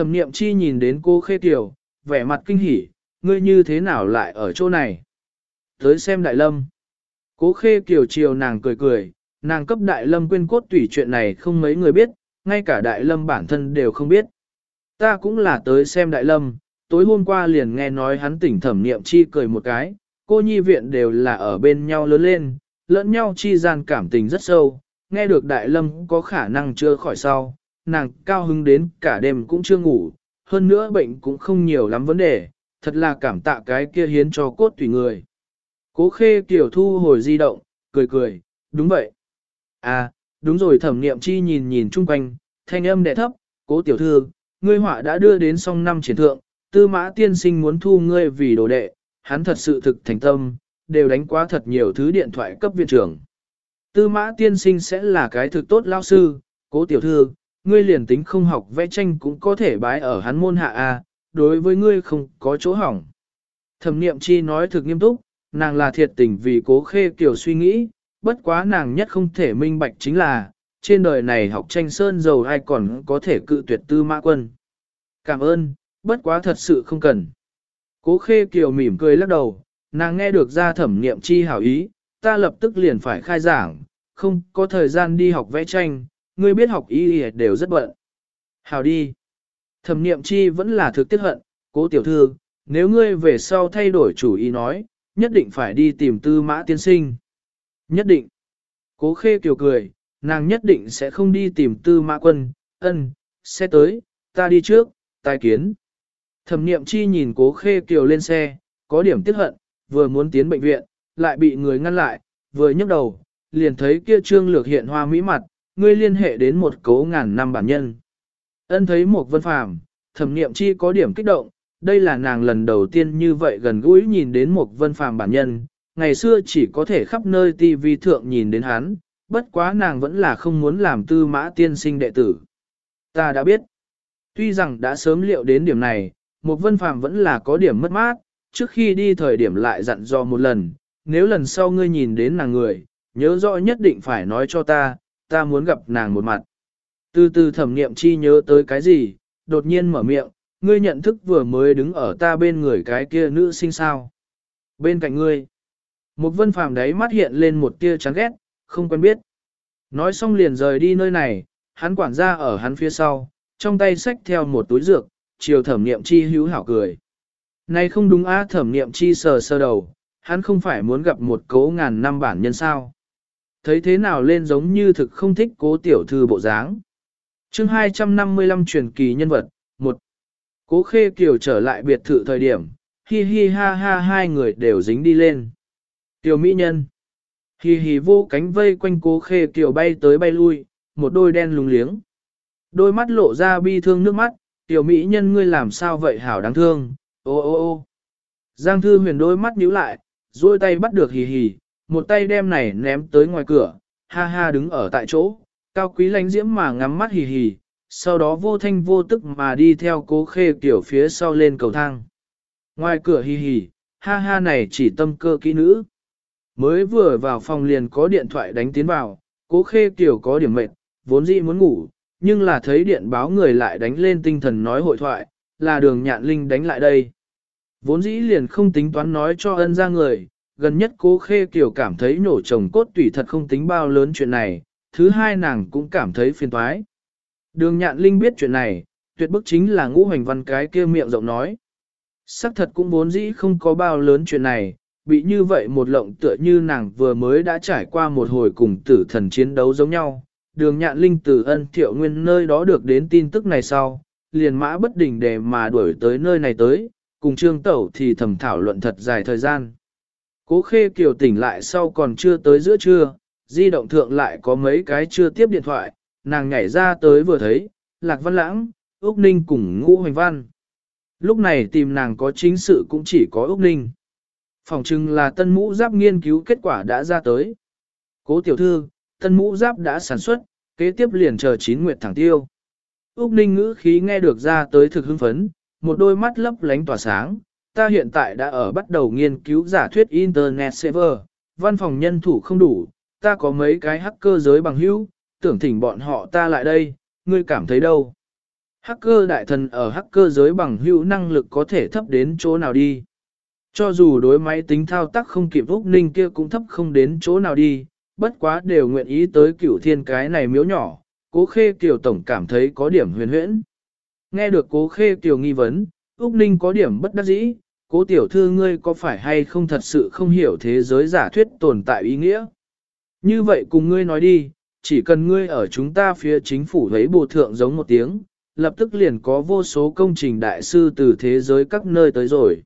Thẩm niệm chi nhìn đến cô khê tiểu, vẻ mặt kinh hỉ, ngươi như thế nào lại ở chỗ này? Tới xem đại lâm. Cố khê kiều chiều nàng cười cười, nàng cấp đại lâm quên cốt tủy chuyện này không mấy người biết, ngay cả đại lâm bản thân đều không biết. Ta cũng là tới xem đại lâm, tối hôm qua liền nghe nói hắn tỉnh thẩm niệm chi cười một cái, cô nhi viện đều là ở bên nhau lớn lên, lẫn nhau chi gian cảm tình rất sâu, nghe được đại lâm có khả năng chưa khỏi sau, nàng cao hứng đến cả đêm cũng chưa ngủ, hơn nữa bệnh cũng không nhiều lắm vấn đề, thật là cảm tạ cái kia hiến cho cốt tùy người. Cố khê tiểu thu hồi di động, cười cười, đúng vậy. À, đúng rồi thẩm niệm chi nhìn nhìn chung quanh, thanh âm đệ thấp, cố tiểu thư, ngươi họa đã đưa đến song năm triển thượng, tư mã tiên sinh muốn thu ngươi vì đồ đệ, hắn thật sự thực thành tâm, đều đánh quá thật nhiều thứ điện thoại cấp viện trưởng. Tư mã tiên sinh sẽ là cái thực tốt lao sư, cố tiểu thư, ngươi liền tính không học vẽ tranh cũng có thể bái ở hắn môn hạ a, đối với ngươi không có chỗ hỏng. Thẩm niệm chi nói thực nghiêm túc, nàng là thiệt tình vì cố khê kiểu suy nghĩ, bất quá nàng nhất không thể minh bạch chính là, trên đời này học tranh sơn dầu ai còn có thể cự tuyệt tư mã quân. Cảm ơn, bất quá thật sự không cần. Cố khê kiều mỉm cười lắc đầu, nàng nghe được ra thẩm niệm chi hảo ý, ta lập tức liền phải khai giảng, không có thời gian đi học vẽ tranh, ngươi biết học y đều rất bận. hào đi. Thẩm niệm chi vẫn là thực tiết hận, cố tiểu thư, nếu ngươi về sau thay đổi chủ ý nói, nhất định phải đi tìm tư mã tiên sinh. Nhất định. Cố khê kiều cười, nàng nhất định sẽ không đi tìm tư mã quân, ân, xe tới, ta đi trước, tai kiến. Thẩm niệm chi nhìn cố khê kiều lên xe, có điểm tiếc hận, vừa muốn tiến bệnh viện, lại bị người ngăn lại, vừa nhấc đầu, liền thấy kia trương lược hiện hoa mỹ mặt, ngươi liên hệ đến một cố ngàn năm bản nhân. Ân thấy một vân phàm, thẩm niệm chi có điểm kích động, đây là nàng lần đầu tiên như vậy gần gũi nhìn đến một vân phàm bản nhân, ngày xưa chỉ có thể khắp nơi tivi thượng nhìn đến hắn, bất quá nàng vẫn là không muốn làm tư mã tiên sinh đệ tử. Ta đã biết, tuy rằng đã sớm liệu đến điểm này, một vân phàm vẫn là có điểm mất mát, trước khi đi thời điểm lại dặn dò một lần, nếu lần sau ngươi nhìn đến nàng người, nhớ rõ nhất định phải nói cho ta, ta muốn gặp nàng một mặt. Từ từ thẩm nghiệm chi nhớ tới cái gì, đột nhiên mở miệng, ngươi nhận thức vừa mới đứng ở ta bên người cái kia nữ sinh sao. Bên cạnh ngươi, một vân phàm đấy mắt hiện lên một tia chán ghét, không quen biết. Nói xong liền rời đi nơi này, hắn quản gia ở hắn phía sau, trong tay xách theo một túi dược, chiều thẩm nghiệm chi hữu hảo cười. Này không đúng á thẩm nghiệm chi sờ sơ đầu, hắn không phải muốn gặp một cố ngàn năm bản nhân sao. Thấy thế nào lên giống như thực không thích cố tiểu thư bộ dáng. chương 255 truyền kỳ nhân vật, một Cố khê kiều trở lại biệt thự thời điểm, hi hi ha ha hai người đều dính đi lên. Tiểu mỹ nhân. Hi hi vô cánh vây quanh cố khê kiều bay tới bay lui, một đôi đen lùng liếng. Đôi mắt lộ ra bi thương nước mắt, tiểu mỹ nhân ngươi làm sao vậy hảo đáng thương, ô ô ô. Giang thư huyền đôi mắt nhíu lại, duỗi tay bắt được hì hì, một tay đem này ném tới ngoài cửa, ha ha đứng ở tại chỗ, cao quý lánh diễm mà ngắm mắt hì hì, sau đó vô thanh vô tức mà đi theo cố khê kiểu phía sau lên cầu thang. Ngoài cửa hì hì, ha ha này chỉ tâm cơ kỹ nữ. Mới vừa vào phòng liền có điện thoại đánh tiến vào, cố khê kiểu có điểm mệt, vốn dĩ muốn ngủ, nhưng là thấy điện báo người lại đánh lên tinh thần nói hội thoại, là đường nhạn linh đánh lại đây. Vốn dĩ liền không tính toán nói cho ân ra người, gần nhất cố khê kiểu cảm thấy nhổ chồng cốt tủy thật không tính bao lớn chuyện này, thứ hai nàng cũng cảm thấy phiền toái. Đường nhạn linh biết chuyện này, tuyệt bức chính là ngũ hành văn cái kia miệng rộng nói. Sắc thật cũng vốn dĩ không có bao lớn chuyện này, bị như vậy một lộng tựa như nàng vừa mới đã trải qua một hồi cùng tử thần chiến đấu giống nhau. Đường nhạn linh từ ân thiệu nguyên nơi đó được đến tin tức này sau, liền mã bất đình để mà đuổi tới nơi này tới, cùng trương tẩu thì thầm thảo luận thật dài thời gian. Cố khê kiều tỉnh lại sau còn chưa tới giữa trưa, di động thượng lại có mấy cái chưa tiếp điện thoại, nàng nhảy ra tới vừa thấy, Lạc Văn Lãng, Úc Ninh cùng Ngũ Hoành Văn. Lúc này tìm nàng có chính sự cũng chỉ có Úc Ninh. Phòng chừng là tân mũ giáp nghiên cứu kết quả đã ra tới. Cố tiểu thư, tân mũ giáp đã sản xuất, kế tiếp liền chờ chín nguyệt thẳng tiêu. Úc Ninh ngữ khí nghe được ra tới thực hưng phấn, một đôi mắt lấp lánh tỏa sáng. Ta hiện tại đã ở bắt đầu nghiên cứu giả thuyết Internet Server, văn phòng nhân thủ không đủ, ta có mấy cái hacker giới bằng hữu, tưởng thỉnh bọn họ ta lại đây, ngươi cảm thấy đâu? Hacker đại thần ở hacker giới bằng hữu năng lực có thể thấp đến chỗ nào đi. Cho dù đối máy tính thao tác không kịp Úc Ninh kia cũng thấp không đến chỗ nào đi, bất quá đều nguyện ý tới cửu thiên cái này miếu nhỏ, cố khê kiều tổng cảm thấy có điểm huyền huyễn. Nghe được cố khê kiều nghi vấn, Úc Ninh có điểm bất đắc dĩ, cố tiểu thư ngươi có phải hay không thật sự không hiểu thế giới giả thuyết tồn tại ý nghĩa. Như vậy cùng ngươi nói đi, chỉ cần ngươi ở chúng ta phía chính phủ thấy bộ thượng giống một tiếng, lập tức liền có vô số công trình đại sư từ thế giới các nơi tới rồi.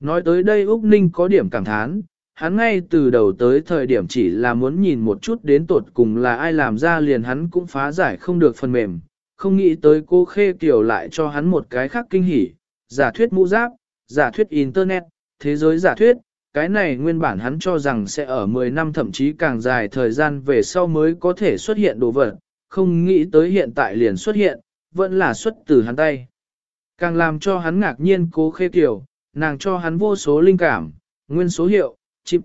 Nói tới đây Úc Ninh có điểm cảm thán, hắn ngay từ đầu tới thời điểm chỉ là muốn nhìn một chút đến tột cùng là ai làm ra liền hắn cũng phá giải không được phần mềm, không nghĩ tới cô Khê Kiều lại cho hắn một cái khác kinh hỉ, giả thuyết mũ giáp, giả thuyết Internet, thế giới giả thuyết, cái này nguyên bản hắn cho rằng sẽ ở 10 năm thậm chí càng dài thời gian về sau mới có thể xuất hiện đồ vật, không nghĩ tới hiện tại liền xuất hiện, vẫn là xuất từ hắn tay. Càng làm cho hắn ngạc nhiên cố khê tiểu, nàng cho hắn vô số linh cảm, nguyên số hiệu, chip.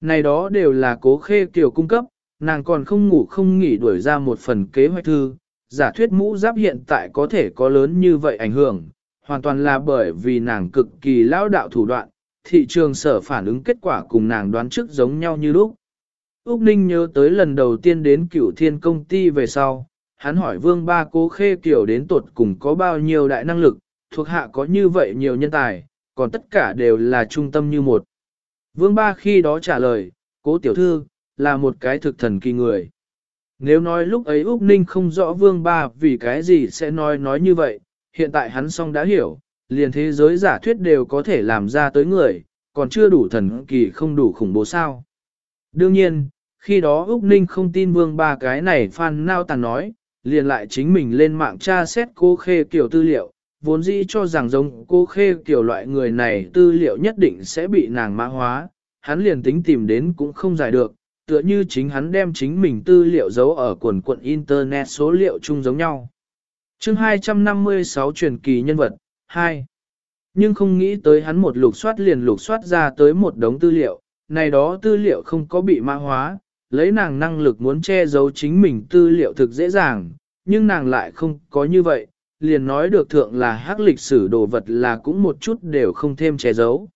Này đó đều là cố khê tiểu cung cấp, nàng còn không ngủ không nghỉ đuổi ra một phần kế hoạch thư, giả thuyết mũ giáp hiện tại có thể có lớn như vậy ảnh hưởng, hoàn toàn là bởi vì nàng cực kỳ lão đạo thủ đoạn, thị trường sở phản ứng kết quả cùng nàng đoán trước giống nhau như lúc. Úc Ninh nhớ tới lần đầu tiên đến cửu thiên công ty về sau, hắn hỏi vương ba cố khê kiểu đến tuột cùng có bao nhiêu đại năng lực, thuộc hạ có như vậy nhiều nhân tài, còn tất cả đều là trung tâm như một. Vương ba khi đó trả lời, cố tiểu thư, là một cái thực thần kỳ người. Nếu nói lúc ấy Úc Ninh không rõ vương ba vì cái gì sẽ nói nói như vậy, hiện tại hắn xong đã hiểu, liền thế giới giả thuyết đều có thể làm ra tới người, còn chưa đủ thần kỳ không đủ khủng bố sao. Đương nhiên, khi đó Úc Ninh không tin vương ba cái này phan nao tàn nói, liền lại chính mình lên mạng tra xét cô khê kiểu tư liệu, vốn dĩ cho rằng giống cô khê kiểu loại người này tư liệu nhất định sẽ bị nàng mã hóa, hắn liền tính tìm đến cũng không giải được, tựa như chính hắn đem chính mình tư liệu giấu ở quần quận Internet số liệu chung giống nhau chương 256 truyền kỳ nhân vật, 2. Nhưng không nghĩ tới hắn một lục soát liền lục soát ra tới một đống tư liệu, này đó tư liệu không có bị mã hóa, lấy nàng năng lực muốn che giấu chính mình tư liệu thực dễ dàng, nhưng nàng lại không có như vậy, liền nói được thượng là hắc lịch sử đồ vật là cũng một chút đều không thêm che giấu.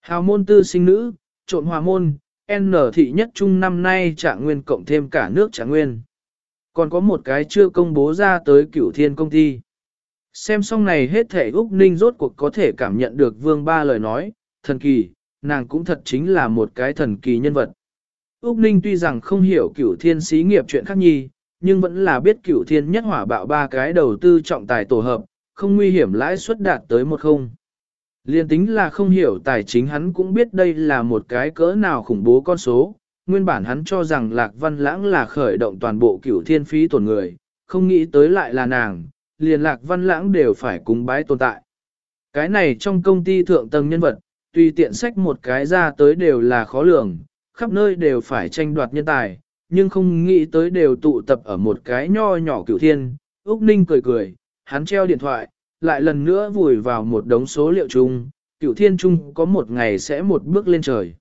Hào môn tư sinh nữ, trộn hòa môn, N thị nhất trung năm nay trạng nguyên cộng thêm cả nước trạng nguyên. Còn có một cái chưa công bố ra tới cửu thiên công ty. Xem xong này hết thể Úc Ninh rốt cuộc có thể cảm nhận được vương ba lời nói, thần kỳ, nàng cũng thật chính là một cái thần kỳ nhân vật. Úc Ninh tuy rằng không hiểu cửu thiên xí nghiệp chuyện khác nhi, nhưng vẫn là biết cửu thiên nhất hỏa bạo ba cái đầu tư trọng tài tổ hợp, không nguy hiểm lãi suất đạt tới một không. Liên tính là không hiểu tài chính hắn cũng biết đây là một cái cỡ nào khủng bố con số, nguyên bản hắn cho rằng Lạc Văn Lãng là khởi động toàn bộ cửu thiên phí tổn người, không nghĩ tới lại là nàng, liền Lạc Văn Lãng đều phải cúng bái tồn tại. Cái này trong công ty thượng tầng nhân vật, tùy tiện sách một cái ra tới đều là khó lường, khắp nơi đều phải tranh đoạt nhân tài, nhưng không nghĩ tới đều tụ tập ở một cái nho nhỏ cửu thiên. Úc Ninh cười cười, hắn treo điện thoại, lại lần nữa vùi vào một đống số liệu chung, cửu thiên chung có một ngày sẽ một bước lên trời.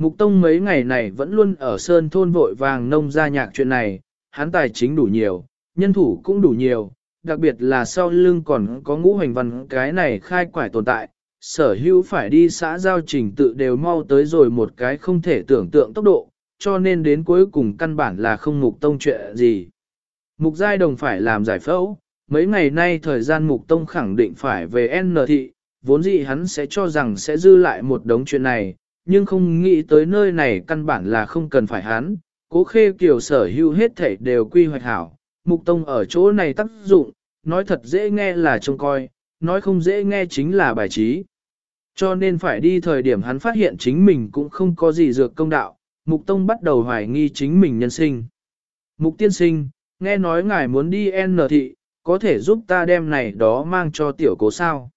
Mục Tông mấy ngày này vẫn luôn ở Sơn Thôn vội vàng nông ra nhạc chuyện này, hắn tài chính đủ nhiều, nhân thủ cũng đủ nhiều, đặc biệt là sau lưng còn có ngũ hành văn cái này khai quải tồn tại, sở hữu phải đi xã giao trình tự đều mau tới rồi một cái không thể tưởng tượng tốc độ, cho nên đến cuối cùng căn bản là không mục tông chuyện gì. Mục giai đồng phải làm giải phẫu, mấy ngày nay thời gian mục tông khẳng định phải về N thị, vốn dĩ hắn sẽ cho rằng sẽ dư lại một đống chuyện này, nhưng không nghĩ tới nơi này căn bản là không cần phải hắn, cố khê kiều sở hữu hết thảy đều quy hoạch hảo, mục tông ở chỗ này tác dụng, nói thật dễ nghe là trông coi, nói không dễ nghe chính là bài trí. Cho nên phải đi thời điểm hắn phát hiện chính mình cũng không có gì dược công đạo, Mục Tông bắt đầu hoài nghi chính mình nhân sinh. Mục tiên sinh, nghe nói ngài muốn đi N thị, có thể giúp ta đem này đó mang cho tiểu cố sao.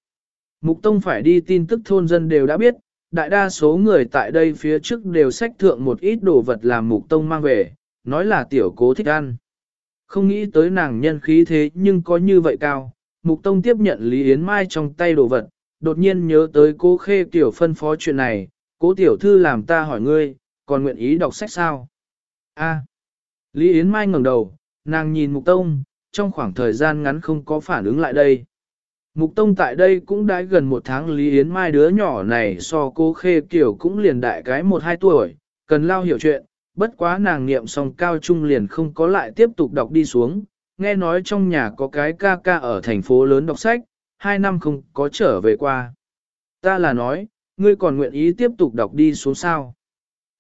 Mục Tông phải đi tin tức thôn dân đều đã biết, đại đa số người tại đây phía trước đều sách thượng một ít đồ vật làm Mục Tông mang về, nói là tiểu cố thích ăn. Không nghĩ tới nàng nhân khí thế nhưng có như vậy cao, Mục Tông tiếp nhận Lý Yến Mai trong tay đồ vật, đột nhiên nhớ tới cố khê tiểu phân phó chuyện này, cố tiểu thư làm ta hỏi ngươi, còn nguyện ý đọc sách sao? A. Lý Yến Mai ngẩng đầu, nàng nhìn Mục Tông, trong khoảng thời gian ngắn không có phản ứng lại đây. Mục Tông tại đây cũng đã gần một tháng Lý Yến Mai đứa nhỏ này so cô Khê Kiều cũng liền đại cái một hai tuổi, cần lao hiểu chuyện, bất quá nàng niệm xong cao trung liền không có lại tiếp tục đọc đi xuống, nghe nói trong nhà có cái ca ca ở thành phố lớn đọc sách, hai năm không có trở về qua. Ta là nói, ngươi còn nguyện ý tiếp tục đọc đi xuống sao.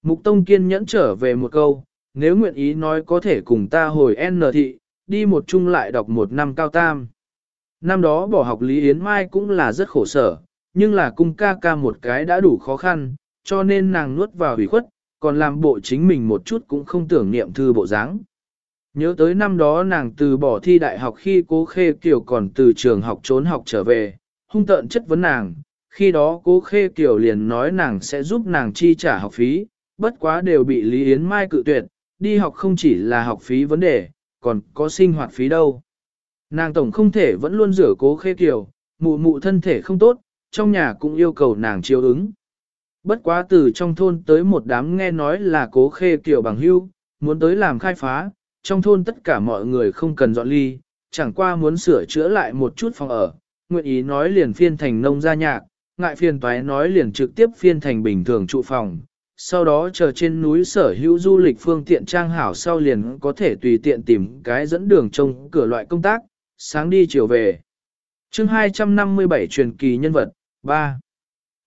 Mục Tông kiên nhẫn trở về một câu, nếu nguyện ý nói có thể cùng ta hồi N thị, đi một chung lại đọc một năm cao tam. Năm đó bỏ học Lý Yến Mai cũng là rất khổ sở, nhưng là cung ca ca một cái đã đủ khó khăn, cho nên nàng nuốt vào hủy khuất, còn làm bộ chính mình một chút cũng không tưởng niệm thư bộ dáng. Nhớ tới năm đó nàng từ bỏ thi đại học khi cố khê kiểu còn từ trường học trốn học trở về, hung tợn chất vấn nàng, khi đó cố khê kiểu liền nói nàng sẽ giúp nàng chi trả học phí, bất quá đều bị Lý Yến Mai cự tuyệt, đi học không chỉ là học phí vấn đề, còn có sinh hoạt phí đâu. Nàng tổng không thể vẫn luôn rửa cố khê kiều, mụ mụ thân thể không tốt, trong nhà cũng yêu cầu nàng chiếu ứng. Bất quá từ trong thôn tới một đám nghe nói là cố khê kiều bằng hưu, muốn tới làm khai phá, trong thôn tất cả mọi người không cần dọn ly, chẳng qua muốn sửa chữa lại một chút phòng ở, nguyện ý nói liền phiên thành nông gia nhạc, ngại phiên toái nói liền trực tiếp phiên thành bình thường trụ phòng. Sau đó chờ trên núi sở hữu du lịch phương tiện trang hảo sau liền có thể tùy tiện tìm cái dẫn đường trông cửa loại công tác, sáng đi chiều về. chương 257 truyền kỳ nhân vật, 3.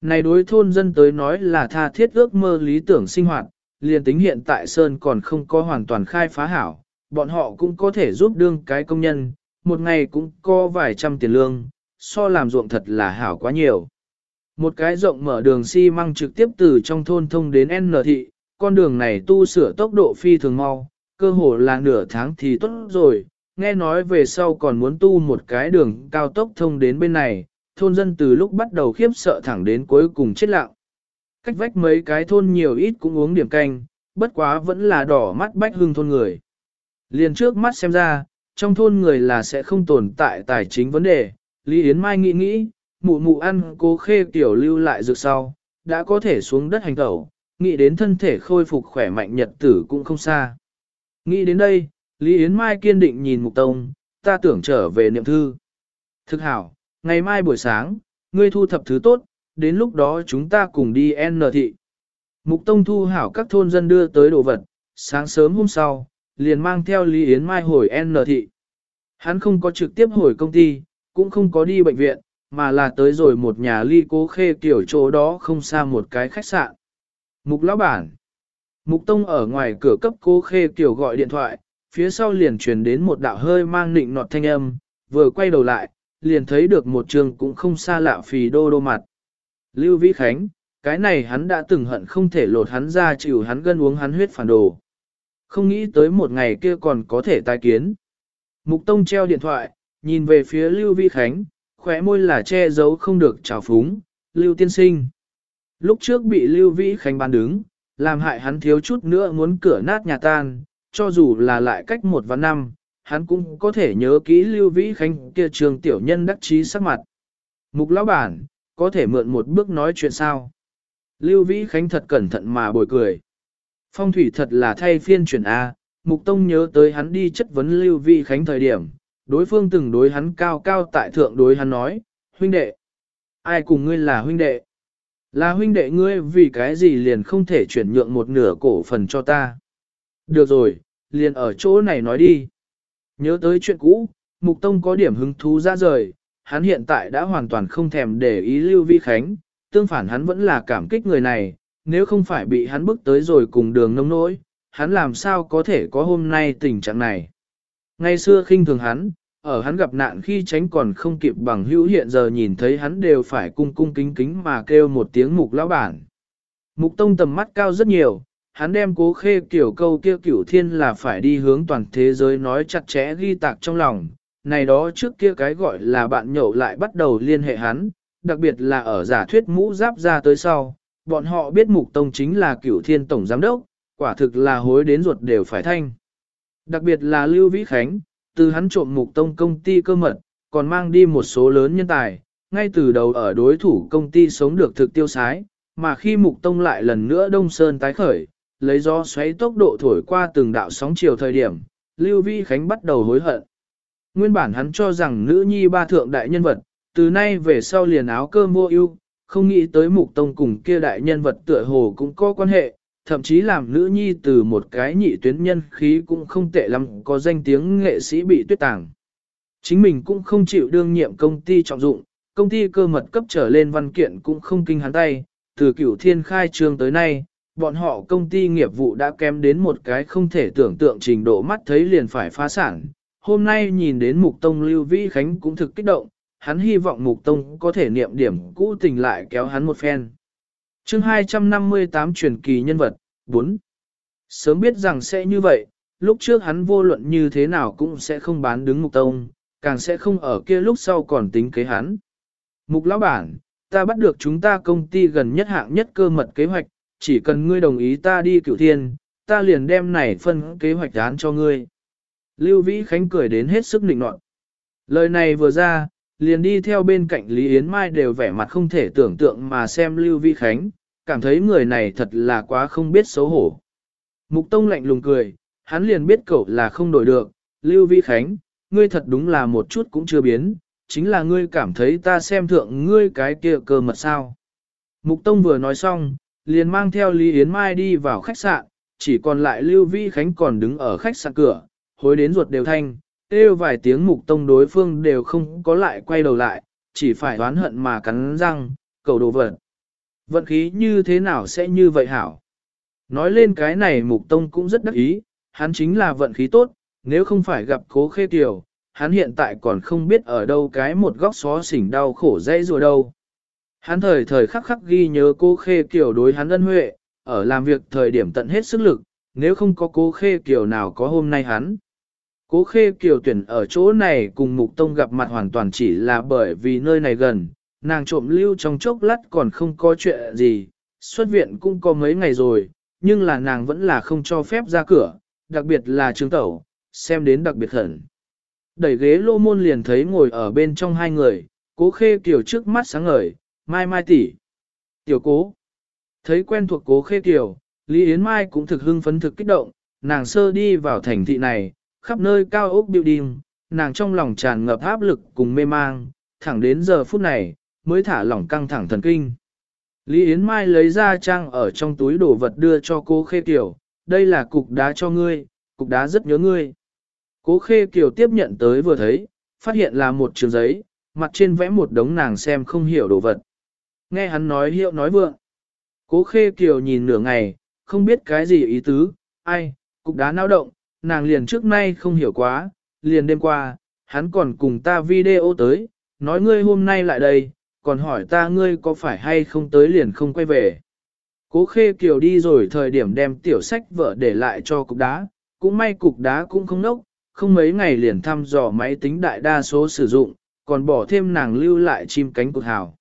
Này đối thôn dân tới nói là tha thiết ước mơ lý tưởng sinh hoạt, liền tính hiện tại Sơn còn không có hoàn toàn khai phá hảo, bọn họ cũng có thể giúp đương cái công nhân, một ngày cũng có vài trăm tiền lương, so làm ruộng thật là hảo quá nhiều. Một cái rộng mở đường xi măng trực tiếp từ trong thôn thông đến N thị, con đường này tu sửa tốc độ phi thường mau, cơ hồ là nửa tháng thì tốt rồi, nghe nói về sau còn muốn tu một cái đường cao tốc thông đến bên này, thôn dân từ lúc bắt đầu khiếp sợ thẳng đến cuối cùng chết lặng. Cách vách mấy cái thôn nhiều ít cũng uống điểm canh, bất quá vẫn là đỏ mắt bách hương thôn người. Liền trước mắt xem ra, trong thôn người là sẽ không tồn tại tài chính vấn đề, Lý Yến Mai nghĩ nghĩ, mụ mụ ăn cố khê tiểu lưu lại dược sau, đã có thể xuống đất hành tẩu, nghĩ đến thân thể khôi phục khỏe mạnh nhật tử cũng không xa. Nghĩ đến đây, Lý Yến Mai kiên định nhìn Mục Tông, ta tưởng trở về niệm thư. Thực hảo, ngày mai buổi sáng, ngươi thu thập thứ tốt, đến lúc đó chúng ta cùng đi N thị. Mục Tông thu hảo các thôn dân đưa tới đồ vật, sáng sớm hôm sau, liền mang theo Lý Yến Mai hồi N thị. Hắn không có trực tiếp hồi công ty, cũng không có đi bệnh viện, mà là tới rồi một nhà ly cố khê kiểu chỗ đó không xa một cái khách sạn. Mục lão bản. Mục Tông ở ngoài cửa cấp cố khê kiểu gọi điện thoại, phía sau liền truyền đến một đạo hơi mang nịnh nọt thanh âm, vừa quay đầu lại, liền thấy được một trường cũng không xa lạ phì đô đô mặt. Lưu Vĩ Khánh, cái này hắn đã từng hận không thể lột hắn ra chịu hắn gân uống hắn huyết phản đồ. Không nghĩ tới một ngày kia còn có thể tai kiến. Mục Tông treo điện thoại, nhìn về phía Lưu Vĩ Khánh, khóe môi là che giấu không được trào phúng, Lưu Tiên Sinh. Lúc trước bị Lưu Vĩ Khánh bán đứng, làm hại hắn thiếu chút nữa muốn cửa nát nhà tan, cho dù là lại cách một và năm, hắn cũng có thể nhớ kỹ Lưu Vĩ Khánh kia trường tiểu nhân đắc trí sắc mặt. Mục lão bản, có thể mượn một bước nói chuyện sao? Lưu Vĩ Khánh thật cẩn thận mà bồi cười. Phong thủy thật là thay phiên chuyển A, Mục Tông nhớ tới hắn đi chất vấn Lưu Vĩ Khánh thời điểm, đối phương từng đối hắn cao cao tại thượng đối hắn nói, huynh đệ. Ai cùng ngươi là huynh đệ? Là huynh đệ ngươi vì cái gì liền không thể chuyển nhượng một nửa cổ phần cho ta? Được rồi, liền ở chỗ này nói đi. Nhớ tới chuyện cũ, Mục Tông có điểm hứng thú ra rời, hắn hiện tại đã hoàn toàn không thèm để ý Lưu Vi Khánh, tương phản hắn vẫn là cảm kích người này, nếu không phải bị hắn bước tới rồi cùng đường nông nỗi, hắn làm sao có thể có hôm nay tình trạng này. Ngày xưa khinh thường hắn, ở hắn gặp nạn khi tránh còn không kịp bằng hữu hiện giờ nhìn thấy hắn đều phải cung cung kính kính mà kêu một tiếng mục lão bản. Mục tông tầm mắt cao rất nhiều, hắn đem cố khê kiểu câu kia cửu thiên là phải đi hướng toàn thế giới nói chặt chẽ ghi tạc trong lòng. Này đó trước kia cái gọi là bạn nhậu lại bắt đầu liên hệ hắn, đặc biệt là ở giả thuyết mũ giáp ra tới sau, bọn họ biết mục tông chính là cửu thiên tổng giám đốc, quả thực là hối đến ruột đều phải thanh. Đặc biệt là Lưu Vĩ Khánh, từ hắn trộm mục tông công ty cơ mật, còn mang đi một số lớn nhân tài, ngay từ đầu ở đối thủ công ty sống được thực tiêu sái, mà khi mục tông lại lần nữa đông sơn tái khởi, lấy gió xoáy tốc độ thổi qua từng đạo sóng chiều thời điểm, Lưu Vi Khánh bắt đầu hối hận. Nguyên bản hắn cho rằng nữ nhi ba thượng đại nhân vật, từ nay về sau liền áo cơm mua ưu, không nghĩ tới mục tông cùng kia đại nhân vật tựa hồ cũng có quan hệ, thậm chí làm nữ nhi từ một cái nhị tuyến nhân khí cũng không tệ lắm có danh tiếng nghệ sĩ bị tuyết tàng. Chính mình cũng không chịu đương nhiệm công ty trọng dụng, công ty cơ mật cấp trở lên văn kiện cũng không kinh hắn tay, từ cửu thiên khai trương tới nay, bọn họ công ty nghiệp vụ đã kém đến một cái không thể tưởng tượng trình độ mắt thấy liền phải phá sản. Hôm nay nhìn đến Mục Tông Lưu Vĩ Khánh cũng thực kích động, hắn hy vọng Mục Tông có thể niệm điểm cũ tình lại kéo hắn một phen. chương 258 truyền kỳ nhân vật, 4. Sớm biết rằng sẽ như vậy, lúc trước hắn vô luận như thế nào cũng sẽ không bán đứng Mục Tông, càng sẽ không ở kia lúc sau còn tính kế hắn. Mục lão bản, ta bắt được chúng ta công ty gần nhất hạng nhất cơ mật kế hoạch, chỉ cần ngươi đồng ý ta đi cựu thiên, ta liền đem này phân kế hoạch án cho ngươi. Lưu Vĩ Khánh cười đến hết sức nịnh nọt. Lời này vừa ra, liền đi theo bên cạnh Lý Yến Mai đều vẻ mặt không thể tưởng tượng mà xem Lưu Vĩ Khánh, cảm thấy người này thật là quá không biết xấu hổ. Mục Tông lạnh lùng cười, hắn liền biết cậu là không đổi được, Lưu Vĩ Khánh, ngươi thật đúng là một chút cũng chưa biến, chính là ngươi cảm thấy ta xem thượng ngươi cái kia cơ mật sao. Mục Tông vừa nói xong, liền mang theo Lý Yến Mai đi vào khách sạn, chỉ còn lại Lưu Vĩ Khánh còn đứng ở khách sạn cửa, hối đến ruột đều thanh, kêu vài tiếng Mục Tông đối phương đều không có lại quay đầu lại, chỉ phải oán hận mà cắn răng, cầu đồ vật. Vận khí như thế nào sẽ như vậy hảo? Nói lên cái này Mục Tông cũng rất đắc ý, hắn chính là vận khí tốt, nếu không phải gặp cố khê tiểu, hắn hiện tại còn không biết ở đâu cái một góc xó xỉnh đau khổ dây rồi đâu. Hắn thời thời khắc khắc ghi nhớ cô khê kiều đối hắn ân huệ, ở làm việc thời điểm tận hết sức lực, nếu không có cô khê kiều nào có hôm nay hắn. Cố khê kiều tuyển ở chỗ này cùng mục tông gặp mặt hoàn toàn chỉ là bởi vì nơi này gần, nàng trộm lưu trong chốc lát còn không có chuyện gì, xuất viện cũng có mấy ngày rồi, nhưng là nàng vẫn là không cho phép ra cửa, đặc biệt là trương tẩu, xem đến đặc biệt hẳn. Đẩy ghế lô môn liền thấy ngồi ở bên trong hai người, cố khê kiều trước mắt sáng ngời, mai mai tỷ, Tiểu cố. Thấy quen thuộc cố khê kiểu, Lý Yến Mai cũng thực hưng phấn thực kích động, nàng sơ đi vào thành thị này, khắp nơi cao ốc building, nàng trong lòng tràn ngập áp lực cùng mê mang, thẳng đến giờ phút này, mới thả lỏng căng thẳng thần kinh. Lý Yến Mai lấy ra trang ở trong túi đồ vật đưa cho cố Khê kiểu, đây là cục đá cho ngươi, cục đá rất nhớ ngươi. Cố Khê kiểu tiếp nhận tới vừa thấy, phát hiện là một trường giấy, mặt trên vẽ một đống nàng xem không hiểu đồ vật. Nghe hắn nói hiệu nói vượng. Cố Khê Kiều nhìn nửa ngày, không biết cái gì ý tứ, ai, cục đá náo động, nàng liền trước nay không hiểu quá, liền đêm qua, hắn còn cùng ta video tới, nói ngươi hôm nay lại đây, còn hỏi ta ngươi có phải hay không tới liền không quay về. Cố Khê Kiều đi rồi thời điểm đem tiểu sách vợ để lại cho cục đá, cũng may cục đá cũng không nốc, không mấy ngày liền thăm dò máy tính đại đa số sử dụng, còn bỏ thêm nàng lưu lại chim cánh cụt hào.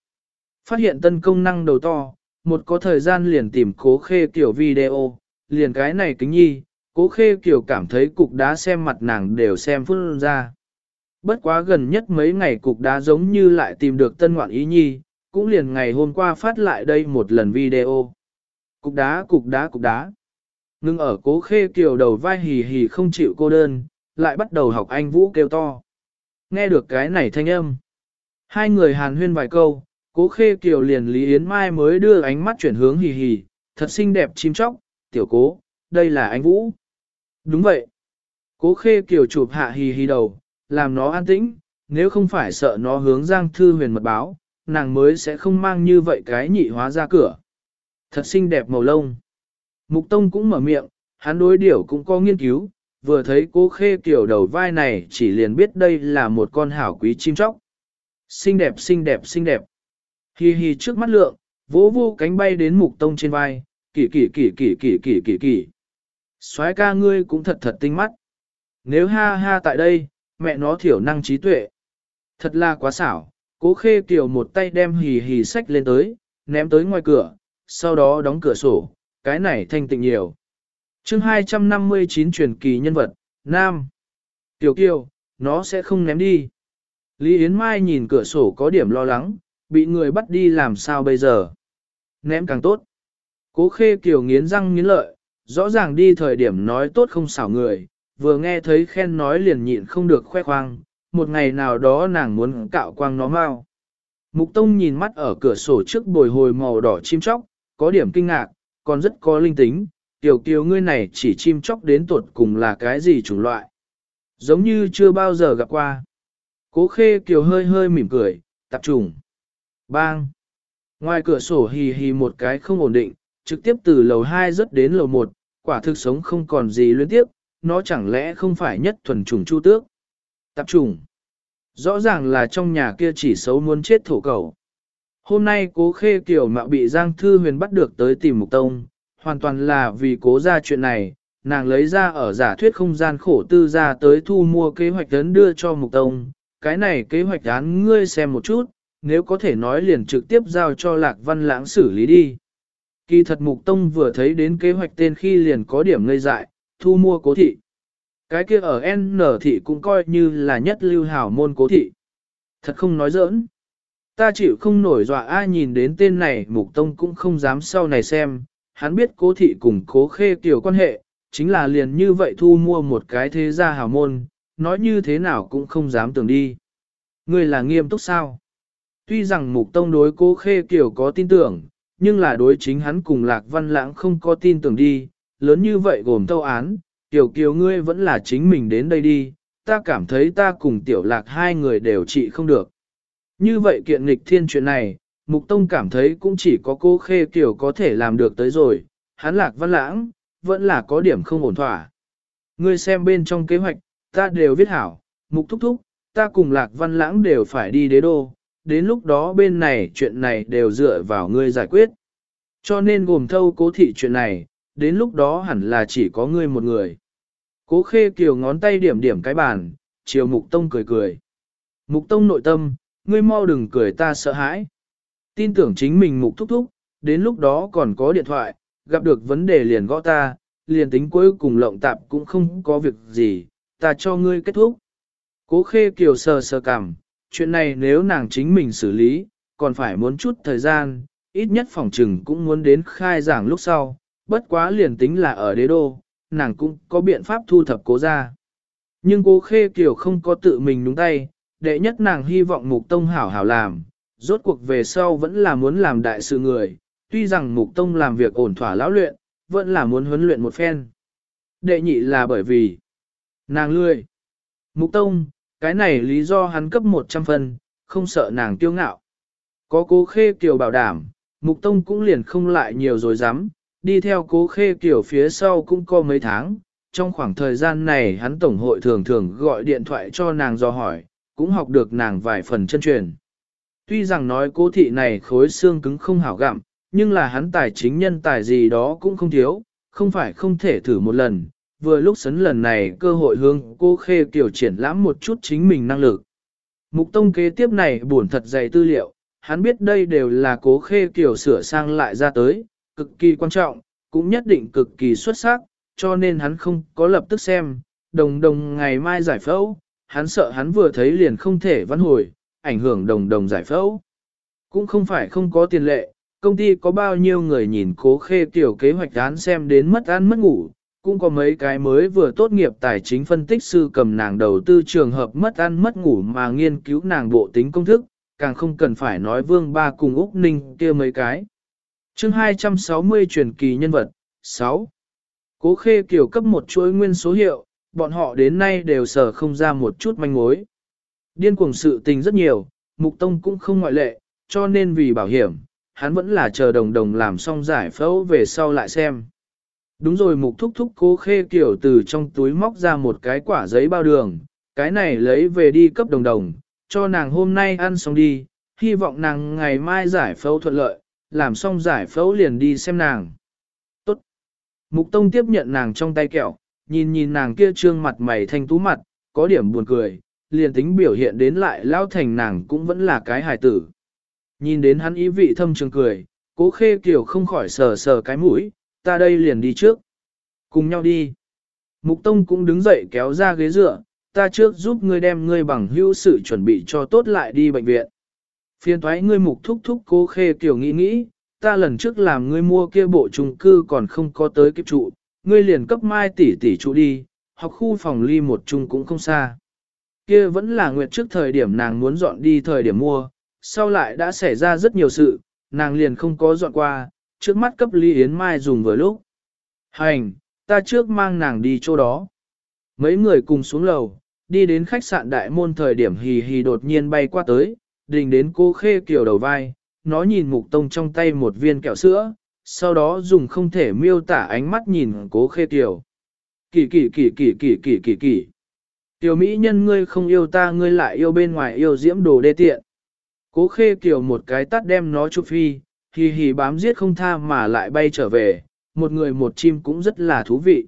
Phát hiện tân công năng đầu to, một có thời gian liền tìm cố khê kiểu video, liền cái này kính nhi, cố khê kiểu cảm thấy cục đá xem mặt nàng đều xem phương ra. Bất quá gần nhất mấy ngày cục đá giống như lại tìm được tân ngoạn ý nhi, cũng liền ngày hôm qua phát lại đây một lần video. Cục đá cục đá cục đá. Ngưng ở cố khê kiểu đầu vai hì hì không chịu cô đơn, lại bắt đầu học anh Vũ kêu to. Nghe được cái này thanh âm. Hai người hàn huyên vài câu, cố khê kiều liền Lý Yến Mai mới đưa ánh mắt chuyển hướng hì hì, thật xinh đẹp chim chóc, tiểu cố, đây là anh Vũ. Đúng vậy. Cố khê kiều chụp hạ hì hì đầu, làm nó an tĩnh, nếu không phải sợ nó hướng Giang Thư huyền mật báo, nàng mới sẽ không mang như vậy cái nhị hóa ra cửa. Thật xinh đẹp màu lông. Mục Tông cũng mở miệng, hắn đối điểu cũng có nghiên cứu, vừa thấy cố khê kiểu đầu vai này chỉ liền biết đây là một con hảo quý chim chóc. Xinh đẹp xinh đẹp xinh đẹp. Hi hi trước mắt lượng, vỗ vô cánh bay đến mục tông trên vai, kỳ kỳ kỳ kỳ kỳ kỳ kỳ kỳ. soái ca ngươi cũng thật thật tinh mắt. Nếu ha ha tại đây, mẹ nó thiểu năng trí tuệ. Thật là quá xảo, cố khê kiều một tay đem hì hì sách lên tới, ném tới ngoài cửa, sau đó đóng cửa sổ, cái này thanh tịnh nhiều chương 259 truyền kỳ nhân vật, Nam. Tiểu Kiều, nó sẽ không ném đi. Lý Yến Mai nhìn cửa sổ có điểm lo lắng, bị người bắt đi làm sao bây giờ. Ném càng tốt. Cố khê Kiều nghiến răng nghiến lợi, rõ ràng đi thời điểm nói tốt không xảo người, vừa nghe thấy khen nói liền nhịn không được khoe khoang, một ngày nào đó nàng muốn cạo quang nó mau. Mục Tông nhìn mắt ở cửa sổ trước bồi hồi màu đỏ chim chóc, có điểm kinh ngạc, còn rất có linh tính, tiểu kiều ngươi này chỉ chim chóc đến tuột cùng là cái gì chủng loại. Giống như chưa bao giờ gặp qua. Cố khê kiều hơi hơi mỉm cười, tập trùng. Bang! Ngoài cửa sổ hì hì một cái không ổn định, trực tiếp từ lầu 2 rớt đến lầu 1, quả thực sống không còn gì liên tiếp, nó chẳng lẽ không phải nhất thuần trùng chu tước. Tập trùng. Rõ ràng là trong nhà kia chỉ xấu muốn chết thổ cầu. Hôm nay cố khê kiểu mạo bị Giang Thư Huyền bắt được tới tìm Mục Tông, hoàn toàn là vì cố ra chuyện này, nàng lấy ra ở giả thuyết không gian khổ tư ra tới thu mua kế hoạch tấn đưa cho Mục Tông. Cái này kế hoạch án ngươi xem một chút, nếu có thể nói liền trực tiếp giao cho Lạc Văn Lãng xử lý đi. Kỳ thật Mục Tông vừa thấy đến kế hoạch tên khi liền có điểm ngây dại, thu mua cố thị. Cái kia ở N thị cũng coi như là nhất lưu hảo môn cố thị. Thật không nói giỡn. Ta chịu không nổi dọa ai nhìn đến tên này Mục Tông cũng không dám sau này xem, hắn biết cố thị cùng cố khê kiểu quan hệ, chính là liền như vậy thu mua một cái thế gia hảo môn, nói như thế nào cũng không dám tưởng đi. Người là nghiêm túc sao? Tuy rằng Mục Tông đối cố khê kiểu có tin tưởng, nhưng là đối chính hắn cùng Lạc Văn Lãng không có tin tưởng đi, lớn như vậy gồm tâu án, tiểu kiều ngươi vẫn là chính mình đến đây đi, ta cảm thấy ta cùng tiểu lạc hai người đều trị không được. Như vậy kiện nghịch thiên chuyện này, Mục Tông cảm thấy cũng chỉ có cô Khê Kiều có thể làm được tới rồi, hắn lạc văn lãng, vẫn là có điểm không ổn thỏa. Ngươi xem bên trong kế hoạch, ta đều viết hảo, Mục Thúc Thúc, ta cùng lạc văn lãng đều phải đi đế đô, đến lúc đó bên này chuyện này đều dựa vào ngươi giải quyết. Cho nên gồm thâu cố thị chuyện này, đến lúc đó hẳn là chỉ có ngươi một người. Cố khê kiều ngón tay điểm điểm cái bàn, chiều mục tông cười cười. Mục tông nội tâm, ngươi mau đừng cười ta sợ hãi. Tin tưởng chính mình mục thúc thúc, đến lúc đó còn có điện thoại, gặp được vấn đề liền gõ ta, liền tính cuối cùng lộng tạp cũng không có việc gì, ta cho ngươi kết thúc. Cố khê kiều sờ sờ cằm, chuyện này nếu nàng chính mình xử lý, còn phải muốn chút thời gian, ít nhất phòng trừng cũng muốn đến khai giảng lúc sau, bất quá liền tính là ở đế đô, nàng cũng có biện pháp thu thập cố ra. Nhưng cố khê kiều không có tự mình đúng tay, đệ nhất nàng hy vọng mục tông hảo hảo làm, rốt cuộc về sau vẫn là muốn làm đại sự người, tuy rằng mục tông làm việc ổn thỏa lão luyện, vẫn là muốn huấn luyện một phen. Đệ nhị là bởi vì nàng lười Mục tông, cái này lý do hắn cấp 100 phân, không sợ nàng tiêu ngạo. Có cố khê kiều bảo đảm, mục tông cũng liền không lại nhiều rồi dám, đi theo cố khê kiểu phía sau cũng có mấy tháng, trong khoảng thời gian này hắn tổng hội thường thường gọi điện thoại cho nàng do hỏi, cũng học được nàng vài phần chân truyền. Tuy rằng nói cố thị này khối xương cứng không hảo gặm, nhưng là hắn tài chính nhân tài gì đó cũng không thiếu, không phải không thể thử một lần, vừa lúc sấn lần này cơ hội hướng cô khê kiểu triển lãm một chút chính mình năng lực. Mục tông kế tiếp này buồn thật dày tư liệu, hắn biết đây đều là cố khê kiểu sửa sang lại ra tới, cực kỳ quan trọng, cũng nhất định cực kỳ xuất sắc, cho nên hắn không có lập tức xem, đồng đồng ngày mai giải phẫu, hắn sợ hắn vừa thấy liền không thể văn hồi, ảnh hưởng đồng đồng giải phẫu. Cũng không phải không có tiền lệ, công ty có bao nhiêu người nhìn cố khê tiểu kế hoạch án xem đến mất ăn mất ngủ, cũng có mấy cái mới vừa tốt nghiệp tài chính phân tích sư cầm nàng đầu tư trường hợp mất ăn mất ngủ mà nghiên cứu nàng bộ tính công thức, càng không cần phải nói vương ba cùng Úc Ninh kia mấy cái. Chương 260 truyền kỳ nhân vật 6. Cố khê kiểu cấp một chuỗi nguyên số hiệu, bọn họ đến nay đều sở không ra một chút manh mối. Điên cuồng sự tình rất nhiều, Mục Tông cũng không ngoại lệ, cho nên vì bảo hiểm, hắn vẫn là chờ đồng đồng làm xong giải phẫu về sau lại xem. Đúng rồi Mục thúc thúc cố khê kiểu từ trong túi móc ra một cái quả giấy bao đường, cái này lấy về đi cấp đồng đồng, cho nàng hôm nay ăn xong đi, hy vọng nàng ngày mai giải phẫu thuận lợi, làm xong giải phẫu liền đi xem nàng. Tốt. Mục Tông tiếp nhận nàng trong tay kẹo, nhìn nhìn nàng kia trương mặt mày thanh tú mặt, có điểm buồn cười, liền tính biểu hiện đến lại lao thành nàng cũng vẫn là cái hài tử. Nhìn đến hắn ý vị thâm trường cười, cố khê kiểu không khỏi sờ sờ cái mũi, ta đây liền đi trước. Cùng nhau đi. Mục Tông cũng đứng dậy kéo ra ghế dựa, ta trước giúp ngươi đem ngươi bằng hữu sự chuẩn bị cho tốt lại đi bệnh viện. Phiên thoái ngươi mục thúc thúc cố khê kiểu nghĩ nghĩ, ta lần trước làm ngươi mua kia bộ trung cư còn không có tới kịp trụ, ngươi liền cấp mai tỷ tỷ trụ đi, học khu phòng ly một chung cũng không xa. Kia vẫn là nguyệt trước thời điểm nàng muốn dọn đi thời điểm mua, sau lại đã xảy ra rất nhiều sự, nàng liền không có dọn qua, trước mắt cấp Lý Yến Mai dùng vừa lúc. Hành, ta trước mang nàng đi chỗ đó. Mấy người cùng xuống lầu, đi đến khách sạn đại môn thời điểm hì hì đột nhiên bay qua tới, đình đến cô khê kiểu đầu vai, nó nhìn mục tông trong tay một viên kẹo sữa, sau đó dùng không thể miêu tả ánh mắt nhìn cố khê kiểu. Kỳ kỳ kỳ kỳ kỳ kỳ kỳ kỳ. Tiểu Mỹ nhân ngươi không yêu ta ngươi lại yêu bên ngoài yêu diễm đồ đê tiện. Cố khê kiểu một cái tát đem nó chụp phi, hì hì bám giết không tha mà lại bay trở về, một người một chim cũng rất là thú vị.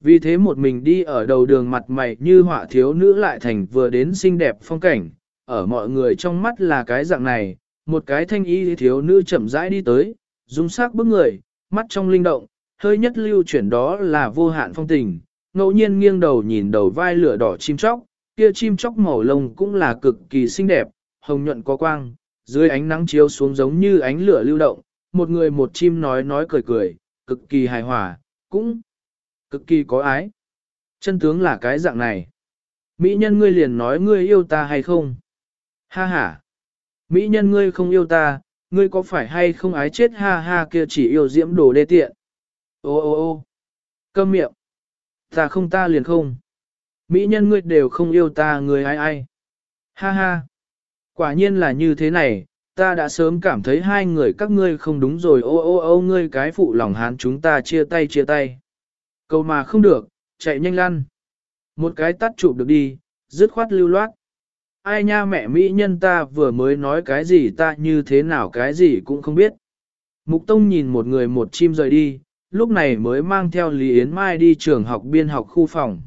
Vì thế một mình đi ở đầu đường mặt mày như họa thiếu nữ lại thành vừa đến xinh đẹp phong cảnh, ở mọi người trong mắt là cái dạng này, một cái thanh y thiếu nữ chậm rãi đi tới, dung sắc bước người, mắt trong linh động, hơi nhất lưu chuyển đó là vô hạn phong tình, ngẫu nhiên nghiêng đầu nhìn đầu vai lửa đỏ chim chóc, kia chim chóc màu lông cũng là cực kỳ xinh đẹp, hồng nhuận có quang, dưới ánh nắng chiếu xuống giống như ánh lửa lưu động, một người một chim nói nói cười cười, cực kỳ hài hòa, cũng cực kỳ có ái. Chân tướng là cái dạng này. Mỹ nhân ngươi liền nói ngươi yêu ta hay không? Ha ha. Mỹ nhân ngươi không yêu ta, ngươi có phải hay không ái chết ha ha kia chỉ yêu diễm đồ đê tiện. Ô ô ô. Câm miệng. Ta không ta liền không. Mỹ nhân ngươi đều không yêu ta người ai ai. Ha ha. Quả nhiên là như thế này, ta đã sớm cảm thấy hai người các ngươi không đúng rồi ô ô ô ngươi cái phụ lòng hán chúng ta chia tay chia tay. Câu mà không được, chạy nhanh lăn. Một cái tắt chụp được đi, dứt khoát lưu loát. Ai nha mẹ Mỹ nhân ta vừa mới nói cái gì ta như thế nào cái gì cũng không biết. Mục Tông nhìn một người một chim rời đi, lúc này mới mang theo Lý Yến Mai đi trường học biên học khu phòng.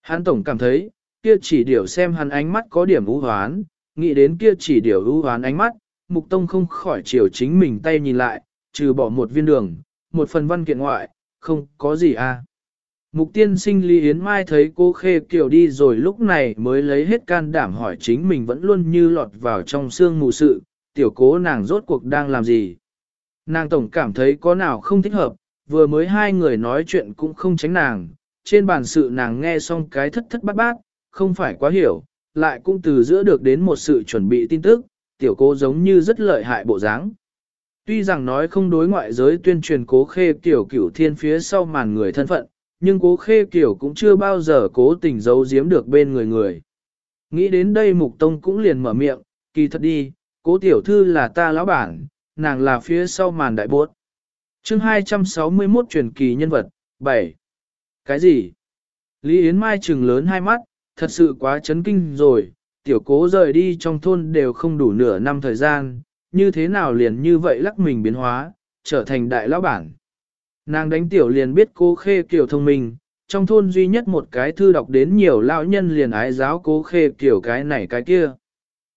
Hắn tổng cảm thấy, kia chỉ điều xem hắn ánh mắt có điểm ưu hoán, nghĩ đến kia chỉ điều ưu hoán ánh mắt, Mục Tông không khỏi chiều chính mình tay nhìn lại, trừ bỏ một viên đường, một phần văn kiện ngoại, không có gì à. Mục tiên sinh Lý Yến Mai thấy cô Khê Kiều đi rồi lúc này mới lấy hết can đảm hỏi chính mình vẫn luôn như lọt vào trong xương mù sự, tiểu cố nàng rốt cuộc đang làm gì. Nàng tổng cảm thấy có nào không thích hợp, vừa mới hai người nói chuyện cũng không tránh nàng, trên bàn sự nàng nghe xong cái thất thất bát bát, không phải quá hiểu, lại cũng từ giữa được đến một sự chuẩn bị tin tức, tiểu cố giống như rất lợi hại bộ dáng. Tuy rằng nói không đối ngoại giới tuyên truyền cố khê tiểu cửu thiên phía sau màn người thân phận, nhưng cố khê kiểu cũng chưa bao giờ cố tình giấu giếm được bên người người. Nghĩ đến đây mục tông cũng liền mở miệng, kỳ thật đi, cố tiểu thư là ta lão bản, nàng là phía sau màn đại bốt. chương 261 truyền kỳ nhân vật, 7. Cái gì? Lý Yến Mai trừng lớn hai mắt, thật sự quá chấn kinh rồi, tiểu cố rời đi trong thôn đều không đủ nửa năm thời gian, như thế nào liền như vậy lắc mình biến hóa, trở thành đại lão bản. Nàng đánh tiểu liền biết cô khê kiểu thông minh, trong thôn duy nhất một cái thư đọc đến nhiều lão nhân liền ái giáo cố khê kiểu cái này cái kia.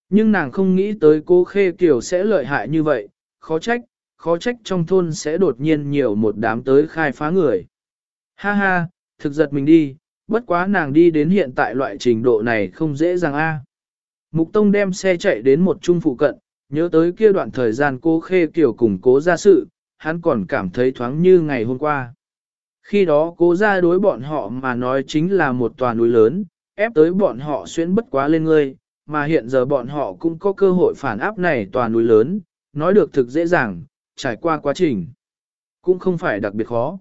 Nhưng nàng không nghĩ tới cô khê kiểu sẽ lợi hại như vậy, khó trách, khó trách trong thôn sẽ đột nhiên nhiều một đám tới khai phá người. Ha ha, thực giật mình đi, bất quá nàng đi đến hiện tại loại trình độ này không dễ dàng a. Mục Tông đem xe chạy đến một trung phụ cận, nhớ tới kia đoạn thời gian cô khê kiểu cùng cố ra sự, hắn còn cảm thấy thoáng như ngày hôm qua. Khi đó cố ra đối bọn họ mà nói chính là một tòa núi lớn, ép tới bọn họ xuyên bất quá lên ngươi, mà hiện giờ bọn họ cũng có cơ hội phản áp này tòa núi lớn, nói được thực dễ dàng, trải qua quá trình. Cũng không phải đặc biệt khó.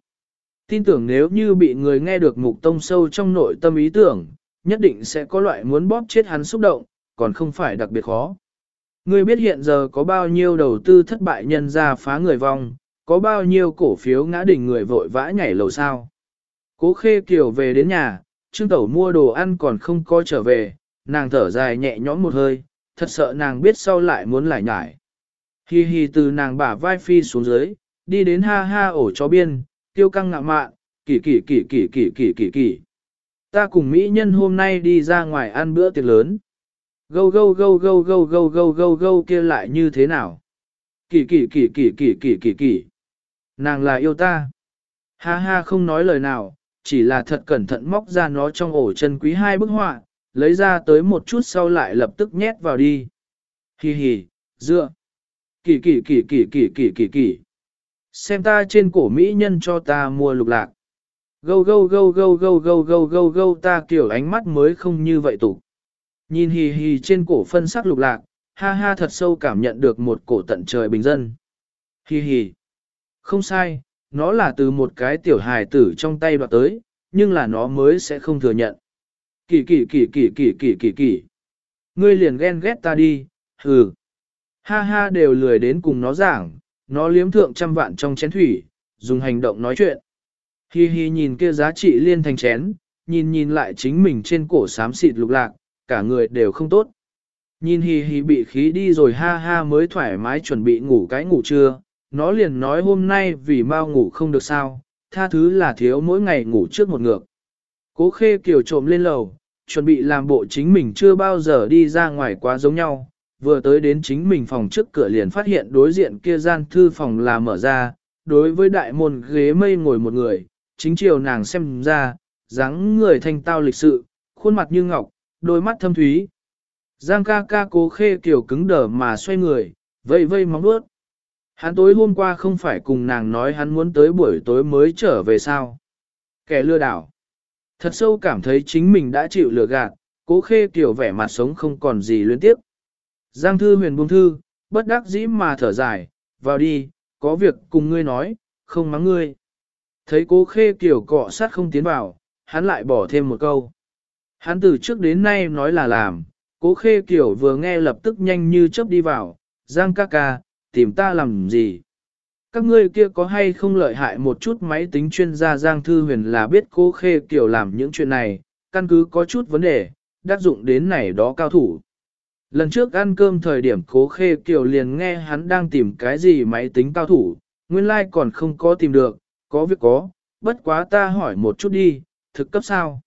Tin tưởng nếu như bị người nghe được mục tông sâu trong nội tâm ý tưởng, nhất định sẽ có loại muốn bóp chết hắn xúc động, còn không phải đặc biệt khó. Ngươi biết hiện giờ có bao nhiêu đầu tư thất bại nhân ra phá người vong, có bao nhiêu cổ phiếu ngã đỉnh người vội vã nhảy lầu sao. Cố khê kiều về đến nhà, trương tẩu mua đồ ăn còn không có trở về, nàng thở dài nhẹ nhõm một hơi, thật sợ nàng biết sau lại muốn lại nhảy. Hi hi từ nàng bả vai phi xuống dưới, đi đến ha ha ổ chó biên, tiêu căng ngạo mạn, kỳ kỳ kỳ kỳ kỳ kỳ kỳ kỳ. Ta cùng Mỹ nhân hôm nay đi ra ngoài ăn bữa tiệc lớn. Gâu gâu gâu gâu gâu gâu gâu gâu gâu kia lại như thế nào? Kỳ kỳ kỳ kỳ kỳ kỳ kỳ kỳ. Nàng là yêu ta. Ha ha không nói lời nào, chỉ là thật cẩn thận móc ra nó trong ổ chân quý hai bức họa, lấy ra tới một chút sau lại lập tức nhét vào đi. Hi hi, dựa. Kỳ kỳ kỳ kỳ kỳ kỳ kỳ kỳ. Xem ta trên cổ mỹ nhân cho ta mua lục lạc. Gâu gâu gâu gâu gâu gâu gâu gâu gâu ta kiểu ánh mắt mới không như vậy tụ. Nhìn hì hì trên cổ phân sắc lục lạc, ha ha thật sâu cảm nhận được một cổ tận trời bình dân. Hì hì. Không sai, nó là từ một cái tiểu hài tử trong tay đoạt tới, nhưng là nó mới sẽ không thừa nhận. Kỳ kỳ kỳ kỳ kỳ kỳ kỳ kỳ. Ngươi liền ghen ghét ta đi, hừ. Ha ha đều lười đến cùng nó giảng, nó liếm thượng trăm vạn trong chén thủy, dùng hành động nói chuyện. Hi hi nhìn kia giá trị liên thành chén, nhìn nhìn lại chính mình trên cổ xám xịt lục lạc, cả người đều không tốt. Nhìn hi hi bị khí đi rồi ha ha mới thoải mái chuẩn bị ngủ cái ngủ trưa, nó liền nói hôm nay vì mau ngủ không được sao, tha thứ là thiếu mỗi ngày ngủ trước một ngược. Cố khê kiểu trộm lên lầu, chuẩn bị làm bộ chính mình chưa bao giờ đi ra ngoài quá giống nhau, vừa tới đến chính mình phòng trước cửa liền phát hiện đối diện kia gian thư phòng là mở ra, đối với đại môn ghế mây ngồi một người, chính chiều nàng xem ra, dáng người thanh tao lịch sự, khuôn mặt như ngọc, đôi mắt thâm thúy. Giang ca ca cố khê kiểu cứng đờ mà xoay người, vây vây móng bước. Hắn tối hôm qua không phải cùng nàng nói hắn muốn tới buổi tối mới trở về sao. Kẻ lừa đảo. Thật sâu cảm thấy chính mình đã chịu lừa gạt, cố khê kiểu vẻ mặt sống không còn gì luyến tiếp. Giang thư huyền buông thư, bất đắc dĩ mà thở dài, vào đi, có việc cùng ngươi nói, không mắng ngươi. Thấy cố khê kiểu cọ sát không tiến vào, hắn lại bỏ thêm một câu. Hắn từ trước đến nay nói là làm, cố khê kiểu vừa nghe lập tức nhanh như chớp đi vào, Giang ca ca, tìm ta làm gì? Các ngươi kia có hay không lợi hại một chút máy tính chuyên gia Giang Thư Huyền là biết cố khê kiểu làm những chuyện này, căn cứ có chút vấn đề, đắc dụng đến này đó cao thủ. Lần trước ăn cơm thời điểm cố khê kiều liền nghe hắn đang tìm cái gì máy tính cao thủ, nguyên lai like còn không có tìm được, có việc có, bất quá ta hỏi một chút đi, thực cấp sao?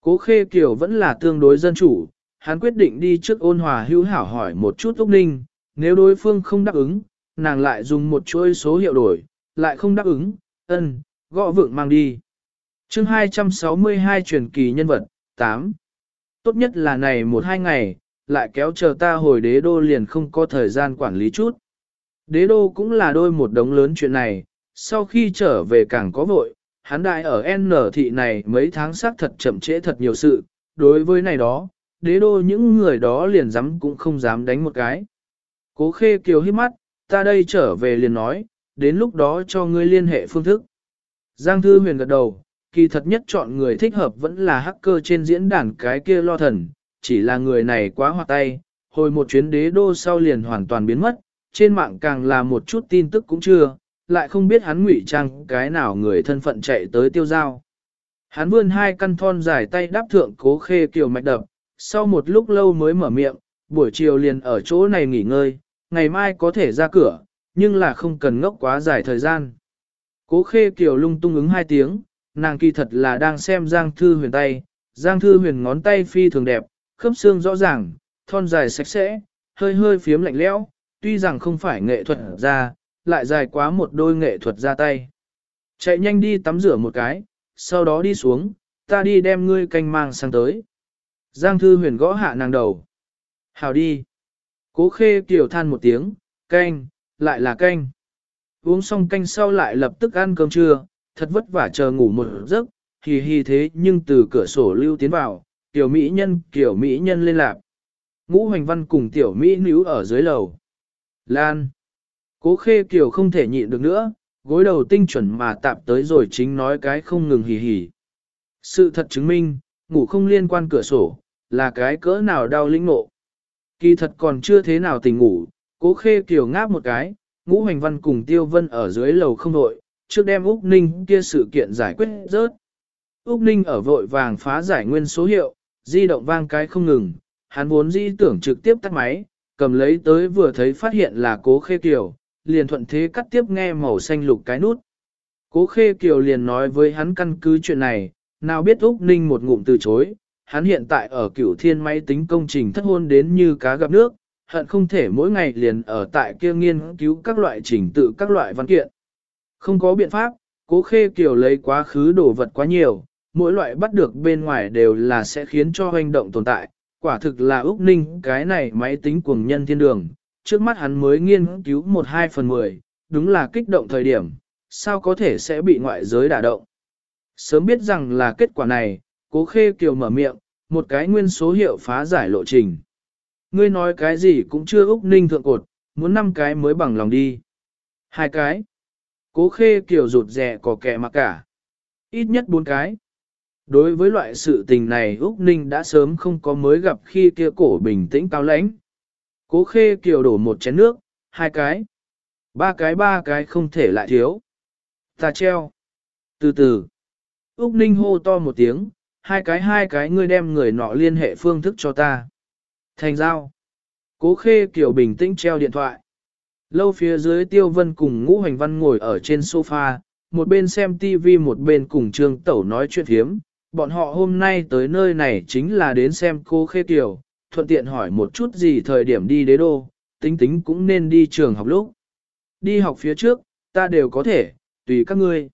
Cố khê kiều vẫn là tương đối dân chủ, hắn quyết định đi trước ôn hòa hữu hảo hỏi một chút Úc Ninh, nếu đối phương không đáp ứng, nàng lại dùng một chuỗi số hiệu đổi, lại không đáp ứng, ân, gõ vượng mang đi. chương 262 truyền kỳ nhân vật, 8. Tốt nhất là này một hai ngày, lại kéo chờ ta hồi đế đô liền không có thời gian quản lý chút. Đế đô cũng là đôi một đống lớn chuyện này, sau khi trở về càng có vội, hắn đại ở N thị này mấy tháng xác thật chậm trễ thật nhiều sự, đối với này đó, đế đô những người đó liền dám cũng không dám đánh một cái. Cố khê kiều hít mắt, ta đây trở về liền nói, đến lúc đó cho ngươi liên hệ phương thức. Giang Thư Huyền gật đầu, kỳ thật nhất chọn người thích hợp vẫn là hacker trên diễn đàn cái kia lo thần, chỉ là người này quá hoạt tay, hồi một chuyến đế đô sau liền hoàn toàn biến mất, trên mạng càng là một chút tin tức cũng chưa, lại không biết hắn ngụy trang cái nào người thân phận chạy tới tiêu giao. Hắn vươn hai căn thon dài tay đáp thượng cố khê kiều mạch đập, sau một lúc lâu mới mở miệng, buổi chiều liền ở chỗ này nghỉ ngơi, ngày mai có thể ra cửa, nhưng là không cần ngốc quá dài thời gian. Cố khê kiều lung tung ứng hai tiếng, nàng kỳ thật là đang xem Giang Thư Huyền tay, Giang Thư Huyền ngón tay phi thường đẹp, khớp xương rõ ràng, thon dài sạch sẽ, hơi hơi phiếm lạnh lẽo, tuy rằng không phải nghệ thuật ra, lại dài quá một đôi nghệ thuật ra tay. Chạy nhanh đi tắm rửa một cái, sau đó đi xuống, ta đi đem ngươi canh mang sang tới. Giang Thư Huyền gõ hạ nàng đầu. Hào đi. Cố khê kiều than một tiếng, canh, lại là canh. Uống xong canh sau lại lập tức ăn cơm trưa, thật vất vả chờ ngủ một giấc, hì hì thế nhưng từ cửa sổ lưu tiến vào, tiểu mỹ nhân, tiểu mỹ nhân lên lạp. Ngũ hoành văn cùng tiểu mỹ níu ở dưới lầu. Lan. Cố khê kiều không thể nhịn được nữa, gối đầu tinh chuẩn mà tạp tới rồi chính nói cái không ngừng hì hì. Sự thật chứng minh, ngủ không liên quan cửa sổ, là cái cỡ nào đau linh ngộ. Kỳ thật còn chưa thế nào tỉnh ngủ, cố khê kiều ngáp một cái, ngũ hoành văn cùng tiêu vân ở dưới lầu không đội, trước đem Úc Ninh kia sự kiện giải quyết rớt. Úc Ninh ở vội vàng phá giải nguyên số hiệu, di động vang cái không ngừng, hắn vốn di tưởng trực tiếp tắt máy, cầm lấy tới vừa thấy phát hiện là cố khê kiều, liền thuận thế cắt tiếp nghe màu xanh lục cái nút. Cố khê kiều liền nói với hắn căn cứ chuyện này, nào biết Úc Ninh một ngụm từ chối, hắn hiện tại ở cửu thiên máy tính công trình thất hôn đến như cá gặp nước, hận không thể mỗi ngày liền ở tại kia nghiên cứu các loại trình tự các loại văn kiện. Không có biện pháp, cố khê kiều lấy quá khứ đồ vật quá nhiều, mỗi loại bắt được bên ngoài đều là sẽ khiến cho hành động tồn tại, quả thực là Úc Ninh cái này máy tính cuồng nhân thiên đường, trước mắt hắn mới nghiên cứu 1-2 phần 10, đúng là kích động thời điểm, sao có thể sẽ bị ngoại giới đả động. Sớm biết rằng là kết quả này, cố khê kiều mở miệng, một cái nguyên số hiệu phá giải lộ trình. Ngươi nói cái gì cũng chưa Úc Ninh thượng cột, muốn năm cái mới bằng lòng đi. Hai cái. Cố khê kiều rụt rè có kẻ mà cả. Ít nhất bốn cái. Đối với loại sự tình này Úc Ninh đã sớm không có mới gặp khi kia cổ bình tĩnh cao lãnh. Cố khê kiều đổ một chén nước, hai cái. Ba cái ba cái không thể lại thiếu. Ta treo. Từ từ. Úc Ninh hô to một tiếng, hai cái hai cái ngươi đem người nọ liên hệ phương thức cho ta. Thành giao. Cố khê kiều bình tĩnh treo điện thoại. Lâu phía dưới tiêu vân cùng ngũ hành văn ngồi ở trên sofa, một bên xem TV một bên cùng trương tẩu nói chuyện hiếm Bọn họ hôm nay tới nơi này chính là đến xem cô khê Kiều, thuận tiện hỏi một chút gì thời điểm đi đế đô, tính tính cũng nên đi trường học lúc. Đi học phía trước, ta đều có thể, tùy các ngươi.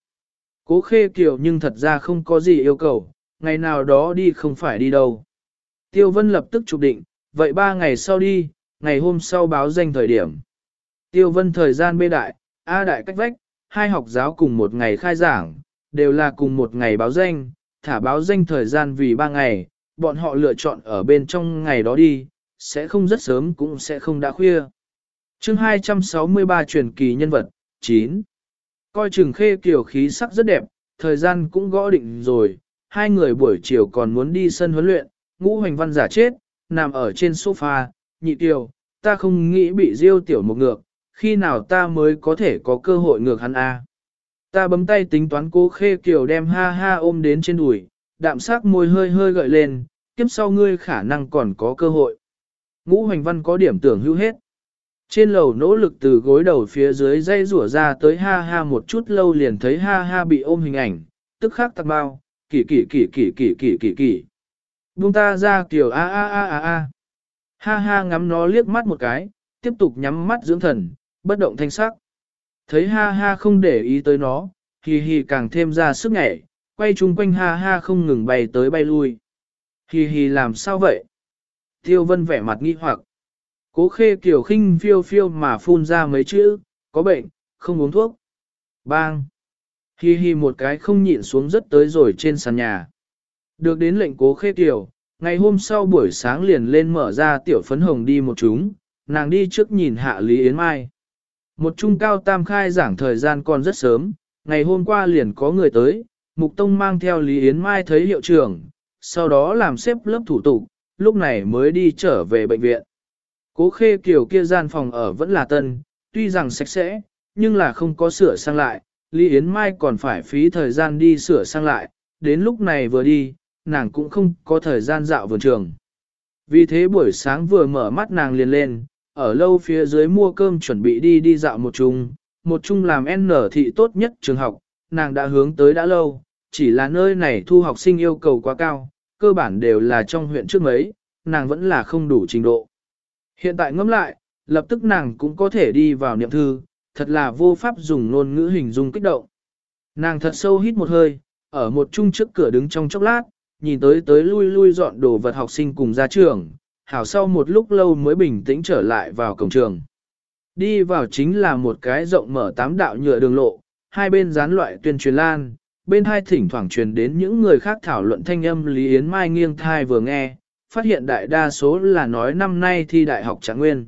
Cố khê Kiều nhưng thật ra không có gì yêu cầu, ngày nào đó đi không phải đi đâu. Tiêu Vân lập tức chụp định, vậy ba ngày sau đi, ngày hôm sau báo danh thời điểm. Tiêu Vân thời gian bê đại, A đại cách vách, hai học giáo cùng một ngày khai giảng, đều là cùng một ngày báo danh, thả báo danh thời gian vì ba ngày, bọn họ lựa chọn ở bên trong ngày đó đi, sẽ không rất sớm cũng sẽ không đã khuya. chương 263 truyền kỳ nhân vật, 9. Coi chừng khê kiểu khí sắc rất đẹp, thời gian cũng gõ định rồi, hai người buổi chiều còn muốn đi sân huấn luyện, ngũ hoành văn giả chết, nằm ở trên sofa, nhị tiểu, ta không nghĩ bị diêu tiểu một ngược, khi nào ta mới có thể có cơ hội ngược hắn a? Ta bấm tay tính toán cố khê kiểu đem ha ha ôm đến trên đùi, đạm sắc môi hơi hơi gợi lên, kiếp sau ngươi khả năng còn có cơ hội. Ngũ hoành văn có điểm tưởng hữu hết. Trên lầu nỗ lực từ gối đầu phía dưới dây rủa ra tới ha ha một chút lâu liền thấy ha ha bị ôm hình ảnh, tức khắc tạc bao, kỳ kỳ kỳ kỳ kỳ kỳ kỳ kỳ. Buông ta ra kiểu a a a a a. Ha ha ngắm nó liếc mắt một cái, tiếp tục nhắm mắt dưỡng thần, bất động thanh sắc. Thấy ha ha không để ý tới nó, hì hì càng thêm ra sức nhảy, quay chung quanh ha ha không ngừng bay tới bay lui. Hì hì làm sao vậy? Tiêu vân vẻ mặt nghi hoặc. Cố khê kiểu khinh phiêu phiêu mà phun ra mấy chữ, có bệnh, không uống thuốc. Bang! Hi hi một cái không nhịn xuống rất tới rồi trên sàn nhà. Được đến lệnh cố khê tiểu, ngày hôm sau buổi sáng liền lên mở ra tiểu phấn hồng đi một chúng, nàng đi trước nhìn hạ Lý Yến Mai. Một trung cao tam khai giảng thời gian còn rất sớm, ngày hôm qua liền có người tới, Mục Tông mang theo Lý Yến Mai thấy hiệu trưởng, sau đó làm xếp lớp thủ tục, lúc này mới đi trở về bệnh viện. Cố khê kiểu kia gian phòng ở vẫn là tân, tuy rằng sạch sẽ, nhưng là không có sửa sang lại, Lý Yến Mai còn phải phí thời gian đi sửa sang lại, đến lúc này vừa đi, nàng cũng không có thời gian dạo vườn trường. Vì thế buổi sáng vừa mở mắt nàng liền lên, ở lâu phía dưới mua cơm chuẩn bị đi đi dạo một chung, một chung làm N thị tốt nhất trường học, nàng đã hướng tới đã lâu, chỉ là nơi này thu học sinh yêu cầu quá cao, cơ bản đều là trong huyện trước mấy, nàng vẫn là không đủ trình độ. Hiện tại ngẫm lại, lập tức nàng cũng có thể đi vào niệm thư, thật là vô pháp dùng ngôn ngữ hình dung kích động. Nàng thật sâu hít một hơi, ở một chung trước cửa đứng trong chốc lát, nhìn tới tới lui lui dọn đồ vật học sinh cùng ra trường, hảo sau một lúc lâu mới bình tĩnh trở lại vào cổng trường. Đi vào chính là một cái rộng mở tám đạo nhựa đường lộ, hai bên dán loại tuyên truyền lan, bên hai thỉnh thoảng truyền đến những người khác thảo luận thanh âm Lý Yến Mai nghiêng thai vừa nghe, phát hiện đại đa số là nói năm nay thi đại học trạng nguyên.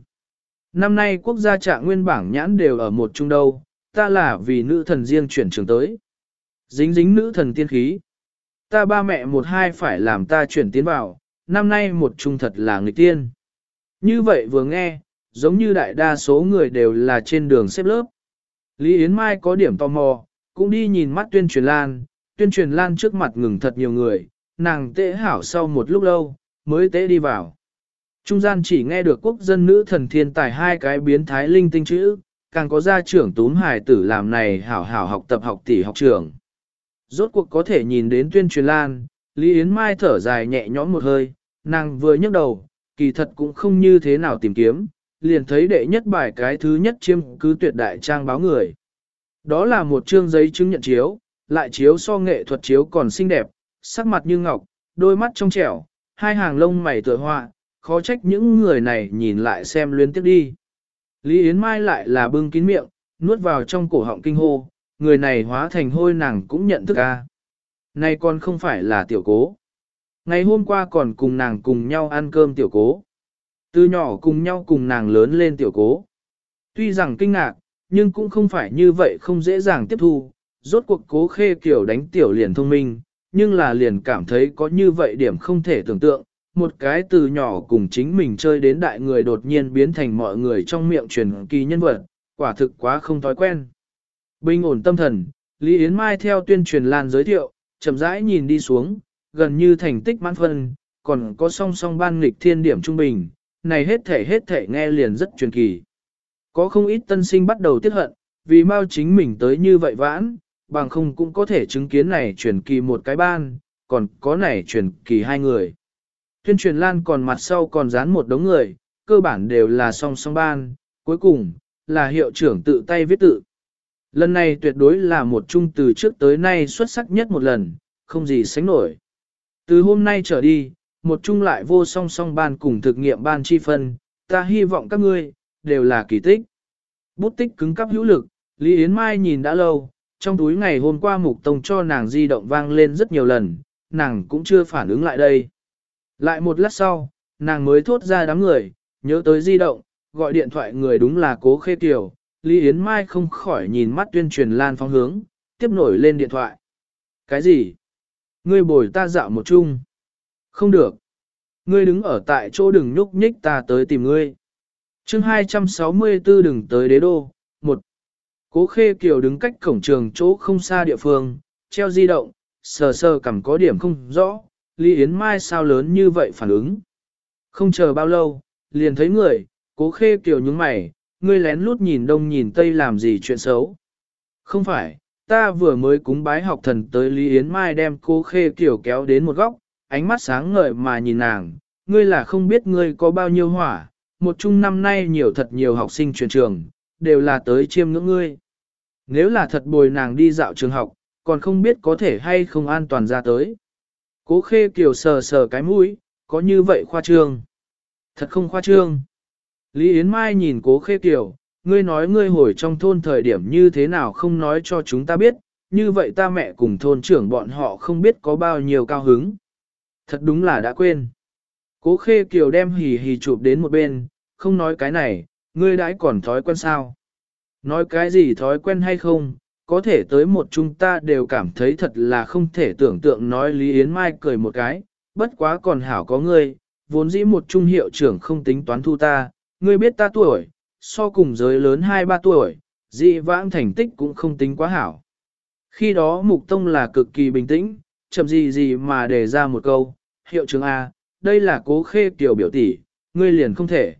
Năm nay quốc gia trạng nguyên bảng nhãn đều ở một trung đâu, ta là vì nữ thần riêng chuyển trường tới. Dính dính nữ thần tiên khí. Ta ba mẹ một hai phải làm ta chuyển tiến vào, năm nay một trung thật là người tiên. Như vậy vừa nghe, giống như đại đa số người đều là trên đường xếp lớp. Lý Yến Mai có điểm tò mò, cũng đi nhìn mắt tuyên truyền lan, tuyên truyền lan trước mặt ngừng thật nhiều người, nàng tệ hảo sau một lúc lâu, mới tệ đi vào. Trung gian chỉ nghe được quốc dân nữ thần thiên tài hai cái biến thái linh tinh chữ, càng có gia trưởng túm hải tử làm này hảo hảo học tập học tỷ học trưởng Rốt cuộc có thể nhìn đến tuyên truyền lan, Lý Yến Mai thở dài nhẹ nhõm một hơi, nàng vừa nhấc đầu, kỳ thật cũng không như thế nào tìm kiếm, liền thấy đệ nhất bài cái thứ nhất chiêm cứ tuyệt đại trang báo người. Đó là một chương giấy chứng nhận chiếu, lại chiếu so nghệ thuật chiếu còn xinh đẹp, sắc mặt như ngọc, đôi mắt trong trẻo, hai hàng lông mày tựa họa, khó trách những người này nhìn lại xem luyến tiếp đi. Lý Yến Mai lại là bưng kín miệng, nuốt vào trong cổ họng kinh hô, người này hóa thành hôi nàng cũng nhận thức a. Này còn không phải là tiểu cố. Ngày hôm qua còn cùng nàng cùng nhau ăn cơm tiểu cố. Từ nhỏ cùng nhau cùng nàng lớn lên tiểu cố. Tuy rằng kinh ngạc, nhưng cũng không phải như vậy không dễ dàng tiếp thu. Rốt cuộc cố khê kiểu đánh tiểu liền thông minh, nhưng là liền cảm thấy có như vậy điểm không thể tưởng tượng. Một cái từ nhỏ cùng chính mình chơi đến đại người đột nhiên biến thành mọi người trong miệng truyền kỳ nhân vật, quả thực quá không thói quen. Bình ổn tâm thần, Lý Yến Mai theo tuyên truyền lan giới thiệu, chậm rãi nhìn đi xuống, gần như thành tích mãn phân, còn có song song ban nghịch thiên điểm trung bình, này hết thể hết thể nghe liền rất truyền kỳ. Có không ít tân sinh bắt đầu tiết hận, vì mau chính mình tới như vậy vãn, bằng không cũng có thể chứng kiến này truyền kỳ một cái ban, còn có này truyền kỳ hai người. Tuyên truyền lan còn mặt sau còn dán một đống người, cơ bản đều là song song ban, cuối cùng, là hiệu trưởng tự tay viết tự. Lần này tuyệt đối là một trung từ trước tới nay xuất sắc nhất một lần, không gì sánh nổi. Từ hôm nay trở đi, một chung lại vô song song ban cùng thực nghiệm ban chi phân, ta hy vọng các ngươi, đều là kỳ tích. Bút tích cứng cắp hữu lực, Lý Yến Mai nhìn đã lâu, trong túi ngày hôm qua mục tông cho nàng di động vang lên rất nhiều lần, nàng cũng chưa phản ứng lại đây. Lại một lát sau, nàng mới thốt ra đám người, nhớ tới di động, gọi điện thoại người đúng là cố khê tiểu, Lý Yến Mai không khỏi nhìn mắt tuyên truyền lan phong hướng, tiếp nổi lên điện thoại. Cái gì? Ngươi bồi ta dạo một chung. Không được. Ngươi đứng ở tại chỗ đừng nhúc nhích ta tới tìm ngươi. chương 264 đừng tới đế đô. Một. Cố khê kiều đứng cách cổng trường chỗ không xa địa phương, treo di động, sờ sờ cầm có điểm không rõ. Lý Yến Mai sao lớn như vậy phản ứng. Không chờ bao lâu, liền thấy người, cố khê kiều nhướng mày, ngươi lén lút nhìn đông nhìn tây làm gì chuyện xấu. Không phải, ta vừa mới cúng bái học thần tới Lý Yến Mai đem cô khê kiểu kéo đến một góc, ánh mắt sáng ngời mà nhìn nàng, ngươi là không biết ngươi có bao nhiêu hỏa, một chung năm nay nhiều thật nhiều học sinh truyền trường, đều là tới chiêm ngưỡng ngươi. Nếu là thật bồi nàng đi dạo trường học, còn không biết có thể hay không an toàn ra tới. Cố khê kiểu sờ sờ cái mũi, có như vậy khoa trương. Thật không khoa trương. Lý Yến Mai nhìn cố khê kiểu, ngươi nói ngươi hồi trong thôn thời điểm như thế nào không nói cho chúng ta biết, như vậy ta mẹ cùng thôn trưởng bọn họ không biết có bao nhiêu cao hứng. Thật đúng là đã quên. Cố khê kiều đem hì hì chụp đến một bên, không nói cái này, ngươi đãi còn thói quen sao. Nói cái gì thói quen hay không, có thể tới một chúng ta đều cảm thấy thật là không thể tưởng tượng nói Lý Yến Mai cười một cái, bất quá còn hảo có ngươi, vốn dĩ một trung hiệu trưởng không tính toán thu ta, ngươi biết ta tuổi, so cùng giới lớn 2-3 tuổi, dị vãng thành tích cũng không tính quá hảo. Khi đó Mục Tông là cực kỳ bình tĩnh, chậm gì gì mà đề ra một câu, hiệu trưởng A, đây là cố khê tiểu biểu tỷ, ngươi liền không thể.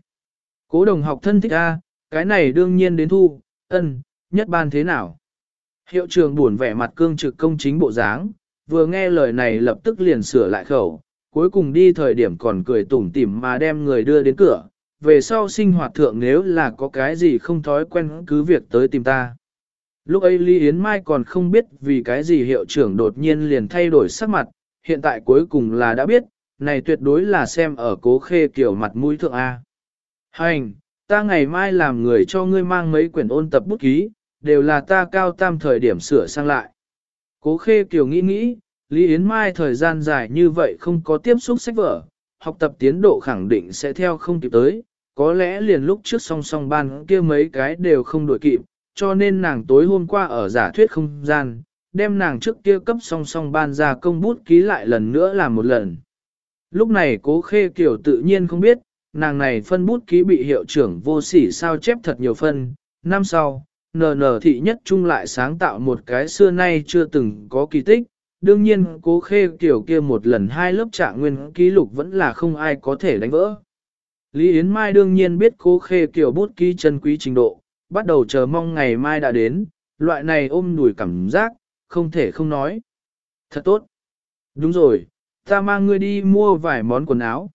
Cố đồng học thân thích A, cái này đương nhiên đến thu, ân, nhất ban thế nào? Hiệu trưởng buồn vẻ mặt cương trực công chính bộ dáng, vừa nghe lời này lập tức liền sửa lại khẩu, cuối cùng đi thời điểm còn cười tủm tỉm mà đem người đưa đến cửa, về sau sinh hoạt thượng nếu là có cái gì không thói quen cứ việc tới tìm ta. Lúc ấy Lý Yến Mai còn không biết vì cái gì hiệu trưởng đột nhiên liền thay đổi sắc mặt, hiện tại cuối cùng là đã biết, này tuyệt đối là xem ở cố khê kiểu mặt mũi thượng A. Hành, ta ngày mai làm người cho ngươi mang mấy quyển ôn tập bút ký, đều là ta cao tam thời điểm sửa sang lại. Cố khê kiểu nghĩ nghĩ, Lý Yến Mai thời gian dài như vậy không có tiếp xúc sách vở, học tập tiến độ khẳng định sẽ theo không kịp tới, có lẽ liền lúc trước song song ban kia mấy cái đều không đổi kịp, cho nên nàng tối hôm qua ở giả thuyết không gian, đem nàng trước kia cấp song song ban ra công bút ký lại lần nữa làm một lần. Lúc này cố khê kiểu tự nhiên không biết, nàng này phân bút ký bị hiệu trưởng vô sỉ sao chép thật nhiều phân, năm sau, nờ nờ thị nhất trung lại sáng tạo một cái xưa nay chưa từng có kỳ tích, đương nhiên cố khê kiểu kia một lần hai lớp trạng nguyên ký lục vẫn là không ai có thể đánh vỡ. Lý Yến Mai đương nhiên biết cố khê kiểu bút ký chân quý trình độ, bắt đầu chờ mong ngày mai đã đến, loại này ôm đùi cảm giác, không thể không nói. Thật tốt. Đúng rồi, ta mang ngươi đi mua vài món quần áo.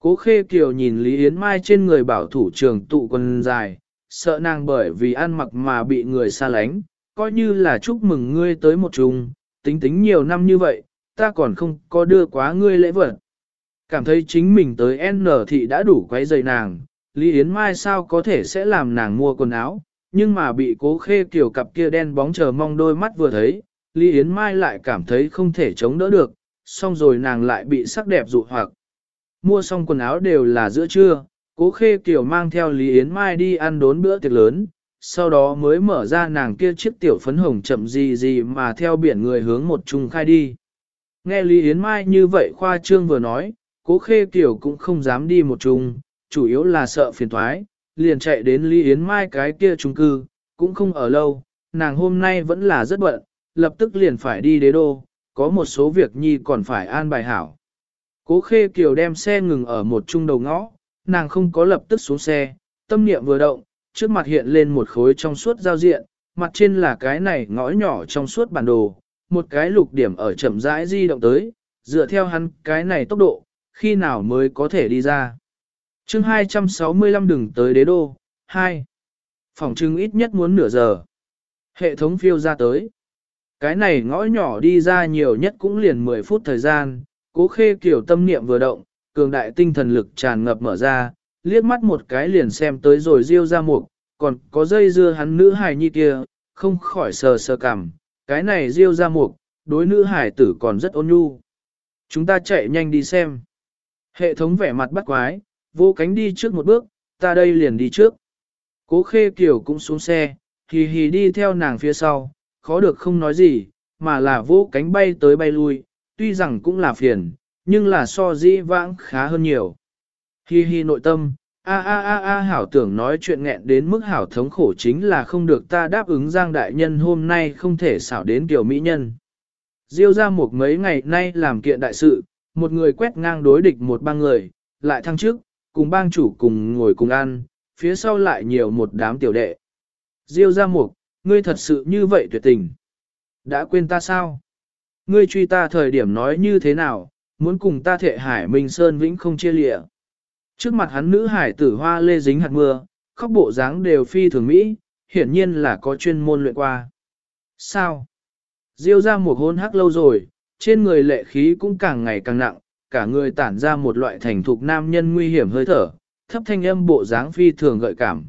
Cố khê kiều nhìn Lý Yến Mai trên người bảo thủ trường tụ quần dài, sợ nàng bởi vì ăn mặc mà bị người xa lánh, coi như là chúc mừng ngươi tới một chung, tính tính nhiều năm như vậy, ta còn không có đưa quá ngươi lễ vật. Cảm thấy chính mình tới N thị đã đủ quấy rầy nàng, Lý Yến Mai sao có thể sẽ làm nàng mua quần áo, nhưng mà bị cố khê kiểu cặp kia đen bóng chờ mong đôi mắt vừa thấy, Lý Yến Mai lại cảm thấy không thể chống đỡ được, xong rồi nàng lại bị sắc đẹp dụ hoặc. Mua xong quần áo đều là giữa trưa, cố khê kiểu mang theo Lý Yến Mai đi ăn đốn bữa tiệc lớn, sau đó mới mở ra nàng kia chiếc tiểu phấn hồng chậm gì gì mà theo biển người hướng một chung khai đi. Nghe Lý Yến Mai như vậy khoa trương vừa nói, cố khê kiểu cũng không dám đi một chung, chủ yếu là sợ phiền toái liền chạy đến Lý Yến Mai cái kia chung cư, cũng không ở lâu, nàng hôm nay vẫn là rất bận, lập tức liền phải đi đế đô, có một số việc nhi còn phải an bài hảo. Cố khê kiều đem xe ngừng ở một trung đầu ngõ, nàng không có lập tức xuống xe, tâm niệm vừa động, trước mặt hiện lên một khối trong suốt giao diện, mặt trên là cái này ngõ nhỏ trong suốt bản đồ, một cái lục điểm ở chậm rãi di động tới, dựa theo hắn cái này tốc độ, khi nào mới có thể đi ra. chương 265 đừng tới đế đô, 2. Phòng trưng ít nhất muốn nửa giờ. Hệ thống phiêu ra tới. Cái này ngõ nhỏ đi ra nhiều nhất cũng liền 10 phút thời gian, cố khê kiểu tâm niệm vừa động, cường đại tinh thần lực tràn ngập mở ra, liếc mắt một cái liền xem tới rồi riêu ra mục, còn có dây dưa hắn nữ hài nhi kia, không khỏi sờ sờ cằm, cái này riêu ra mục, đối nữ hải tử còn rất ôn nhu. Chúng ta chạy nhanh đi xem. Hệ thống vẻ mặt bắt quái, vô cánh đi trước một bước, ta đây liền đi trước. Cố khê kiểu cũng xuống xe, hì hì đi theo nàng phía sau, khó được không nói gì, mà là vô cánh bay tới bay lui, tuy rằng cũng là phiền, nhưng là so dĩ vãng khá hơn nhiều. Hi hi nội tâm, a a a a hảo tưởng nói chuyện nghẹn đến mức hảo thống khổ chính là không được ta đáp ứng giang đại nhân hôm nay không thể xảo đến kiểu mỹ nhân. Diêu ra một mấy ngày nay làm kiện đại sự, một người quét ngang đối địch một bang người, lại thăng trước, cùng bang chủ cùng ngồi cùng ăn, phía sau lại nhiều một đám tiểu đệ. Diêu ra mục, ngươi thật sự như vậy tuyệt tình. Đã quên ta sao? Ngươi truy ta thời điểm nói như thế nào, muốn cùng ta thệ hải minh sơn vĩnh không chia lịa. Trước mặt hắn nữ hải tử hoa lê dính hạt mưa, khóc bộ dáng đều phi thường mỹ, hiển nhiên là có chuyên môn luyện qua. Sao? Diêu ra một hôn hắc lâu rồi, trên người lệ khí cũng càng ngày càng nặng, cả người tản ra một loại thành thục nam nhân nguy hiểm hơi thở, thấp thanh âm bộ dáng phi thường gợi cảm.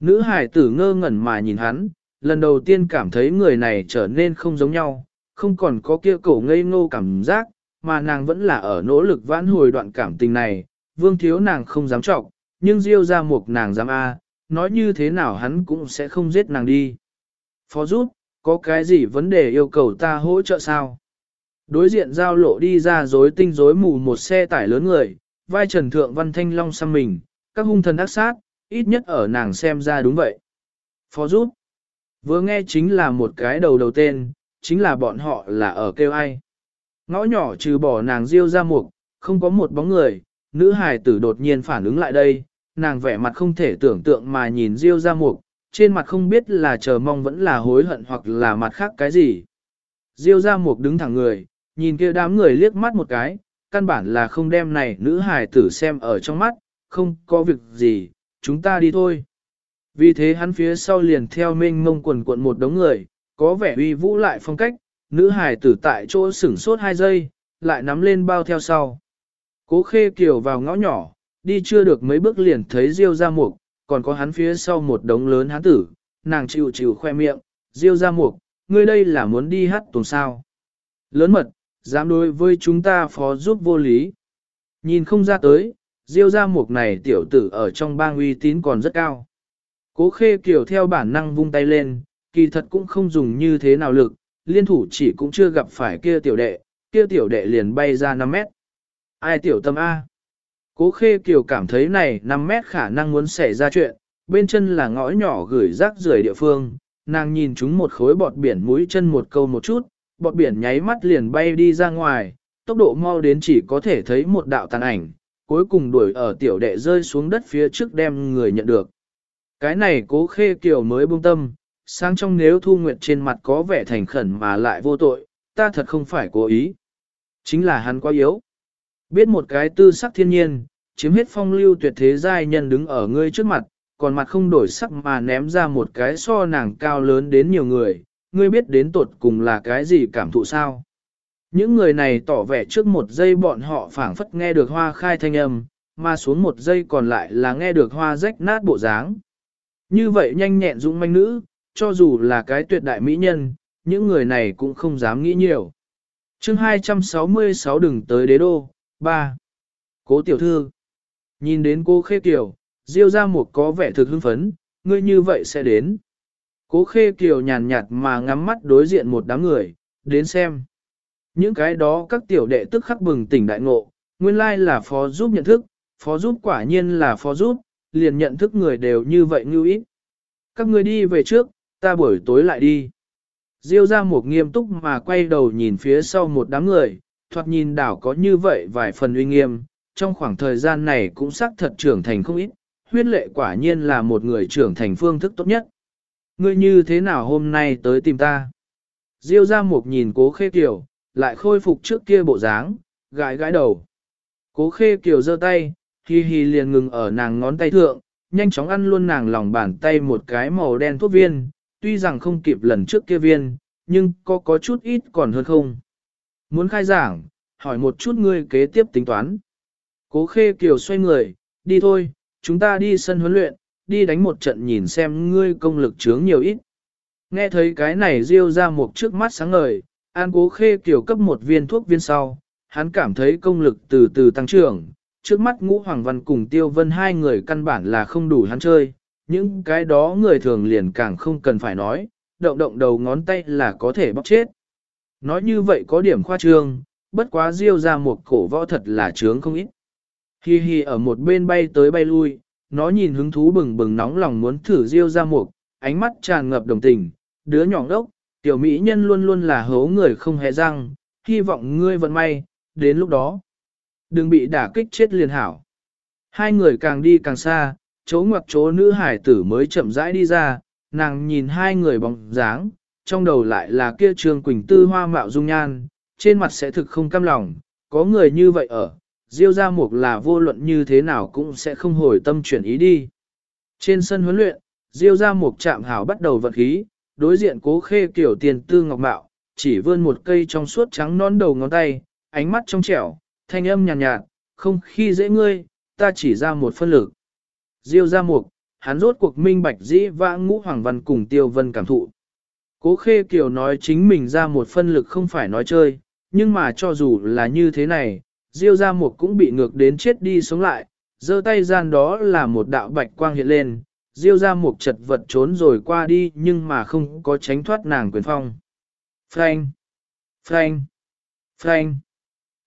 Nữ hải tử ngơ ngẩn mà nhìn hắn, lần đầu tiên cảm thấy người này trở nên không giống nhau, không còn có kia cổ ngây ngô cảm giác, mà nàng vẫn là ở nỗ lực vãn hồi đoạn cảm tình này, vương thiếu nàng không dám trọng, nhưng diêu ra một nàng dám a, nói như thế nào hắn cũng sẽ không giết nàng đi. Phó giúp, có cái gì vấn đề yêu cầu ta hỗ trợ sao? Đối diện giao lộ đi ra rối tinh rối mù một xe tải lớn người, vai trần thượng văn thanh long xăm mình, các hung thần ác sát, ít nhất ở nàng xem ra đúng vậy. Phó giúp, vừa nghe chính là một cái đầu đầu tên, chính là bọn họ là ở kêu ai. Ngõ nhỏ trừ bỏ nàng Diêu ra mục, không có một bóng người, nữ hài tử đột nhiên phản ứng lại đây, nàng vẻ mặt không thể tưởng tượng mà nhìn Diêu ra mục, trên mặt không biết là chờ mong vẫn là hối hận hoặc là mặt khác cái gì. Diêu ra mục đứng thẳng người, nhìn kia đám người liếc mắt một cái, căn bản là không đem này nữ hài tử xem ở trong mắt, không có việc gì, chúng ta đi thôi. Vì thế hắn phía sau liền theo mênh mông quần cuộn một đống người, có vẻ uy vũ lại phong cách, nữ hài tử tại chỗ sửng sốt hai giây, lại nắm lên bao theo sau. Cố khê kiều vào ngõ nhỏ, đi chưa được mấy bước liền thấy Diêu ra mục, còn có hắn phía sau một đống lớn hán tử, nàng chịu chịu khoe miệng, Diêu ra mục, ngươi đây là muốn đi hát tuần sao. Lớn mật, dám đối với chúng ta phó giúp vô lý. Nhìn không ra tới, Diêu ra mục này tiểu tử ở trong bang uy tín còn rất cao. Cố khê kiều theo bản năng vung tay lên, kỳ thật cũng không dùng như thế nào lực, liên thủ chỉ cũng chưa gặp phải kia tiểu đệ, kia tiểu đệ liền bay ra 5 mét. Ai tiểu tâm A? Cố khê kiều cảm thấy này 5 mét khả năng muốn xảy ra chuyện, bên chân là ngõ nhỏ gửi rác rưởi địa phương, nàng nhìn chúng một khối bọt biển mũi chân một câu một chút, bọt biển nháy mắt liền bay đi ra ngoài, tốc độ mau đến chỉ có thể thấy một đạo tàn ảnh, cuối cùng đuổi ở tiểu đệ rơi xuống đất phía trước đem người nhận được. Cái này cố khê kiều mới buông tâm, sang trong nếu thu nguyệt trên mặt có vẻ thành khẩn mà lại vô tội, ta thật không phải cố ý. Chính là hắn quá yếu. Biết một cái tư sắc thiên nhiên, chiếm hết phong lưu tuyệt thế giai nhân đứng ở ngươi trước mặt, còn mặt không đổi sắc mà ném ra một cái so nàng cao lớn đến nhiều người, ngươi biết đến tột cùng là cái gì cảm thụ sao. Những người này tỏ vẻ trước một giây bọn họ phảng phất nghe được hoa khai thanh âm, mà xuống một giây còn lại là nghe được hoa rách nát bộ dáng. Như vậy nhanh nhẹn dũng manh nữ, cho dù là cái tuyệt đại mỹ nhân, những người này cũng không dám nghĩ nhiều. chương 266 đừng tới đế đô, 3. Cố tiểu thư. Nhìn đến cô khê kiều, diêu ra một có vẻ thực hưng phấn, ngươi như vậy sẽ đến. Cố khê kiều nhàn nhạt mà ngắm mắt đối diện một đám người, đến xem. Những cái đó các tiểu đệ tức khắc bừng tỉnh đại ngộ, nguyên lai là phó giúp nhận thức, phó giúp quả nhiên là phó giúp, liền nhận thức người đều như vậy như ít. Các người đi về trước, ta buổi tối lại đi. Diêu ra một nghiêm túc mà quay đầu nhìn phía sau một đám người, thoạt nhìn đảo có như vậy vài phần uy nghiêm, trong khoảng thời gian này cũng xác thật trưởng thành không ít, huyết lệ quả nhiên là một người trưởng thành phương thức tốt nhất. Ngươi như thế nào hôm nay tới tìm ta? Diêu ra một nhìn cố khê kiểu, lại khôi phục trước kia bộ dáng, gãi gãi đầu. Cố khê kiểu giơ tay, hi hi liền ngừng ở nàng ngón tay thượng, nhanh chóng ăn luôn nàng lòng bàn tay một cái màu đen thuốc viên, tuy rằng không kịp lần trước kia viên, nhưng có có chút ít còn hơn không. Muốn khai giảng, hỏi một chút ngươi kế tiếp tính toán. Cố khê kiều xoay người, đi thôi, chúng ta đi sân huấn luyện, đi đánh một trận nhìn xem ngươi công lực chướng nhiều ít. Nghe thấy cái này riêu ra một trước mắt sáng ngời, an cố khê kiều cấp một viên thuốc viên sau, hắn cảm thấy công lực từ từ tăng trưởng, trước mắt ngũ hoàng văn cùng tiêu vân hai người căn bản là không đủ hắn chơi, những cái đó người thường liền càng không cần phải nói, động động đầu ngón tay là có thể bóc chết. Nói như vậy có điểm khoa trương, bất quá diêu ra một cổ võ thật là trướng không ít. Hi hi ở một bên bay tới bay lui, nó nhìn hứng thú bừng bừng nóng lòng muốn thử diêu ra một, ánh mắt tràn ngập đồng tình, đứa nhỏ đốc, tiểu mỹ nhân luôn luôn là hố người không hề răng, hy vọng ngươi vận may, đến lúc đó. Đừng bị đả kích chết liền hảo. Hai người càng đi càng xa, chỗ ngoặc chỗ nữ hải tử mới chậm rãi đi ra, nàng nhìn hai người bóng dáng, trong đầu lại là kia Trương Quỳnh Tư hoa mạo dung nhan, trên mặt sẽ thực không cam lòng, có người như vậy ở, Diêu ra mục là vô luận như thế nào cũng sẽ không hồi tâm chuyển ý đi. Trên sân huấn luyện, Diêu ra mục chạm hảo bắt đầu vận khí, đối diện cố khê kiểu tiền tư ngọc mạo, chỉ vươn một cây trong suốt trắng non đầu ngón tay, ánh mắt trong trẻo, thanh âm nhàn nhạt, nhạt, không khi dễ ngươi, ta chỉ ra một phân lực. Diêu ra mục, hắn rốt cuộc minh bạch dĩ vã ngũ hoàng văn cùng tiêu vân cảm thụ. Cố khê kiều nói chính mình ra một phân lực không phải nói chơi, nhưng mà cho dù là như thế này, Diêu ra mục cũng bị ngược đến chết đi sống lại, giơ tay gian đó là một đạo bạch quang hiện lên, Diêu ra mục chật vật trốn rồi qua đi nhưng mà không có tránh thoát nàng quyền phong. Frank! Frank! Frank!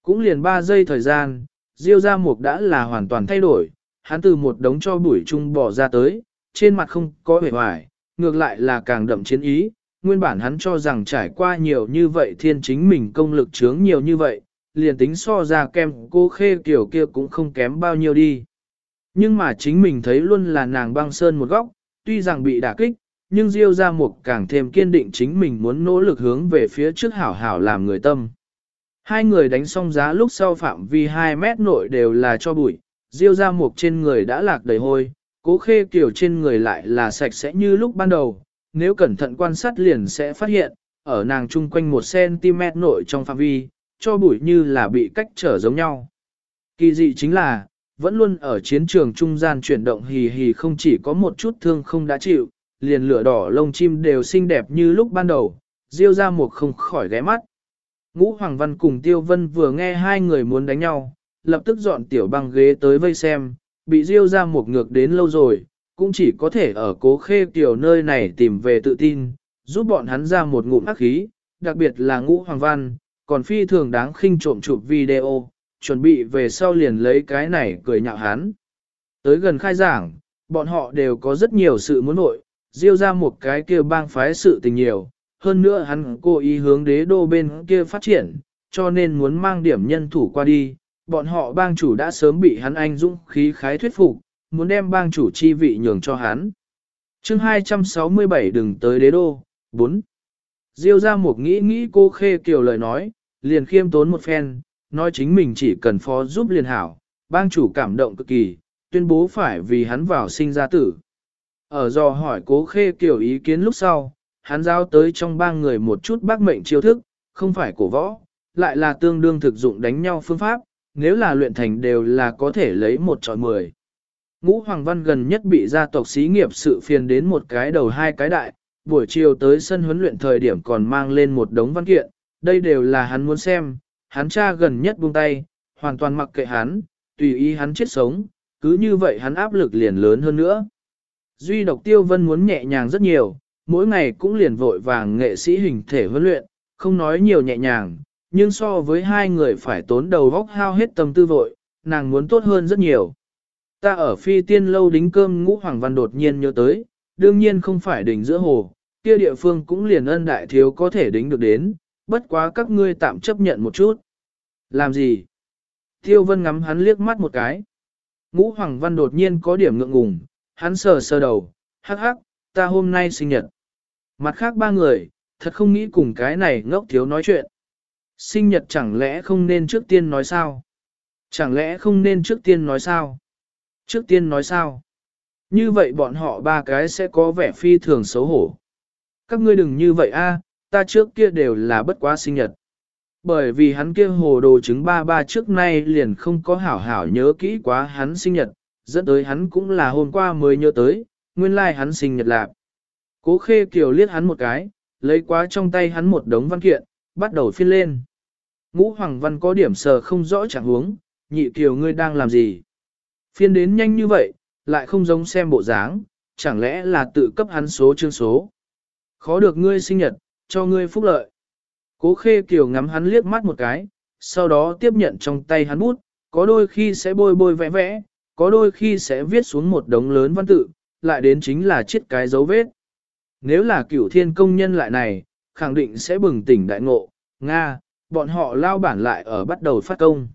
Cũng liền 3 giây thời gian, Diêu ra mục đã là hoàn toàn thay đổi, hắn từ một đống cho bụi chung bỏ ra tới, trên mặt không có vẻ hoài, ngược lại là càng đậm chiến ý, nguyên bản hắn cho rằng trải qua nhiều như vậy thiên chính mình công lực chướng nhiều như vậy, liền tính so ra kem cô khê kiểu kia cũng không kém bao nhiêu đi. Nhưng mà chính mình thấy luôn là nàng băng sơn một góc, tuy rằng bị đả kích, nhưng Diêu ra một càng thêm kiên định chính mình muốn nỗ lực hướng về phía trước hảo hảo làm người tâm. Hai người đánh xong giá lúc sau phạm vi 2 mét nội đều là cho bụi, Diêu ra một trên người đã lạc đầy hôi, cố khê kiểu trên người lại là sạch sẽ như lúc ban đầu, nếu cẩn thận quan sát liền sẽ phát hiện, ở nàng chung quanh 1cm nội trong phạm vi, cho bụi như là bị cách trở giống nhau. Kỳ dị chính là, vẫn luôn ở chiến trường trung gian chuyển động hì hì không chỉ có một chút thương không đã chịu, liền lửa đỏ lông chim đều xinh đẹp như lúc ban đầu, diêu ra một không khỏi ghé mắt. Ngũ Hoàng Văn cùng Tiêu Vân vừa nghe hai người muốn đánh nhau, lập tức dọn tiểu băng ghế tới vây xem, bị diêu ra một ngược đến lâu rồi, cũng chỉ có thể ở cố khê tiểu nơi này tìm về tự tin, giúp bọn hắn ra một ngụm ác khí, đặc biệt là Ngũ Hoàng Văn, còn phi thường đáng khinh trộm chụp video, chuẩn bị về sau liền lấy cái này cười nhạo hắn. Tới gần khai giảng, bọn họ đều có rất nhiều sự muốn nội, diêu ra một cái kia bang phái sự tình nhiều, hơn nữa hắn cố ý hướng đế đô bên kia phát triển, cho nên muốn mang điểm nhân thủ qua đi, bọn họ bang chủ đã sớm bị hắn anh dũng khí khái thuyết phục, muốn đem bang chủ chi vị nhường cho hắn. chương 267 đừng tới đế đô, 4. Diêu ra một nghĩ nghĩ cô khê kiều lời nói, liền khiêm tốn một phen, nói chính mình chỉ cần phó giúp liền hảo, bang chủ cảm động cực kỳ, tuyên bố phải vì hắn vào sinh ra tử. Ở do hỏi cố khê kiểu ý kiến lúc sau, hắn giao tới trong bang người một chút bác mệnh chiêu thức, không phải cổ võ, lại là tương đương thực dụng đánh nhau phương pháp, nếu là luyện thành đều là có thể lấy một trọi mười. Ngũ Hoàng Văn gần nhất bị gia tộc xí nghiệp sự phiền đến một cái đầu hai cái đại, buổi chiều tới sân huấn luyện thời điểm còn mang lên một đống văn kiện, đây đều là hắn muốn xem, hắn cha gần nhất buông tay, hoàn toàn mặc kệ hắn, tùy ý hắn chết sống, cứ như vậy hắn áp lực liền lớn hơn nữa. Duy độc tiêu vân muốn nhẹ nhàng rất nhiều, mỗi ngày cũng liền vội vàng nghệ sĩ hình thể huấn luyện, không nói nhiều nhẹ nhàng, nhưng so với hai người phải tốn đầu vóc hao hết tâm tư vội, nàng muốn tốt hơn rất nhiều. Ta ở phi tiên lâu đính cơm ngũ hoàng văn đột nhiên nhớ tới, đương nhiên không phải đỉnh giữa hồ, kia địa phương cũng liền ân đại thiếu có thể đính được đến, bất quá các ngươi tạm chấp nhận một chút. Làm gì? Tiêu vân ngắm hắn liếc mắt một cái. Ngũ hoàng văn đột nhiên có điểm ngượng ngùng, hắn sờ sờ đầu, hắc hắc, ta hôm nay sinh nhật. Mặt khác ba người, thật không nghĩ cùng cái này ngốc thiếu nói chuyện. Sinh nhật chẳng lẽ không nên trước tiên nói sao? Chẳng lẽ không nên trước tiên nói sao? Trước tiên nói sao? Như vậy bọn họ ba cái sẽ có vẻ phi thường xấu hổ. Các ngươi đừng như vậy a, ta trước kia đều là bất quá sinh nhật. Bởi vì hắn kia hồ đồ chứng ba ba trước nay liền không có hảo hảo nhớ kỹ quá hắn sinh nhật, dẫn tới hắn cũng là hôm qua mới nhớ tới, nguyên lai like hắn sinh nhật lạc. Cố khê kiều liếc hắn một cái, lấy quá trong tay hắn một đống văn kiện, bắt đầu phiên lên. Ngũ Hoàng Văn có điểm sờ không rõ chẳng huống, nhị kiều ngươi đang làm gì? Phiên đến nhanh như vậy, lại không giống xem bộ dáng, chẳng lẽ là tự cấp hắn số chương số. Khó được ngươi sinh nhật, cho ngươi phúc lợi. Cố khê kiều ngắm hắn liếc mắt một cái, sau đó tiếp nhận trong tay hắn bút, có đôi khi sẽ bôi bôi vẽ vẽ, có đôi khi sẽ viết xuống một đống lớn văn tự, lại đến chính là chiết cái dấu vết. Nếu là cửu thiên công nhân lại này, khẳng định sẽ bừng tỉnh đại ngộ, Nga, bọn họ lao bản lại ở bắt đầu phát công.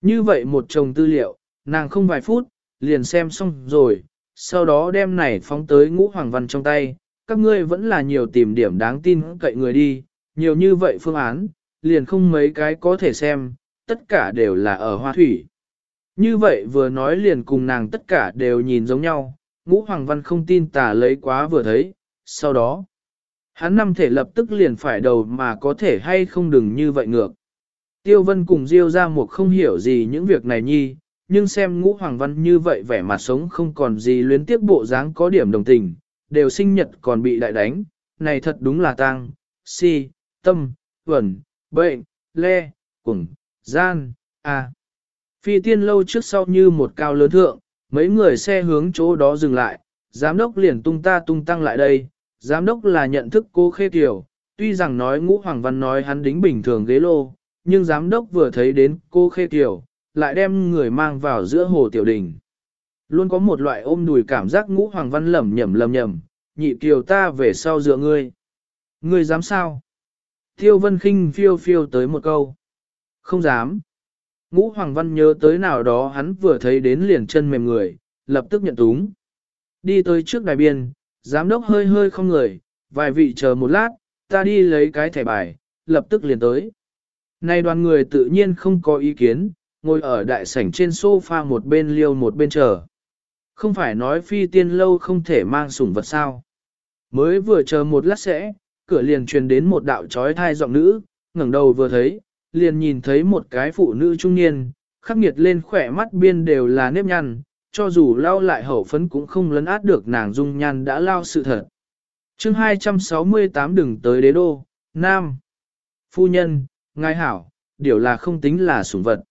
Như vậy một chồng tư liệu, nàng không vài phút, liền xem xong rồi, sau đó đem này phóng tới ngũ hoàng văn trong tay, các ngươi vẫn là nhiều tìm điểm đáng tin cậy người đi, nhiều như vậy phương án, liền không mấy cái có thể xem, tất cả đều là ở hoa thủy. Như vậy vừa nói liền cùng nàng tất cả đều nhìn giống nhau, ngũ hoàng văn không tin tà lấy quá vừa thấy, sau đó, hắn năm thể lập tức liền phải đầu mà có thể hay không đừng như vậy ngược. Tiêu vân cùng Diêu ra một không hiểu gì những việc này nhi, nhưng xem ngũ hoàng văn như vậy vẻ mặt sống không còn gì luyến tiếp bộ dáng có điểm đồng tình, đều sinh nhật còn bị đại đánh, này thật đúng là tang, si, tâm, vẩn, bệnh, le, cùng, gian, a. Phi tiên lâu trước sau như một cao lớn thượng, mấy người xe hướng chỗ đó dừng lại, giám đốc liền tung ta tung tăng lại đây, giám đốc là nhận thức cô khê tiểu, tuy rằng nói ngũ hoàng văn nói hắn đính bình thường ghế lô, nhưng giám đốc vừa thấy đến cô khê tiểu, lại đem người mang vào giữa hồ tiểu đình. Luôn có một loại ôm đùi cảm giác ngũ hoàng văn lẩm nhẩm lẩm nhẩm nhị kiều ta về sau dựa ngươi. Ngươi dám sao? Tiêu vân khinh phiêu phiêu tới một câu. Không dám. Ngũ hoàng văn nhớ tới nào đó hắn vừa thấy đến liền chân mềm người, lập tức nhận túng. Đi tới trước đài biên, giám đốc hơi hơi không người, vài vị chờ một lát, ta đi lấy cái thẻ bài, lập tức liền tới. Này đoàn người tự nhiên không có ý kiến, ngồi ở đại sảnh trên sofa một bên liêu một bên chờ. Không phải nói phi tiên lâu không thể mang sủng vật sao. Mới vừa chờ một lát sẽ, cửa liền truyền đến một đạo trói thai giọng nữ, ngẩng đầu vừa thấy, liền nhìn thấy một cái phụ nữ trung niên, khắc nghiệt lên khỏe mắt biên đều là nếp nhăn, cho dù lao lại hậu phấn cũng không lấn át được nàng dung nhan đã lao sự thật. chương 268 đừng tới đế đô, Nam. Phu nhân, ngài hảo, điều là không tính là sủng vật.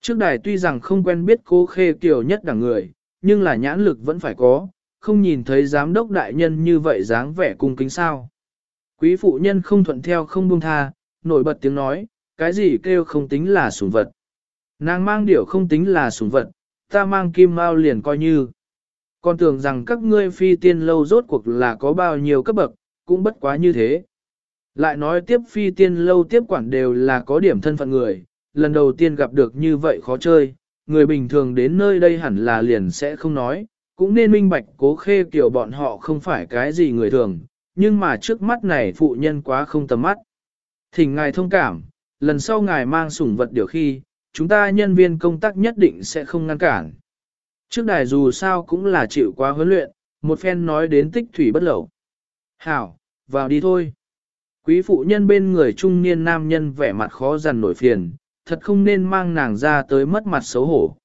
Trước đài tuy rằng không quen biết cô khê kiều nhất đẳng người, nhưng là nhãn lực vẫn phải có, không nhìn thấy giám đốc đại nhân như vậy dáng vẻ cung kính sao. Quý phụ nhân không thuận theo không buông tha, nổi bật tiếng nói, cái gì kêu không tính là sủng vật. Nàng mang điểu không tính là sủng vật, ta mang kim mao liền coi như. Còn tưởng rằng các ngươi phi tiên lâu rốt cuộc là có bao nhiêu cấp bậc, cũng bất quá như thế. Lại nói tiếp phi tiên lâu tiếp quản đều là có điểm thân phận người, lần đầu tiên gặp được như vậy khó chơi, người bình thường đến nơi đây hẳn là liền sẽ không nói, cũng nên minh bạch cố khê kiểu bọn họ không phải cái gì người thường, nhưng mà trước mắt này phụ nhân quá không tầm mắt. Thỉnh ngài thông cảm, lần sau ngài mang sủng vật điều khi, chúng ta nhân viên công tác nhất định sẽ không ngăn cản. Trước đài dù sao cũng là chịu quá huấn luyện, một phen nói đến tích thủy bất lẩu. Hảo, vào đi thôi. Quý phụ nhân bên người trung niên nam nhân vẻ mặt khó dằn nổi phiền, thật không nên mang nàng ra tới mất mặt xấu hổ.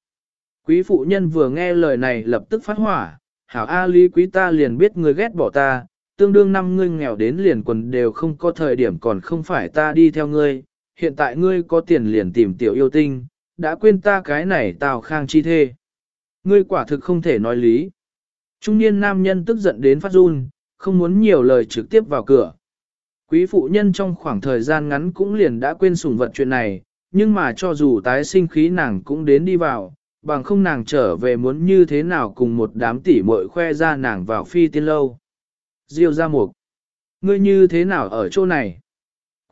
Quý phụ nhân vừa nghe lời này lập tức phát hỏa, hảo A lý quý ta liền biết người ghét bỏ ta, tương đương năm ngươi nghèo đến liền quần đều không có thời điểm còn không phải ta đi theo ngươi, hiện tại ngươi có tiền liền tìm tiểu yêu tinh, đã quên ta cái này tào khang chi thê. Ngươi quả thực không thể nói lý. Trung niên nam nhân tức giận đến phát run, không muốn nhiều lời trực tiếp vào cửa. Quý phụ nhân trong khoảng thời gian ngắn cũng liền đã quên sủng vật chuyện này, nhưng mà cho dù tái sinh khí nàng cũng đến đi vào, bằng không nàng trở về muốn như thế nào cùng một đám tỷ muội khoe ra nàng vào phi tiên lâu. Diêu ra mục. Ngươi như thế nào ở chỗ này?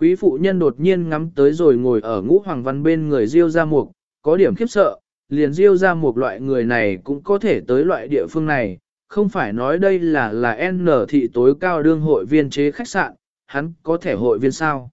Quý phụ nhân đột nhiên ngắm tới rồi ngồi ở ngũ hoàng văn bên người Diêu ra mục, có điểm khiếp sợ, liền Diêu ra mục loại người này cũng có thể tới loại địa phương này, không phải nói đây là là N thị tối cao đương hội viên chế khách sạn, hắn có thể hội viên sao?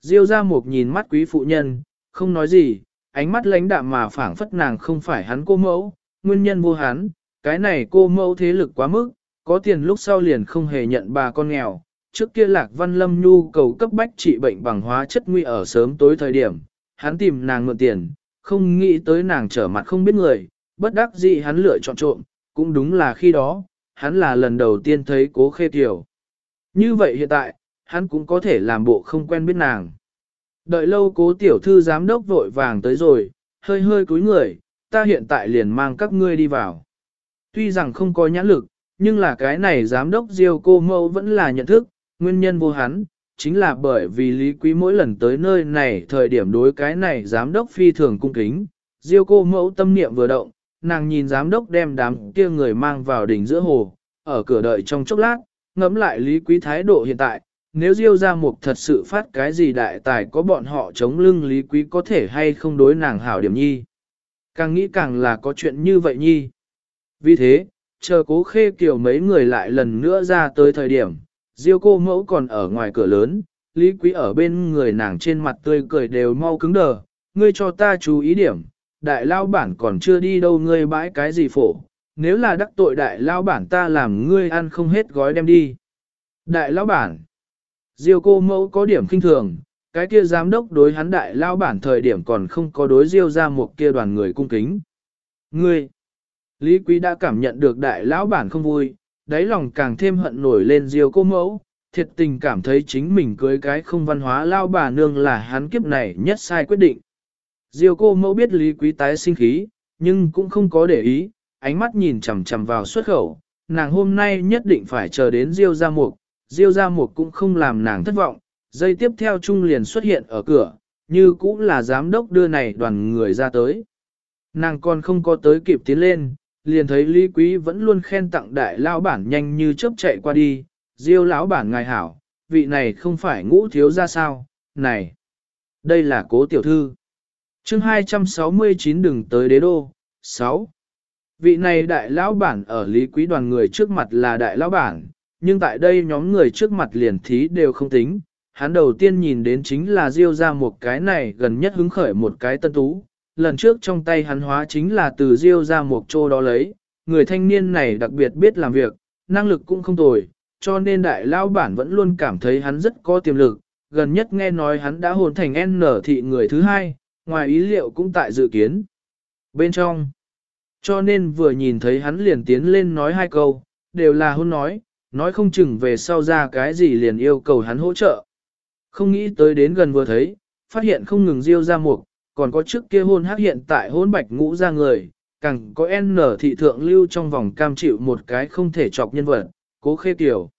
Diêu ra mục nhìn mắt quý phụ nhân, không nói gì, ánh mắt lãnh đạm mà phảng phất nàng không phải hắn cô mẫu, nguyên nhân vô hắn, cái này cô mẫu thế lực quá mức, có tiền lúc sau liền không hề nhận bà con nghèo. Trước kia Lạc Văn Lâm nhu cầu cấp bách trị bệnh bằng hóa chất nguy ở sớm tối thời điểm, hắn tìm nàng mượn tiền, không nghĩ tới nàng trở mặt không biết người, bất đắc dĩ hắn lựa chọn trộm, cũng đúng là khi đó, hắn là lần đầu tiên thấy cố khê tiểu. Như vậy hiện tại, hắn cũng có thể làm bộ không quen biết nàng. Đợi lâu cố tiểu thư giám đốc vội vàng tới rồi, hơi hơi cúi người, ta hiện tại liền mang các ngươi đi vào. Tuy rằng không có nhãn lực, nhưng là cái này giám đốc diêu cô mâu vẫn là nhận thức, nguyên nhân vô hắn, chính là bởi vì Lý Quý mỗi lần tới nơi này thời điểm đối cái này giám đốc phi thường cung kính, diêu cô mẫu tâm niệm vừa động, nàng nhìn giám đốc đem đám kia người mang vào đỉnh giữa hồ, ở cửa đợi trong chốc lát, ngẫm lại Lý Quý thái độ hiện tại, nếu Diêu Gia Mục thật sự phát cái gì đại tài có bọn họ chống lưng Lý Quý có thể hay không đối nàng hảo điểm nhi. Càng nghĩ càng là có chuyện như vậy nhi. Vì thế, chờ cố khê kiểu mấy người lại lần nữa ra tới thời điểm, Diêu cô mẫu còn ở ngoài cửa lớn, Lý Quý ở bên người nàng trên mặt tươi cười đều mau cứng đờ, ngươi cho ta chú ý điểm, đại lao bản còn chưa đi đâu ngươi bãi cái gì phổ, nếu là đắc tội đại lao bản ta làm ngươi ăn không hết gói đem đi. Đại lao bản, Diêu cô mẫu có điểm kinh thường, cái kia giám đốc đối hắn đại lao bản thời điểm còn không có đối diêu ra một kia đoàn người cung kính. Ngươi, Lý Quý đã cảm nhận được đại lão bản không vui, đáy lòng càng thêm hận nổi lên diêu cô mẫu, thiệt tình cảm thấy chính mình cưới cái không văn hóa lao bà nương là hắn kiếp này nhất sai quyết định. Diêu cô mẫu biết Lý Quý tái sinh khí, nhưng cũng không có để ý, ánh mắt nhìn chằm chằm vào xuất khẩu, nàng hôm nay nhất định phải chờ đến Diêu ra mục, Diêu ra một cũng không làm nàng thất vọng, dây tiếp theo Trung liền xuất hiện ở cửa, như cũng là giám đốc đưa này đoàn người ra tới. Nàng còn không có tới kịp tiến lên, liền thấy Lý Quý vẫn luôn khen tặng đại lao bản nhanh như chớp chạy qua đi, Diêu lão bản ngài hảo, vị này không phải ngũ thiếu ra sao, này, đây là cố tiểu thư. chương 269 đừng tới đế đô, 6. Vị này đại lão bản ở Lý Quý đoàn người trước mặt là đại lão bản, nhưng tại đây nhóm người trước mặt liền thí đều không tính. Hắn đầu tiên nhìn đến chính là Diêu ra một cái này gần nhất hứng khởi một cái tân tú. Lần trước trong tay hắn hóa chính là từ Diêu ra một chỗ đó lấy. Người thanh niên này đặc biệt biết làm việc, năng lực cũng không tồi, cho nên đại lao bản vẫn luôn cảm thấy hắn rất có tiềm lực. Gần nhất nghe nói hắn đã hồn thành N thị người thứ hai, ngoài ý liệu cũng tại dự kiến. Bên trong, cho nên vừa nhìn thấy hắn liền tiến lên nói hai câu, đều là hôn nói, nói không chừng về sau ra cái gì liền yêu cầu hắn hỗ trợ. Không nghĩ tới đến gần vừa thấy, phát hiện không ngừng diêu ra mục, còn có trước kia hôn hát hiện tại hôn bạch ngũ ra người, càng có N thị thượng lưu trong vòng cam chịu một cái không thể chọc nhân vật, cố khê tiểu.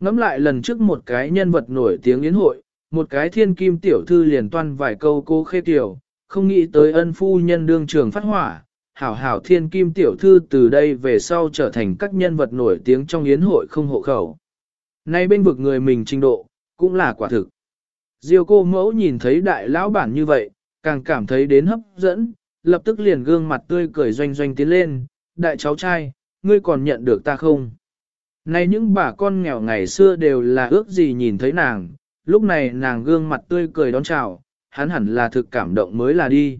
Ngắm lại lần trước một cái nhân vật nổi tiếng yến hội, một cái thiên kim tiểu thư liền toan vài câu cố khê tiểu, không nghĩ tới ân phu nhân đương trường phát hỏa, hảo hảo thiên kim tiểu thư từ đây về sau trở thành các nhân vật nổi tiếng trong yến hội không hộ khẩu. Nay bên vực người mình trình độ, cũng là quả thực. Diêu cô mẫu nhìn thấy đại lão bản như vậy, càng cảm thấy đến hấp dẫn, lập tức liền gương mặt tươi cười doanh doanh tiến lên, đại cháu trai, ngươi còn nhận được ta không? Nay những bà con nghèo ngày xưa đều là ước gì nhìn thấy nàng, lúc này nàng gương mặt tươi cười đón chào, hắn hẳn là thực cảm động mới là đi.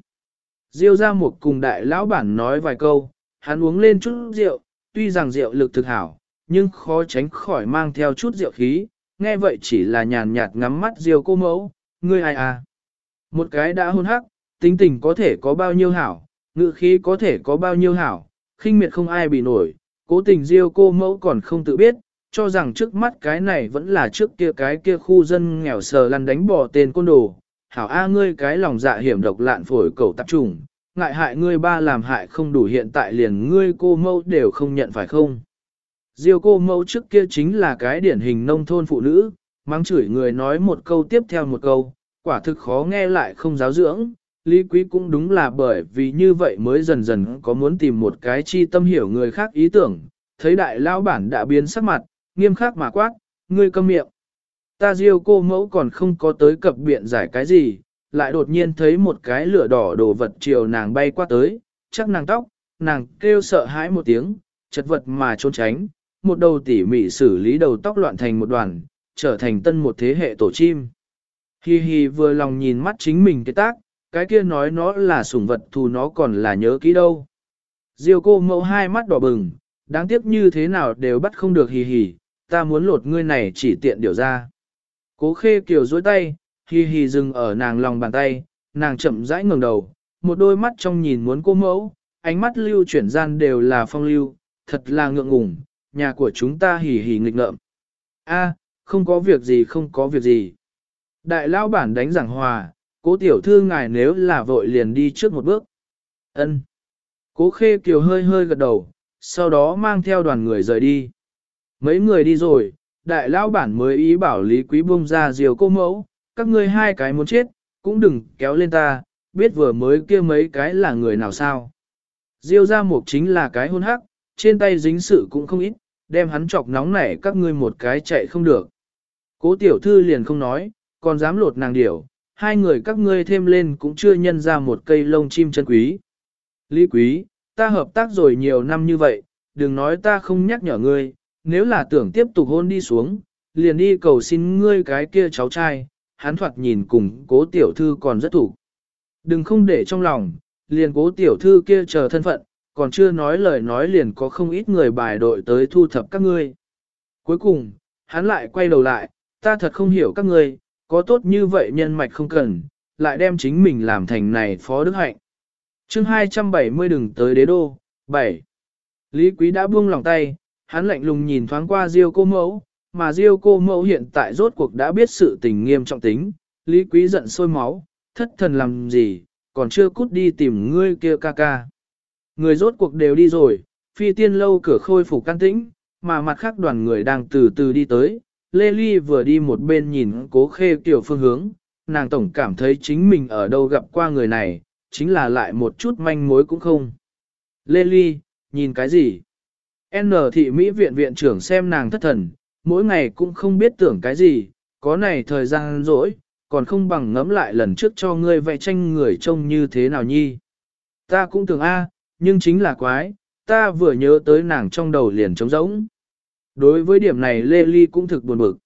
Diêu ra một cùng đại lão bản nói vài câu, hắn uống lên chút rượu, tuy rằng rượu lực thực hảo, nhưng khó tránh khỏi mang theo chút rượu khí, nghe vậy chỉ là nhàn nhạt ngắm mắt Diêu cô mẫu, ngươi ai à? Một cái đã hôn hắc, tính tình có thể có bao nhiêu hảo, ngự khí có thể có bao nhiêu hảo, khinh miệt không ai bị nổi, cố tình Diêu cô mẫu còn không tự biết, cho rằng trước mắt cái này vẫn là trước kia cái kia khu dân nghèo sờ lăn đánh bỏ tên côn đồ. Hảo A ngươi cái lòng dạ hiểm độc lạn phổi cầu tập trùng, ngại hại ngươi ba làm hại không đủ hiện tại liền ngươi cô mâu đều không nhận phải không. Diêu cô mâu trước kia chính là cái điển hình nông thôn phụ nữ, mang chửi người nói một câu tiếp theo một câu, quả thực khó nghe lại không giáo dưỡng. Lý Quý cũng đúng là bởi vì như vậy mới dần dần có muốn tìm một cái chi tâm hiểu người khác ý tưởng, thấy đại lao bản đã biến sắc mặt, nghiêm khắc mà quát, ngươi câm miệng. Ta diêu cô mẫu còn không có tới cập biện giải cái gì, lại đột nhiên thấy một cái lửa đỏ đồ vật chiều nàng bay qua tới, chắc nàng tóc, nàng kêu sợ hãi một tiếng, chật vật mà trốn tránh, một đầu tỉ mỉ xử lý đầu tóc loạn thành một đoàn, trở thành tân một thế hệ tổ chim. Hi hi vừa lòng nhìn mắt chính mình cái tác, cái kia nói nó là sủng vật thù nó còn là nhớ kỹ đâu. Diêu cô mẫu hai mắt đỏ bừng, đáng tiếc như thế nào đều bắt không được hì hì, ta muốn lột ngươi này chỉ tiện điều ra. Cố khê kiều duỗi tay, hì hì dừng ở nàng lòng bàn tay, nàng chậm rãi ngẩng đầu, một đôi mắt trong nhìn muốn cô mẫu, ánh mắt lưu chuyển gian đều là phong lưu, thật là ngượng ngùng, nhà của chúng ta hì hì nghịch ngợm. A, không có việc gì không có việc gì. Đại Lão bản đánh giảng hòa, cố tiểu thư ngài nếu là vội liền đi trước một bước. Ân. Cố khê kiều hơi hơi gật đầu, sau đó mang theo đoàn người rời đi. Mấy người đi rồi, đại Lão bản mới ý bảo Lý Quý buông ra diều cô mẫu, các ngươi hai cái muốn chết, cũng đừng kéo lên ta, biết vừa mới kia mấy cái là người nào sao. Diêu ra mục chính là cái hôn hắc, trên tay dính sự cũng không ít, đem hắn chọc nóng nảy các ngươi một cái chạy không được. Cố tiểu thư liền không nói, còn dám lột nàng điểu, hai người các ngươi thêm lên cũng chưa nhân ra một cây lông chim chân quý. Lý quý, ta hợp tác rồi nhiều năm như vậy, đừng nói ta không nhắc nhở ngươi, nếu là tưởng tiếp tục hôn đi xuống, liền đi cầu xin ngươi cái kia cháu trai, hắn thoạt nhìn cùng cố tiểu thư còn rất thủ. Đừng không để trong lòng, liền cố tiểu thư kia chờ thân phận, còn chưa nói lời nói liền có không ít người bài đội tới thu thập các ngươi. Cuối cùng, hắn lại quay đầu lại, ta thật không hiểu các ngươi, có tốt như vậy nhân mạch không cần, lại đem chính mình làm thành này phó đức hạnh. chương 270 đừng tới đế đô, 7. Lý Quý đã buông lòng tay, hắn lạnh lùng nhìn thoáng qua Diêu cô mẫu, mà Diêu cô mẫu hiện tại rốt cuộc đã biết sự tình nghiêm trọng tính, Lý Quý giận sôi máu, thất thần làm gì, còn chưa cút đi tìm ngươi kia ca ca. Người rốt cuộc đều đi rồi, phi tiên lâu cửa khôi phục can tĩnh, mà mặt khác đoàn người đang từ từ đi tới. Lê Ly vừa đi một bên nhìn cố khê kiểu phương hướng, nàng tổng cảm thấy chính mình ở đâu gặp qua người này, chính là lại một chút manh mối cũng không. Lê Ly, nhìn cái gì? N thị Mỹ viện viện trưởng xem nàng thất thần, mỗi ngày cũng không biết tưởng cái gì, có này thời gian rỗi, còn không bằng ngẫm lại lần trước cho ngươi vẽ tranh người trông như thế nào nhi. Ta cũng tưởng A, nhưng chính là quái, ta vừa nhớ tới nàng trong đầu liền trống rỗng. Đối với điểm này Lê Ly cũng thực buồn bực.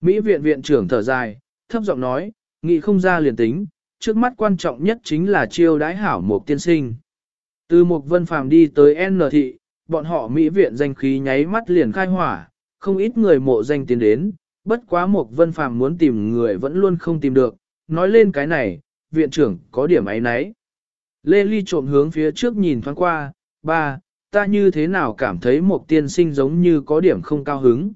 Mỹ viện viện trưởng thở dài, thấp giọng nói, nghị không ra liền tính, trước mắt quan trọng nhất chính là chiêu đái hảo một tiên sinh. Từ một vân phàm đi tới N thị, bọn họ Mỹ viện danh khí nháy mắt liền khai hỏa, không ít người mộ danh tiến đến, bất quá một vân phàm muốn tìm người vẫn luôn không tìm được, nói lên cái này, viện trưởng có điểm ấy nấy. Lê Ly trộm hướng phía trước nhìn thoáng qua, ba, ta như thế nào cảm thấy một tiên sinh giống như có điểm không cao hứng.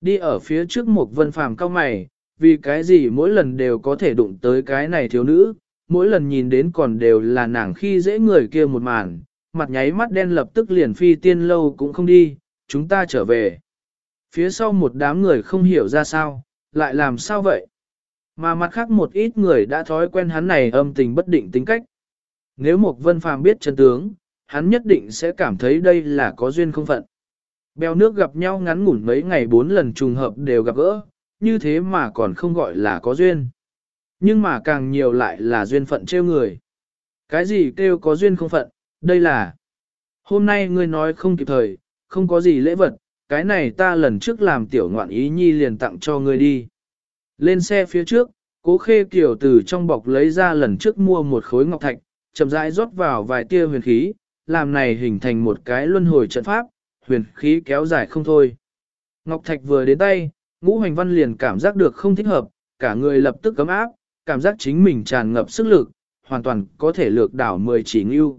Đi ở phía trước một vân phàm cao mày, vì cái gì mỗi lần đều có thể đụng tới cái này thiếu nữ, mỗi lần nhìn đến còn đều là nàng khi dễ người kia một màn, mặt nháy mắt đen lập tức liền phi tiên lâu cũng không đi, chúng ta trở về. Phía sau một đám người không hiểu ra sao, lại làm sao vậy? Mà mặt khác một ít người đã thói quen hắn này âm tình bất định tính cách. Nếu một vân phàm biết chân tướng, hắn nhất định sẽ cảm thấy đây là có duyên không phận. Bèo nước gặp nhau ngắn ngủn mấy ngày bốn lần trùng hợp đều gặp gỡ, như thế mà còn không gọi là có duyên. Nhưng mà càng nhiều lại là duyên phận trêu người. Cái gì kêu có duyên không phận, đây là Hôm nay ngươi nói không kịp thời, không có gì lễ vật, cái này ta lần trước làm tiểu ngoạn ý nhi liền tặng cho ngươi đi. Lên xe phía trước, cố khê kiểu từ trong bọc lấy ra lần trước mua một khối ngọc thạch, chậm rãi rót vào vài tia huyền khí, làm này hình thành một cái luân hồi trận pháp, huyền khí kéo dài không thôi. Ngọc Thạch vừa đến tay, ngũ hành văn liền cảm giác được không thích hợp, cả người lập tức cấm áp, cảm giác chính mình tràn ngập sức lực, hoàn toàn có thể lược đảo mười chỉ ngưu.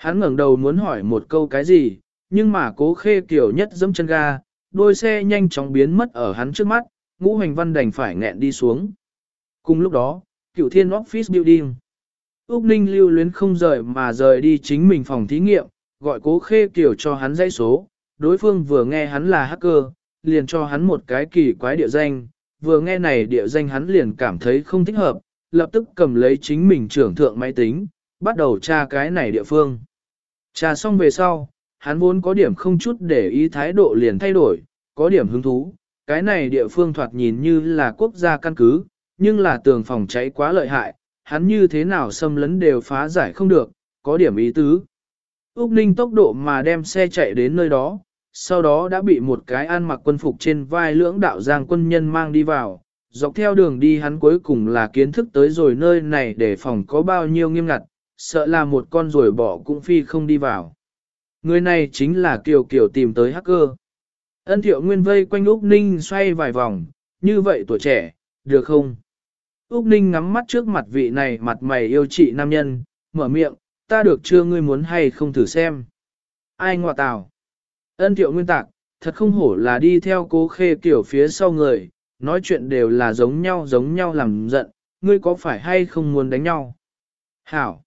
Hắn ngẩng đầu muốn hỏi một câu cái gì, nhưng mà cố khê kiểu nhất dẫm chân ga, đôi xe nhanh chóng biến mất ở hắn trước mắt, ngũ hành văn đành phải nghẹn đi xuống. Cùng lúc đó, cựu thiên office building. Úc Ninh lưu luyến không rời mà rời đi chính mình phòng thí nghiệm, gọi cố khê kiểu cho hắn dây số, đối phương vừa nghe hắn là hacker, liền cho hắn một cái kỳ quái địa danh, vừa nghe này địa danh hắn liền cảm thấy không thích hợp, lập tức cầm lấy chính mình trưởng thượng máy tính, bắt đầu tra cái này địa phương. Trà xong về sau, hắn vốn có điểm không chút để ý thái độ liền thay đổi, có điểm hứng thú, cái này địa phương thoạt nhìn như là quốc gia căn cứ, nhưng là tường phòng cháy quá lợi hại, hắn như thế nào xâm lấn đều phá giải không được, có điểm ý tứ. Úc Ninh tốc độ mà đem xe chạy đến nơi đó, sau đó đã bị một cái ăn mặc quân phục trên vai lưỡng đạo giang quân nhân mang đi vào. Dọc theo đường đi hắn cuối cùng là kiến thức tới rồi nơi này để phòng có bao nhiêu nghiêm ngặt, sợ là một con rồi bỏ cũng phi không đi vào. Người này chính là Kiều Kiều tìm tới hacker. Ân thiệu nguyên vây quanh Úc Ninh xoay vài vòng, như vậy tuổi trẻ, được không? Úc Ninh ngắm mắt trước mặt vị này mặt mày yêu chị nam nhân, mở miệng, ta được chưa ngươi muốn hay không thử xem. Ai ngọa tào? Ân thiệu nguyên tạc, thật không hổ là đi theo cố khê kiểu phía sau người, nói chuyện đều là giống nhau giống nhau làm giận, ngươi có phải hay không muốn đánh nhau? Hảo!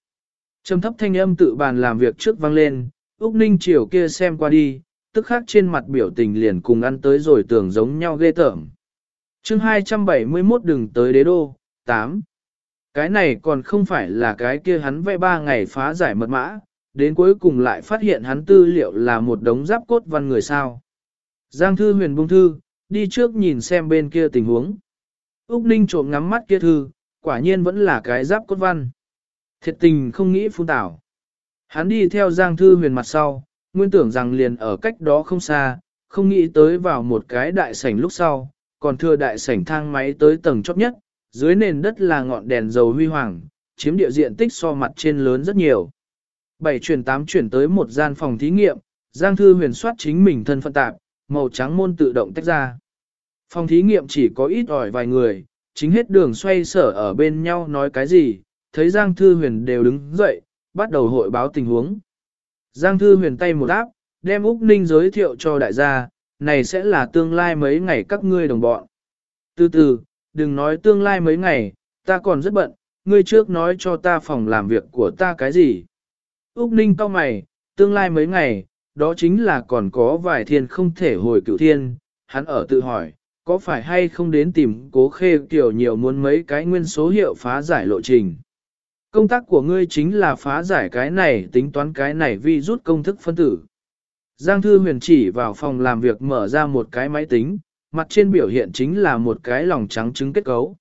Trầm thấp thanh âm tự bàn làm việc trước vang lên, Úc Ninh chiều kia xem qua đi, tức khắc trên mặt biểu tình liền cùng ăn tới rồi tưởng giống nhau ghê tởm. chương 271 đừng tới đế đô, 8. Cái này còn không phải là cái kia hắn vẽ ba ngày phá giải mật mã, đến cuối cùng lại phát hiện hắn tư liệu là một đống giáp cốt văn người sao. Giang thư huyền bung thư, đi trước nhìn xem bên kia tình huống. Úc Ninh trộm ngắm mắt kia thư, quả nhiên vẫn là cái giáp cốt văn. Thiệt tình không nghĩ phun tảo. Hắn đi theo Giang Thư Huyền mặt sau, nguyên tưởng rằng liền ở cách đó không xa, không nghĩ tới vào một cái đại sảnh lúc sau, còn thừa đại sảnh thang máy tới tầng chót nhất, dưới nền đất là ngọn đèn dầu huy hoàng, chiếm địa diện tích so mặt trên lớn rất nhiều. Bảy chuyển tám chuyển tới một gian phòng thí nghiệm, Giang Thư Huyền soát chính mình thân phận tạp, màu trắng môn tự động tách ra. Phòng thí nghiệm chỉ có ít ỏi vài người, chính hết đường xoay sở ở bên nhau nói cái gì, thấy Giang Thư Huyền đều đứng dậy, bắt đầu hội báo tình huống. Giang Thư Huyền tay một áp, đem Úc Ninh giới thiệu cho đại gia, này sẽ là tương lai mấy ngày các ngươi đồng bọn. Từ từ, đừng nói tương lai mấy ngày, ta còn rất bận, ngươi trước nói cho ta phòng làm việc của ta cái gì. Úc Ninh cau mày, tương lai mấy ngày, đó chính là còn có vài thiên không thể hồi cựu thiên, hắn ở tự hỏi, có phải hay không đến tìm cố khê kiểu nhiều muốn mấy cái nguyên số hiệu phá giải lộ trình. Công tác của ngươi chính là phá giải cái này tính toán cái này vi rút công thức phân tử. Giang Thư huyền chỉ vào phòng làm việc mở ra một cái máy tính, mặt trên biểu hiện chính là một cái lòng trắng trứng kết cấu.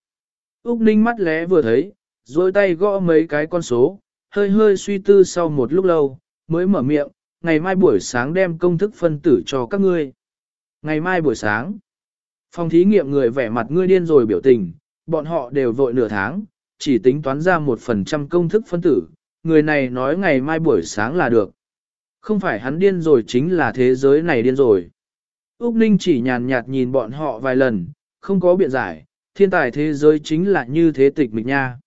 Úc Ninh mắt lẽ vừa thấy, rồi tay gõ mấy cái con số, hơi hơi suy tư sau một lúc lâu, mới mở miệng, ngày mai buổi sáng đem công thức phân tử cho các ngươi. Ngày mai buổi sáng, phòng thí nghiệm người vẻ mặt ngươi điên rồi biểu tình, bọn họ đều vội nửa tháng, chỉ tính toán ra một phần trăm công thức phân tử, người này nói ngày mai buổi sáng là được. Không phải hắn điên rồi chính là thế giới này điên rồi. Úc Ninh chỉ nhàn nhạt nhìn bọn họ vài lần, không có biện giải, thiên tài thế giới chính là như thế tịch mịch nha.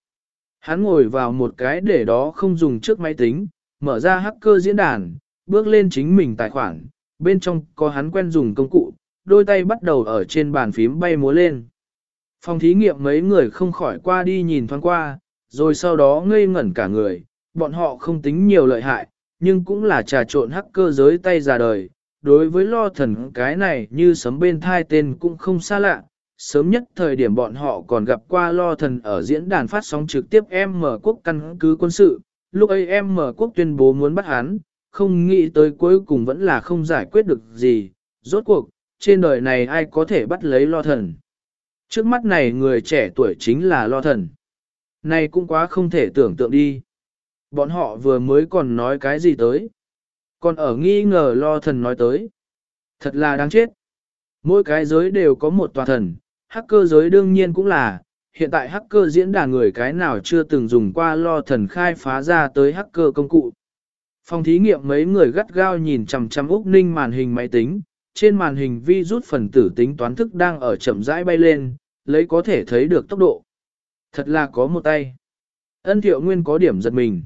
Hắn ngồi vào một cái để đó không dùng trước máy tính, mở ra hacker diễn đàn, bước lên chính mình tài khoản, bên trong có hắn quen dùng công cụ, đôi tay bắt đầu ở trên bàn phím bay múa lên. Phòng thí nghiệm mấy người không khỏi qua đi nhìn thoáng qua, rồi sau đó ngây ngẩn cả người, bọn họ không tính nhiều lợi hại, nhưng cũng là trà trộn hacker giới tay già đời. Đối với lo thần cái này như sấm bên thai tên cũng không xa lạ, sớm nhất thời điểm bọn họ còn gặp qua lo thần ở diễn đàn phát sóng trực tiếp M quốc căn cứ quân sự, lúc ấy M quốc tuyên bố muốn bắt hắn, không nghĩ tới cuối cùng vẫn là không giải quyết được gì, rốt cuộc, trên đời này ai có thể bắt lấy lo thần. Trước mắt này người trẻ tuổi chính là lo thần. Này cũng quá không thể tưởng tượng đi. Bọn họ vừa mới còn nói cái gì tới. Còn ở nghi ngờ lo thần nói tới. Thật là đáng chết. Mỗi cái giới đều có một tòa thần, hacker giới đương nhiên cũng là, hiện tại hacker diễn đàn người cái nào chưa từng dùng qua lo thần khai phá ra tới hacker công cụ. Phòng thí nghiệm mấy người gắt gao nhìn chằm chằm Úc Ninh màn hình máy tính, trên màn hình vi rút phần tử tính toán thức đang ở chậm rãi bay lên, lấy có thể thấy được tốc độ. Thật là có một tay. Ân thiệu nguyên có điểm giật mình.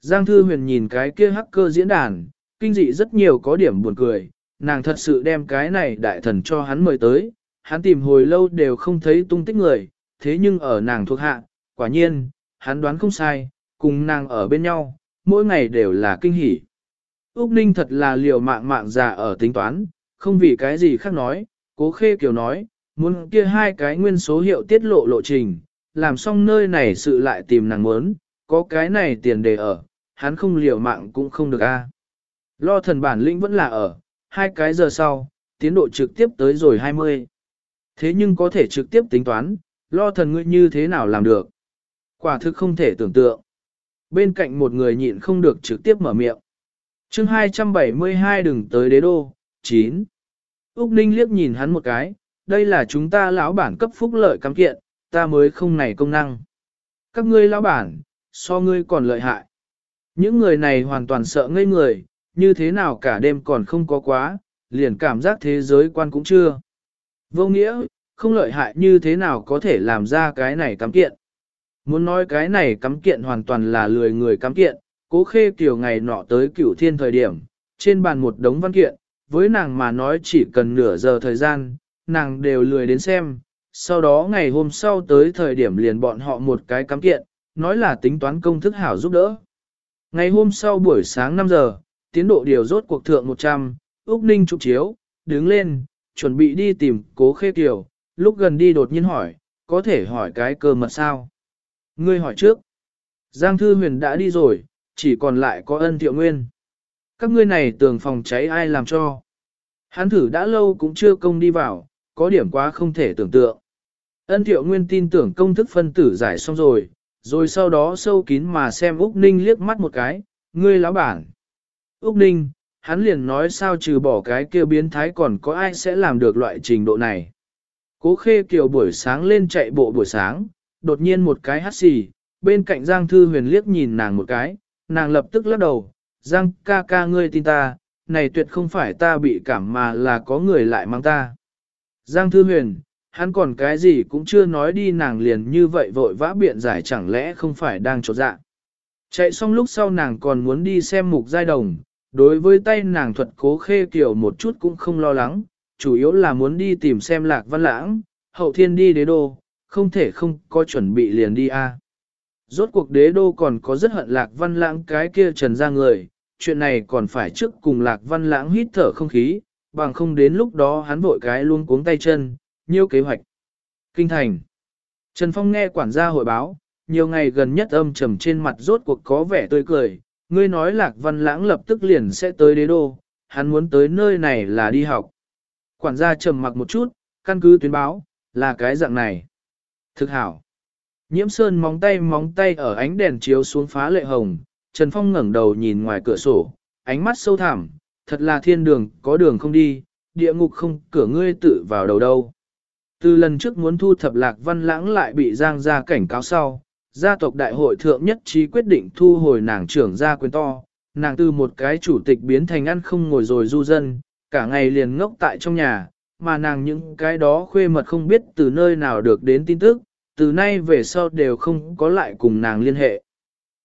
Giang Thư Huyền nhìn cái kia hacker diễn đàn, kinh dị rất nhiều có điểm buồn cười, nàng thật sự đem cái này đại thần cho hắn mời tới, hắn tìm hồi lâu đều không thấy tung tích người, thế nhưng ở nàng thuộc hạ, quả nhiên, hắn đoán không sai, cùng nàng ở bên nhau, mỗi ngày đều là kinh hỉ. Úc Ninh thật là liều mạng mạng già ở tính toán, không vì cái gì khác nói, cố khê kiều nói, muốn kia hai cái nguyên số hiệu tiết lộ lộ trình, làm xong nơi này sự lại tìm nàng muốn, có cái này tiền để ở, hắn không liều mạng cũng không được a. Lo thần bản lĩnh vẫn là ở, hai cái giờ sau, tiến độ trực tiếp tới rồi 20. Thế nhưng có thể trực tiếp tính toán, lo thần ngươi như thế nào làm được. Quả thực không thể tưởng tượng. Bên cạnh một người nhịn không được trực tiếp mở miệng. chương 272 đừng tới đế đô, 9. Úc Ninh liếc nhìn hắn một cái, đây là chúng ta lão bản cấp phúc lợi cắm kiện, ta mới không này công năng. Các ngươi lão bản, so ngươi còn lợi hại. Những người này hoàn toàn sợ ngây người, như thế nào cả đêm còn không có quá, liền cảm giác thế giới quan cũng chưa. Vô nghĩa, không lợi hại như thế nào có thể làm ra cái này cắm kiện. Muốn nói cái này cắm kiện hoàn toàn là lười người cắm kiện, cố khê kiểu ngày nọ tới cửu thiên thời điểm, trên bàn một đống văn kiện, với nàng mà nói chỉ cần nửa giờ thời gian, nàng đều lười đến xem, sau đó ngày hôm sau tới thời điểm liền bọn họ một cái cắm kiện, nói là tính toán công thức hảo giúp đỡ. Ngày hôm sau buổi sáng 5 giờ, tiến độ điều rốt cuộc thượng 100, Úc Ninh chụp chiếu, đứng lên, chuẩn bị đi tìm cố khê kiều, lúc gần đi đột nhiên hỏi, có thể hỏi cái cơ mật sao? Ngươi hỏi trước. Giang Thư Huyền đã đi rồi, chỉ còn lại có ân thiệu nguyên. Các ngươi này tường phòng cháy ai làm cho? Hắn thử đã lâu cũng chưa công đi vào, có điểm quá không thể tưởng tượng. Ân thiệu nguyên tin tưởng công thức phân tử giải xong rồi, rồi sau đó sâu kín mà xem Úc Ninh liếc mắt một cái, ngươi lão bản. Úc Ninh, hắn liền nói sao trừ bỏ cái kia biến thái còn có ai sẽ làm được loại trình độ này. Cố khê kiều buổi sáng lên chạy bộ buổi sáng, đột nhiên một cái hắt xì, bên cạnh Giang Thư Huyền liếc nhìn nàng một cái, nàng lập tức lắc đầu, Giang ca ca ngươi tin ta, này tuyệt không phải ta bị cảm mà là có người lại mang ta. Giang Thư Huyền, hắn còn cái gì cũng chưa nói đi nàng liền như vậy vội vã biện giải chẳng lẽ không phải đang trột dạ. Chạy xong lúc sau nàng còn muốn đi xem mục giai đồng, đối với tay nàng thuật cố khê kiểu một chút cũng không lo lắng, chủ yếu là muốn đi tìm xem lạc văn lãng, hậu thiên đi đế đô, không thể không có chuẩn bị liền đi a. Rốt cuộc đế đô còn có rất hận lạc văn lãng cái kia trần ra người, chuyện này còn phải trước cùng lạc văn lãng hít thở không khí, bằng không đến lúc đó hắn vội cái luôn cuống tay chân, Nhiều kế hoạch. Kinh thành. Trần Phong nghe quản gia hội báo, nhiều ngày gần nhất âm trầm trên mặt rốt cuộc có vẻ tươi cười, ngươi nói lạc văn lãng lập tức liền sẽ tới đế đô, hắn muốn tới nơi này là đi học. Quản gia trầm mặc một chút, căn cứ tuyến báo, là cái dạng này. Thực hảo. Nhiễm sơn móng tay móng tay ở ánh đèn chiếu xuống phá lệ hồng, Trần Phong ngẩng đầu nhìn ngoài cửa sổ, ánh mắt sâu thẳm, thật là thiên đường, có đường không đi, địa ngục không cửa ngươi tự vào đầu đâu. Từ lần trước muốn thu thập lạc văn lãng lại bị giang ra cảnh cáo sau, gia tộc đại hội thượng nhất trí quyết định thu hồi nàng trưởng gia quyền to, nàng từ một cái chủ tịch biến thành ăn không ngồi rồi du dân, cả ngày liền ngốc tại trong nhà, mà nàng những cái đó khuê mật không biết từ nơi nào được đến tin tức, từ nay về sau đều không có lại cùng nàng liên hệ.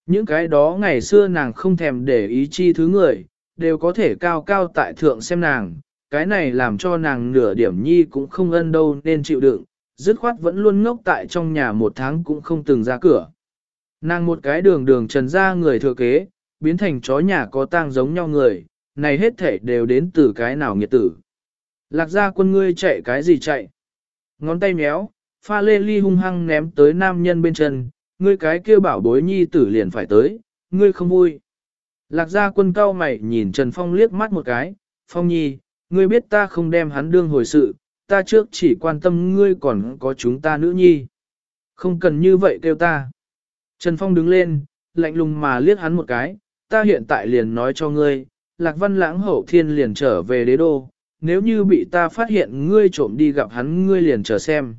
Những cái đó ngày xưa nàng không thèm để ý chi thứ người, đều có thể cao cao tại thượng xem nàng, cái này làm cho nàng nửa điểm nhi cũng không ân đâu nên chịu đựng, dứt khoát vẫn luôn ngốc tại trong nhà một tháng cũng không từng ra cửa. Nàng một cái đường đường trần ra người thừa kế, biến thành chó nhà có tang giống nhau người, này hết thể đều đến từ cái nào nghiệt tử. Lạc ra quân ngươi chạy cái gì chạy? Ngón tay méo, pha lê ly hung hăng ném tới nam nhân bên chân, ngươi cái kia bảo bối nhi tử liền phải tới, ngươi không vui. Lạc gia quân cao mày nhìn Trần Phong liếc mắt một cái, Phong nhi, ngươi biết ta không đem hắn đương hồi sự, ta trước chỉ quan tâm ngươi còn có chúng ta nữ nhi. Không cần như vậy kêu ta. Trần Phong đứng lên, lạnh lùng mà liếc hắn một cái, ta hiện tại liền nói cho ngươi, Lạc Văn Lãng hậu thiên liền trở về đế đô, nếu như bị ta phát hiện ngươi trộm đi gặp hắn ngươi liền chờ xem.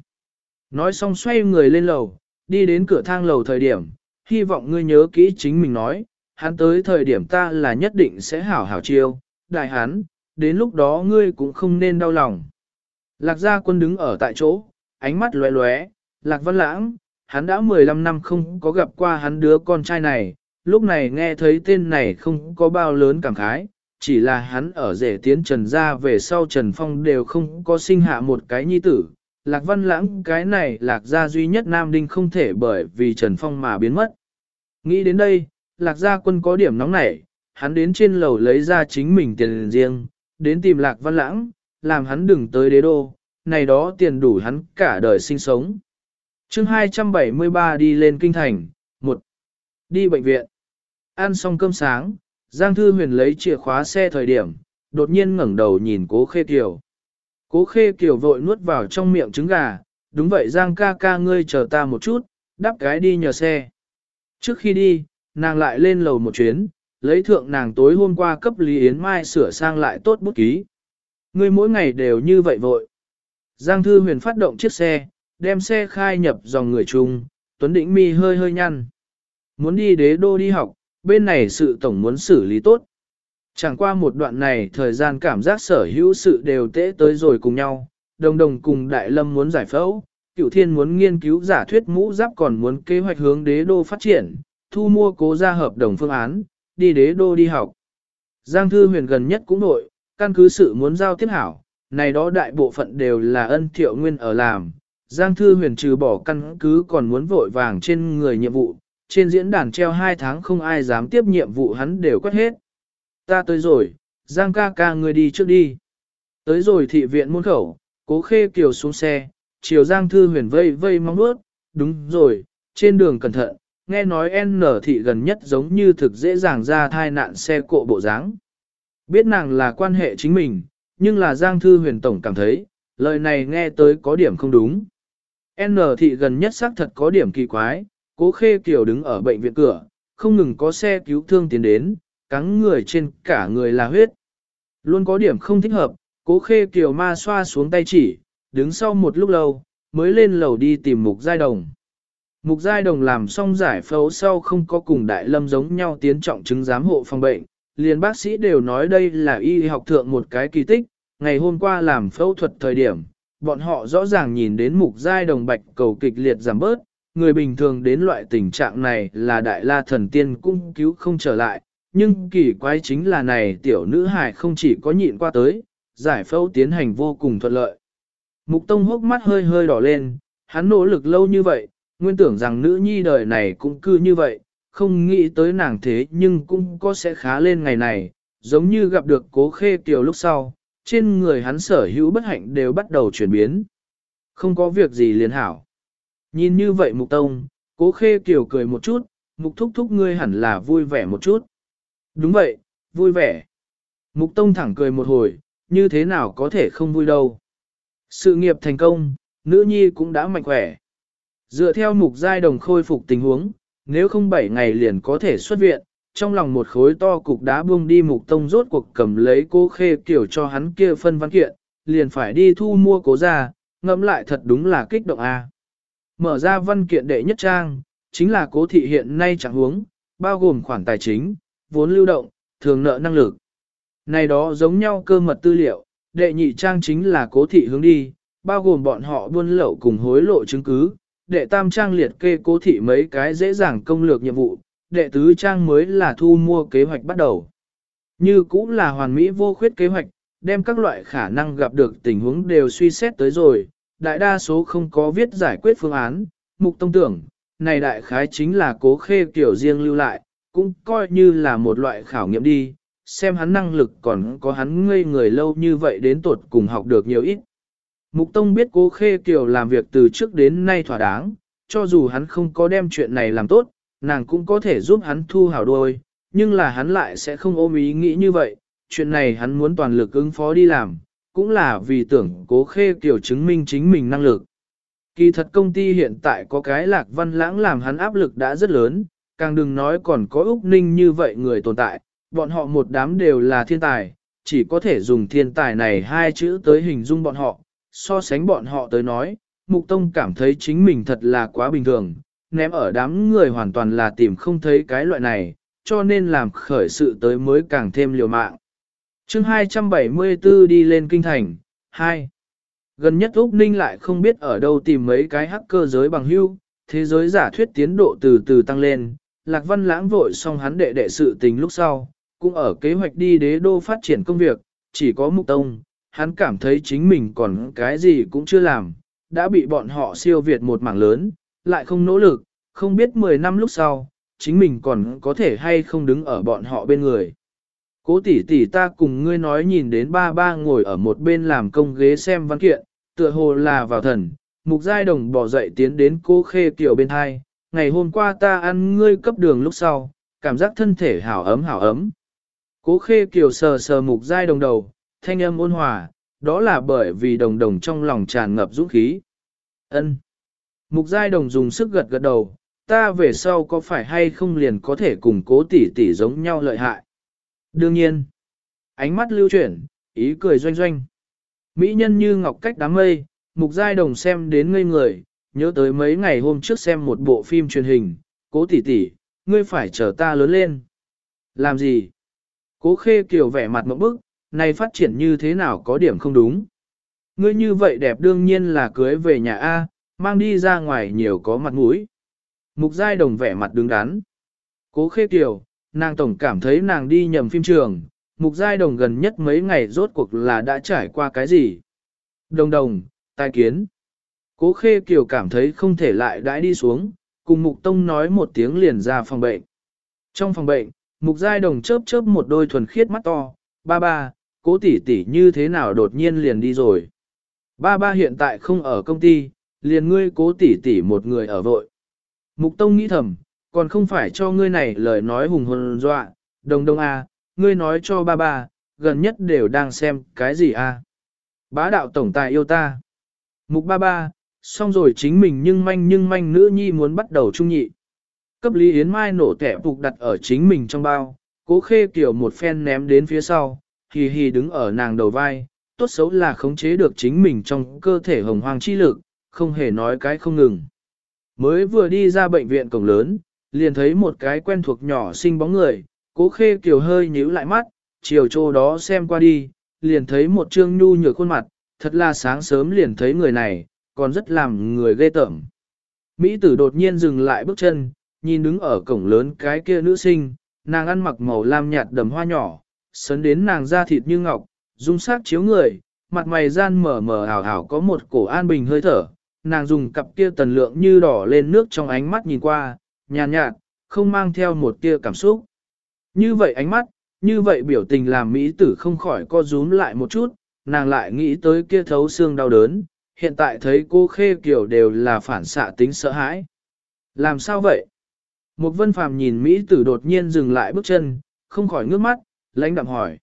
Nói xong xoay người lên lầu, đi đến cửa thang lầu thời điểm, hy vọng ngươi nhớ kỹ chính mình nói, hắn tới thời điểm ta là nhất định sẽ hảo hảo chiêu, đại hắn, đến lúc đó ngươi cũng không nên đau lòng. Lạc gia quân đứng ở tại chỗ, ánh mắt lóe lóe, lạc văn lãng, hắn đã 15 năm không có gặp qua hắn đứa con trai này, lúc này nghe thấy tên này không có bao lớn cảm khái, chỉ là hắn ở rể tiến Trần ra về sau Trần Phong đều không có sinh hạ một cái nhi tử. Lạc Văn Lãng cái này Lạc gia duy nhất Nam Đinh không thể bởi vì Trần Phong mà biến mất. Nghĩ đến đây, Lạc gia quân có điểm nóng nảy, hắn đến trên lầu lấy ra chính mình tiền riêng, đến tìm Lạc Văn Lãng, làm hắn đừng tới đế đô, này đó tiền đủ hắn cả đời sinh sống. chương 273 đi lên kinh thành, một Đi bệnh viện. Ăn xong cơm sáng, Giang Thư Huyền lấy chìa khóa xe thời điểm, đột nhiên ngẩng đầu nhìn cố khê kiều. Cố khê kiểu vội nuốt vào trong miệng trứng gà, đúng vậy Giang ca ca ngươi chờ ta một chút, đắp cái đi nhờ xe. Trước khi đi, nàng lại lên lầu một chuyến, lấy thượng nàng tối hôm qua cấp Lý Yến Mai sửa sang lại tốt bút ký. Ngươi mỗi ngày đều như vậy vội. Giang Thư Huyền phát động chiếc xe, đem xe khai nhập dòng người chung, Tuấn Đĩnh mi hơi hơi nhăn. Muốn đi đế đô đi học, bên này sự tổng muốn xử lý tốt. Chẳng qua một đoạn này thời gian cảm giác sở hữu sự đều tễ tới rồi cùng nhau, đồng đồng cùng Đại Lâm muốn giải phẫu, cựu thiên muốn nghiên cứu giả thuyết mũ giáp còn muốn kế hoạch hướng đế đô phát triển, thu mua cố ra hợp đồng phương án, đi đế đô đi học. Giang Thư Huyền gần nhất cũng nội, căn cứ sự muốn giao tiếp hảo, này đó đại bộ phận đều là ân thiệu nguyên ở làm. Giang Thư Huyền trừ bỏ căn cứ còn muốn vội vàng trên người nhiệm vụ, trên diễn đàn treo hai tháng không ai dám tiếp nhiệm vụ hắn đều quét hết. Ta tới rồi, Giang ca ca người đi trước đi. Tới rồi thị viện môn khẩu, cố khê kiều xuống xe, chiều Giang Thư Huyền vây vây mong bước, đúng rồi, trên đường cẩn thận, nghe nói N thị gần nhất giống như thực dễ dàng ra thai nạn xe cộ bộ dáng. Biết nàng là quan hệ chính mình, nhưng là Giang Thư Huyền Tổng cảm thấy, lời này nghe tới có điểm không đúng. N thị gần nhất xác thật có điểm kỳ quái, cố khê kiều đứng ở bệnh viện cửa, không ngừng có xe cứu thương tiến đến, cắn người trên cả người là huyết. Luôn có điểm không thích hợp, cố khê kiều ma xoa xuống tay chỉ, đứng sau một lúc lâu, mới lên lầu đi tìm mục giai đồng. Mục giai đồng làm xong giải phẫu sau không có cùng đại lâm giống nhau tiến trọng chứng giám hộ phòng bệnh, liền bác sĩ đều nói đây là y học thượng một cái kỳ tích, ngày hôm qua làm phẫu thuật thời điểm, bọn họ rõ ràng nhìn đến mục giai đồng bạch cầu kịch liệt giảm bớt, người bình thường đến loại tình trạng này là đại la thần tiên cũng cứu không trở lại, nhưng kỳ quái chính là này tiểu nữ hài không chỉ có nhịn qua tới, giải phẫu tiến hành vô cùng thuận lợi. Mục tông hốc mắt hơi hơi đỏ lên, hắn nỗ lực lâu như vậy, nguyên tưởng rằng nữ nhi đời này cũng cư như vậy, không nghĩ tới nàng thế nhưng cũng có sẽ khá lên ngày này, giống như gặp được cố khê tiểu lúc sau, trên người hắn sở hữu bất hạnh đều bắt đầu chuyển biến. Không có việc gì liền hảo. Nhìn như vậy mục tông, cố khê tiểu cười một chút, mục thúc thúc ngươi hẳn là vui vẻ một chút. Đúng vậy, vui vẻ. Mục tông thẳng cười một hồi, như thế nào có thể không vui đâu. Sự nghiệp thành công, nữ nhi cũng đã mạnh khỏe. Dựa theo mục giai đồng khôi phục tình huống, nếu không 7 ngày liền có thể xuất viện, trong lòng một khối to cục đá buông đi mục tông rốt cuộc cầm lấy cô khê kiểu cho hắn kia phân văn kiện, liền phải đi thu mua cố ra, ngẫm lại thật đúng là kích động a. Mở ra văn kiện đệ nhất trang, chính là cố thị hiện nay chẳng huống, bao gồm khoản tài chính, vốn lưu động, thường nợ năng lực. Này đó giống nhau cơ mật tư liệu, đệ nhị trang chính là cố thị hướng đi, bao gồm bọn họ buôn lậu cùng hối lộ chứng cứ, đệ tam trang liệt kê cố thị mấy cái dễ dàng công lược nhiệm vụ, đệ tứ trang mới là thu mua kế hoạch bắt đầu. Như cũng là hoàn mỹ vô khuyết kế hoạch, đem các loại khả năng gặp được tình huống đều suy xét tới rồi, đại đa số không có viết giải quyết phương án, mục tông tưởng, này đại khái chính là cố khê kiểu riêng lưu lại, cũng coi như là một loại khảo nghiệm đi, xem hắn năng lực còn có hắn ngây người lâu như vậy đến tuột cùng học được nhiều ít. Mục Tông biết cố khê kiều làm việc từ trước đến nay thỏa đáng, cho dù hắn không có đem chuyện này làm tốt, nàng cũng có thể giúp hắn thu hảo đôi, nhưng là hắn lại sẽ không ôm ý nghĩ như vậy, chuyện này hắn muốn toàn lực ứng phó đi làm, cũng là vì tưởng cố khê kiều chứng minh chính mình năng lực. Kỳ thật công ty hiện tại có cái lạc văn lãng làm hắn áp lực đã rất lớn, càng đừng nói còn có Úc Ninh như vậy người tồn tại, bọn họ một đám đều là thiên tài, chỉ có thể dùng thiên tài này hai chữ tới hình dung bọn họ, so sánh bọn họ tới nói, Mục Tông cảm thấy chính mình thật là quá bình thường, ném ở đám người hoàn toàn là tìm không thấy cái loại này, cho nên làm khởi sự tới mới càng thêm liều mạng. chương 274 đi lên kinh thành, 2. Gần nhất Úc Ninh lại không biết ở đâu tìm mấy cái hacker giới bằng hưu, thế giới giả thuyết tiến độ từ từ tăng lên, Lạc Văn lãng vội xong hắn đệ đệ sự tình lúc sau, cũng ở kế hoạch đi đế đô phát triển công việc, chỉ có mục tông, hắn cảm thấy chính mình còn cái gì cũng chưa làm, đã bị bọn họ siêu việt một mảng lớn, lại không nỗ lực, không biết 10 năm lúc sau, chính mình còn có thể hay không đứng ở bọn họ bên người. Cố tỷ tỷ ta cùng ngươi nói nhìn đến ba ba ngồi ở một bên làm công ghế xem văn kiện, tựa hồ là vào thần, mục giai đồng bỏ dậy tiến đến cô khê kiểu bên hai, ngày hôm qua ta ăn ngươi cấp đường lúc sau, cảm giác thân thể hảo ấm hảo ấm. Cố khê kiểu sờ sờ mục giai đồng đầu, thanh âm ôn hòa, đó là bởi vì đồng đồng trong lòng tràn ngập dũng khí. Ân. Mục giai đồng dùng sức gật gật đầu, ta về sau có phải hay không liền có thể cùng cố tỷ tỷ giống nhau lợi hại. Đương nhiên, ánh mắt lưu chuyển, ý cười doanh doanh. Mỹ nhân như ngọc cách đám mây, mục giai đồng xem đến ngây người, nhớ tới mấy ngày hôm trước xem một bộ phim truyền hình, cố tỷ tỷ, ngươi phải chờ ta lớn lên. Làm gì? Cố khê kiều vẻ mặt mẫu bức, này phát triển như thế nào có điểm không đúng. Ngươi như vậy đẹp đương nhiên là cưới về nhà A, mang đi ra ngoài nhiều có mặt mũi. Mục giai đồng vẻ mặt đứng đắn. Cố khê kiều, nàng tổng cảm thấy nàng đi nhầm phim trường, mục giai đồng gần nhất mấy ngày rốt cuộc là đã trải qua cái gì. Đồng đồng, tai kiến. Cố khê kiều cảm thấy không thể lại đãi đi xuống, cùng mục tông nói một tiếng liền ra phòng bệnh. Trong phòng bệnh, mục giai đồng chớp chớp một đôi thuần khiết mắt to, ba ba, cố tỷ tỷ như thế nào đột nhiên liền đi rồi. Ba ba hiện tại không ở công ty, liền ngươi cố tỷ tỷ một người ở vội. Mục tông nghĩ thầm, còn không phải cho ngươi này lời nói hùng hồn dọa, đồng đồng a, à, ngươi nói cho ba ba, gần nhất đều đang xem cái gì a? À? Bá đạo tổng tài yêu ta. Mục ba ba, xong rồi chính mình nhưng manh nhưng manh nữ nhi muốn bắt đầu trung nhị. Cấp Lý Yến Mai nổ tẻ phục đặt ở chính mình trong bao, cố khê kiểu một phen ném đến phía sau, hì hì đứng ở nàng đầu vai, tốt xấu là khống chế được chính mình trong cơ thể hồng hoang chi lực, không hề nói cái không ngừng. Mới vừa đi ra bệnh viện cổng lớn, liền thấy một cái quen thuộc nhỏ xinh bóng người, cố khê kiều hơi nhíu lại mắt, chiều chỗ đó xem qua đi, liền thấy một trương nhu nhược khuôn mặt, thật là sáng sớm liền thấy người này, còn rất làm người ghê tởm. Mỹ tử đột nhiên dừng lại bước chân, nhìn đứng ở cổng lớn cái kia nữ sinh, nàng ăn mặc màu lam nhạt đầm hoa nhỏ, sấn đến nàng da thịt như ngọc, dung sắc chiếu người, mặt mày gian mở mở ảo ảo có một cổ an bình hơi thở, nàng dùng cặp kia tần lượng như đỏ lên nước trong ánh mắt nhìn qua, nhàn nhạt, không mang theo một tia cảm xúc. Như vậy ánh mắt, như vậy biểu tình làm Mỹ tử không khỏi co rúm lại một chút, nàng lại nghĩ tới kia thấu xương đau đớn, hiện tại thấy cô khê kiểu đều là phản xạ tính sợ hãi. Làm sao vậy? Một vân phàm nhìn Mỹ tử đột nhiên dừng lại bước chân, không khỏi ngước mắt, lãnh đạm hỏi.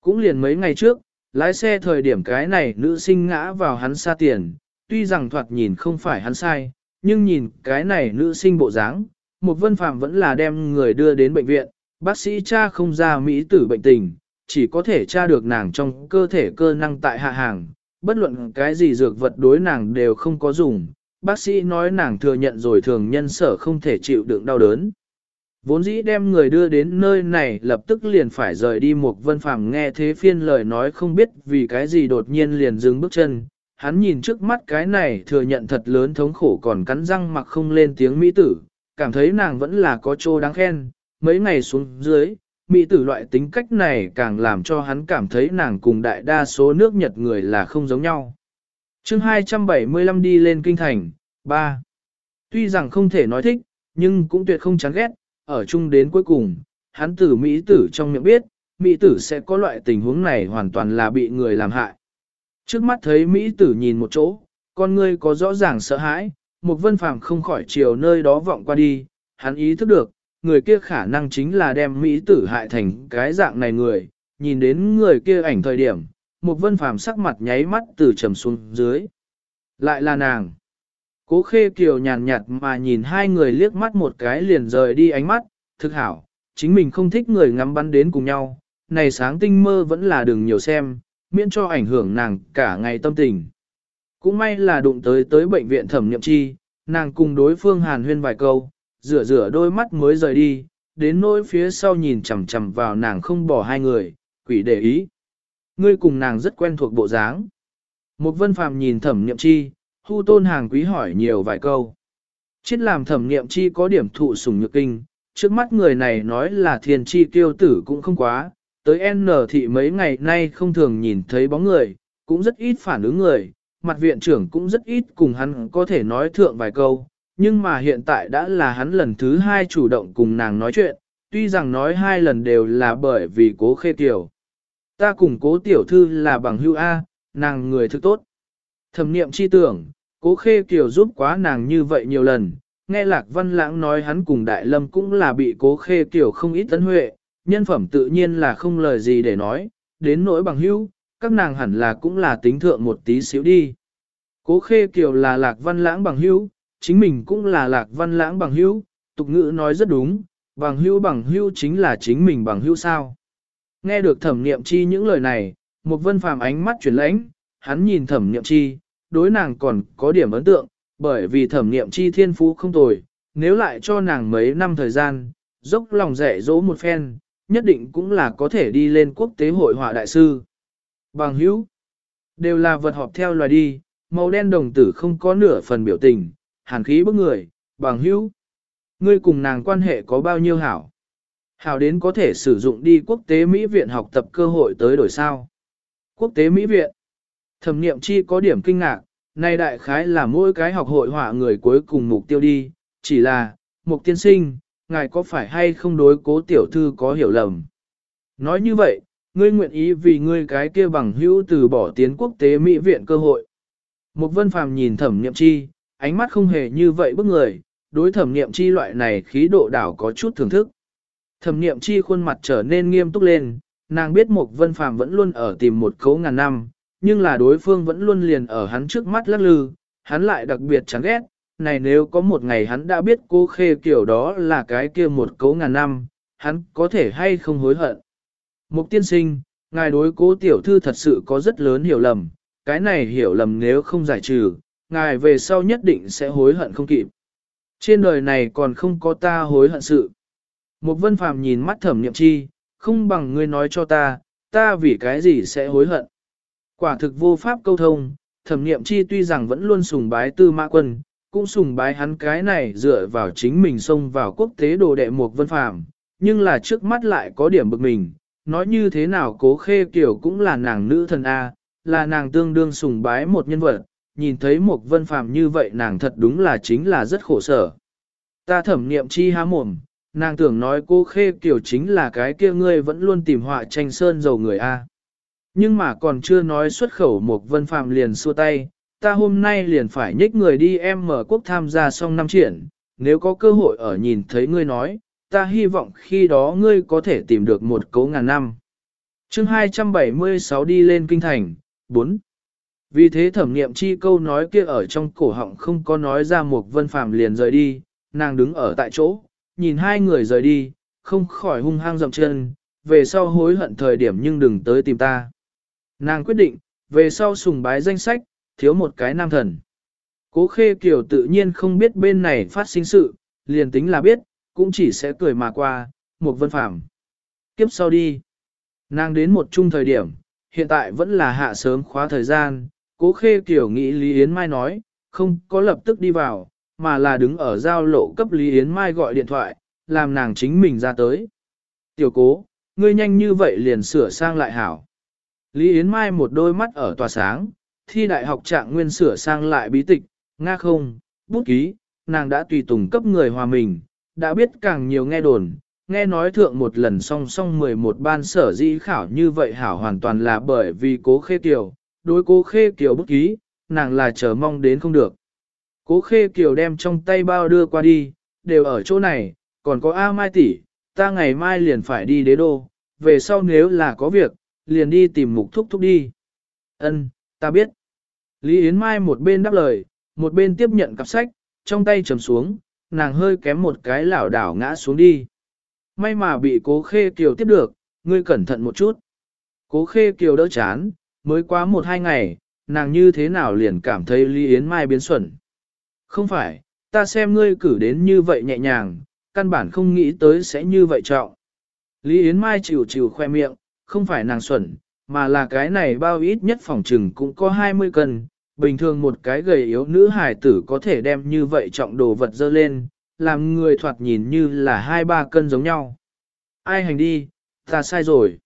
Cũng liền mấy ngày trước, lái xe thời điểm cái này nữ sinh ngã vào hắn xa tiền, tuy rằng thoạt nhìn không phải hắn sai, nhưng nhìn cái này nữ sinh bộ dáng, một vân phàm vẫn là đem người đưa đến bệnh viện, bác sĩ cha không ra Mỹ tử bệnh tình, chỉ có thể tra được nàng trong cơ thể cơ năng tại hạ hàng, bất luận cái gì dược vật đối nàng đều không có dùng, bác sĩ nói nàng thừa nhận rồi thường nhân sở không thể chịu đựng đau đớn. Vốn dĩ đem người đưa đến nơi này lập tức liền phải rời đi một vân phàm nghe thế phiên lời nói không biết vì cái gì đột nhiên liền dừng bước chân. Hắn nhìn trước mắt cái này thừa nhận thật lớn thống khổ còn cắn răng mặc không lên tiếng mỹ tử, cảm thấy nàng vẫn là có chỗ đáng khen. Mấy ngày xuống dưới, mỹ tử loại tính cách này càng làm cho hắn cảm thấy nàng cùng đại đa số nước Nhật người là không giống nhau. chương 275 đi lên kinh thành, 3. Tuy rằng không thể nói thích, nhưng cũng tuyệt không chán ghét, ở chung đến cuối cùng, hắn tử Mỹ tử trong miệng biết, Mỹ tử sẽ có loại tình huống này hoàn toàn là bị người làm hại. Trước mắt thấy Mỹ tử nhìn một chỗ, con ngươi có rõ ràng sợ hãi, một vân phàm không khỏi chiều nơi đó vọng qua đi, hắn ý thức được, người kia khả năng chính là đem Mỹ tử hại thành cái dạng này người, nhìn đến người kia ảnh thời điểm, một vân phàm sắc mặt nháy mắt từ trầm xuống dưới. Lại là nàng. Cố khê kiều nhàn nhạt mà nhìn hai người liếc mắt một cái liền rời đi ánh mắt, thực hảo, chính mình không thích người ngắm bắn đến cùng nhau, này sáng tinh mơ vẫn là đừng nhiều xem, miễn cho ảnh hưởng nàng cả ngày tâm tình. Cũng may là đụng tới tới bệnh viện thẩm nhậm chi, nàng cùng đối phương hàn huyên vài câu, rửa rửa đôi mắt mới rời đi, đến nỗi phía sau nhìn chằm chằm vào nàng không bỏ hai người, quỷ để ý. Ngươi cùng nàng rất quen thuộc bộ dáng. Một vân phàm nhìn thẩm niệm chi, Hu tôn hàng quý hỏi nhiều vài câu. Chết làm thẩm nghiệm chi có điểm thụ sủng nhược kinh, trước mắt người này nói là thiền chi tiêu tử cũng không quá, tới N thị mấy ngày nay không thường nhìn thấy bóng người, cũng rất ít phản ứng người, mặt viện trưởng cũng rất ít cùng hắn có thể nói thượng vài câu, nhưng mà hiện tại đã là hắn lần thứ hai chủ động cùng nàng nói chuyện, tuy rằng nói hai lần đều là bởi vì cố khê tiểu. Ta cùng cố tiểu thư là bằng hữu A, nàng người thức tốt. Thẩm niệm chi tưởng, cố khê tiểu giúp quá nàng như vậy nhiều lần, nghe lạc văn lãng nói hắn cùng đại lâm cũng là bị cố khê tiểu không ít tấn huệ, nhân phẩm tự nhiên là không lời gì để nói, đến nỗi bằng hữu, các nàng hẳn là cũng là tính thượng một tí xíu đi. Cố khê kiều là lạc văn lãng bằng hữu, chính mình cũng là lạc văn lãng bằng hữu, tục ngữ nói rất đúng, bằng hữu bằng hữu chính là chính mình bằng hữu sao. Nghe được thẩm niệm chi những lời này, một vân phàm ánh mắt chuyển lãnh, hắn nhìn thẩm niệm chi, đối nàng còn có điểm ấn tượng, bởi vì thẩm niệm chi thiên phú không tồi, nếu lại cho nàng mấy năm thời gian, dốc lòng dạy dỗ một phen, nhất định cũng là có thể đi lên quốc tế hội họa đại sư. Bằng hữu, đều là vật họp theo loài đi, màu đen đồng tử không có nửa phần biểu tình, hàn khí bức người, bằng hữu. Ngươi cùng nàng quan hệ có bao nhiêu hảo? Hảo đến có thể sử dụng đi quốc tế Mỹ viện học tập cơ hội tới đổi sao. Quốc tế Mỹ viện. Thẩm niệm chi có điểm kinh ngạc, nay đại khái là mỗi cái học hội họa người cuối cùng mục tiêu đi, chỉ là, mục tiên sinh, ngài có phải hay không đối cố tiểu thư có hiểu lầm. Nói như vậy, ngươi nguyện ý vì ngươi cái kia bằng hữu từ bỏ tiến quốc tế Mỹ viện cơ hội. Mục vân phàm nhìn thẩm niệm chi, ánh mắt không hề như vậy bức người, đối thẩm niệm chi loại này khí độ đảo có chút thưởng thức. Thẩm niệm chi khuôn mặt trở nên nghiêm túc lên, nàng biết một vân phàm vẫn luôn ở tìm một cấu ngàn năm, nhưng là đối phương vẫn luôn liền ở hắn trước mắt lắc lư, hắn lại đặc biệt chán ghét, này nếu có một ngày hắn đã biết cô khê kiểu đó là cái kia một cấu ngàn năm, hắn có thể hay không hối hận. Mục tiên sinh, ngài đối cố tiểu thư thật sự có rất lớn hiểu lầm, cái này hiểu lầm nếu không giải trừ, ngài về sau nhất định sẽ hối hận không kịp. Trên đời này còn không có ta hối hận sự. Một vân phàm nhìn mắt thẩm nhậm chi, không bằng ngươi nói cho ta, ta vì cái gì sẽ hối hận. Quả thực vô pháp câu thông, thẩm nhậm chi tuy rằng vẫn luôn sùng bái tư mã quân, cũng sùng bái hắn cái này dựa vào chính mình xông vào quốc tế đồ đệ một vân phàm, nhưng là trước mắt lại có điểm bực mình, nói như thế nào cố khê kiểu cũng là nàng nữ thần A, là nàng tương đương sùng bái một nhân vật, nhìn thấy một vân phàm như vậy nàng thật đúng là chính là rất khổ sở. Ta thẩm niệm chi há mồm, nàng tưởng nói cô khê kiểu chính là cái kia ngươi vẫn luôn tìm họa tranh sơn dầu người A. Nhưng mà còn chưa nói xuất khẩu một vân phàm liền xua tay, ta hôm nay liền phải nhích người đi em mở quốc tham gia xong năm triển, nếu có cơ hội ở nhìn thấy ngươi nói, ta hy vọng khi đó ngươi có thể tìm được một cấu ngàn năm. chương 276 đi lên kinh thành, 4. Vì thế thẩm nghiệm chi câu nói kia ở trong cổ họng không có nói ra một vân phàm liền rời đi, nàng đứng ở tại chỗ, nhìn hai người rời đi, không khỏi hung hăng dậm chân, về sau hối hận thời điểm nhưng đừng tới tìm ta. Nàng quyết định, về sau sùng bái danh sách, thiếu một cái nam thần. Cố khê kiểu tự nhiên không biết bên này phát sinh sự, liền tính là biết, cũng chỉ sẽ cười mà qua, một vân phàm. Kiếp sau đi. Nàng đến một chung thời điểm, hiện tại vẫn là hạ sớm khóa thời gian, cố khê kiểu nghĩ Lý Yến Mai nói, không có lập tức đi vào, mà là đứng ở giao lộ cấp Lý Yến Mai gọi điện thoại, làm nàng chính mình ra tới. Tiểu cố, ngươi nhanh như vậy liền sửa sang lại hảo. Lý Yến Mai một đôi mắt ở tòa sáng, thi đại học trạng nguyên sửa sang lại bí tịch, nga không, bút ký, nàng đã tùy tùng cấp người hòa mình, đã biết càng nhiều nghe đồn, nghe nói thượng một lần song song 11 ban sở dĩ khảo như vậy hảo hoàn toàn là bởi vì cố khê tiểu, đối cố khê kiều bút ký, nàng là chờ mong đến không được. Cố khê kiều đem trong tay bao đưa qua đi, đều ở chỗ này, còn có A Mai tỷ, ta ngày mai liền phải đi đế đô, về sau nếu là có việc, liền đi tìm mục thúc thúc đi. Ân, ta biết. Lý Yến Mai một bên đáp lời, một bên tiếp nhận cặp sách, trong tay trầm xuống, nàng hơi kém một cái lảo đảo ngã xuống đi. May mà bị cố khê kiều tiếp được, ngươi cẩn thận một chút. Cố khê kiều đỡ chán, mới quá một hai ngày, nàng như thế nào liền cảm thấy Lý Yến Mai biến xuẩn. Không phải, ta xem ngươi cử đến như vậy nhẹ nhàng, căn bản không nghĩ tới sẽ như vậy trọng. Lý Yến Mai chịu chịu khoe miệng, không phải nàng xuẩn, mà là cái này bao ít nhất phòng trừng cũng có 20 cân, bình thường một cái gầy yếu nữ hài tử có thể đem như vậy trọng đồ vật dơ lên, làm người thoạt nhìn như là hai ba cân giống nhau. Ai hành đi, ta sai rồi.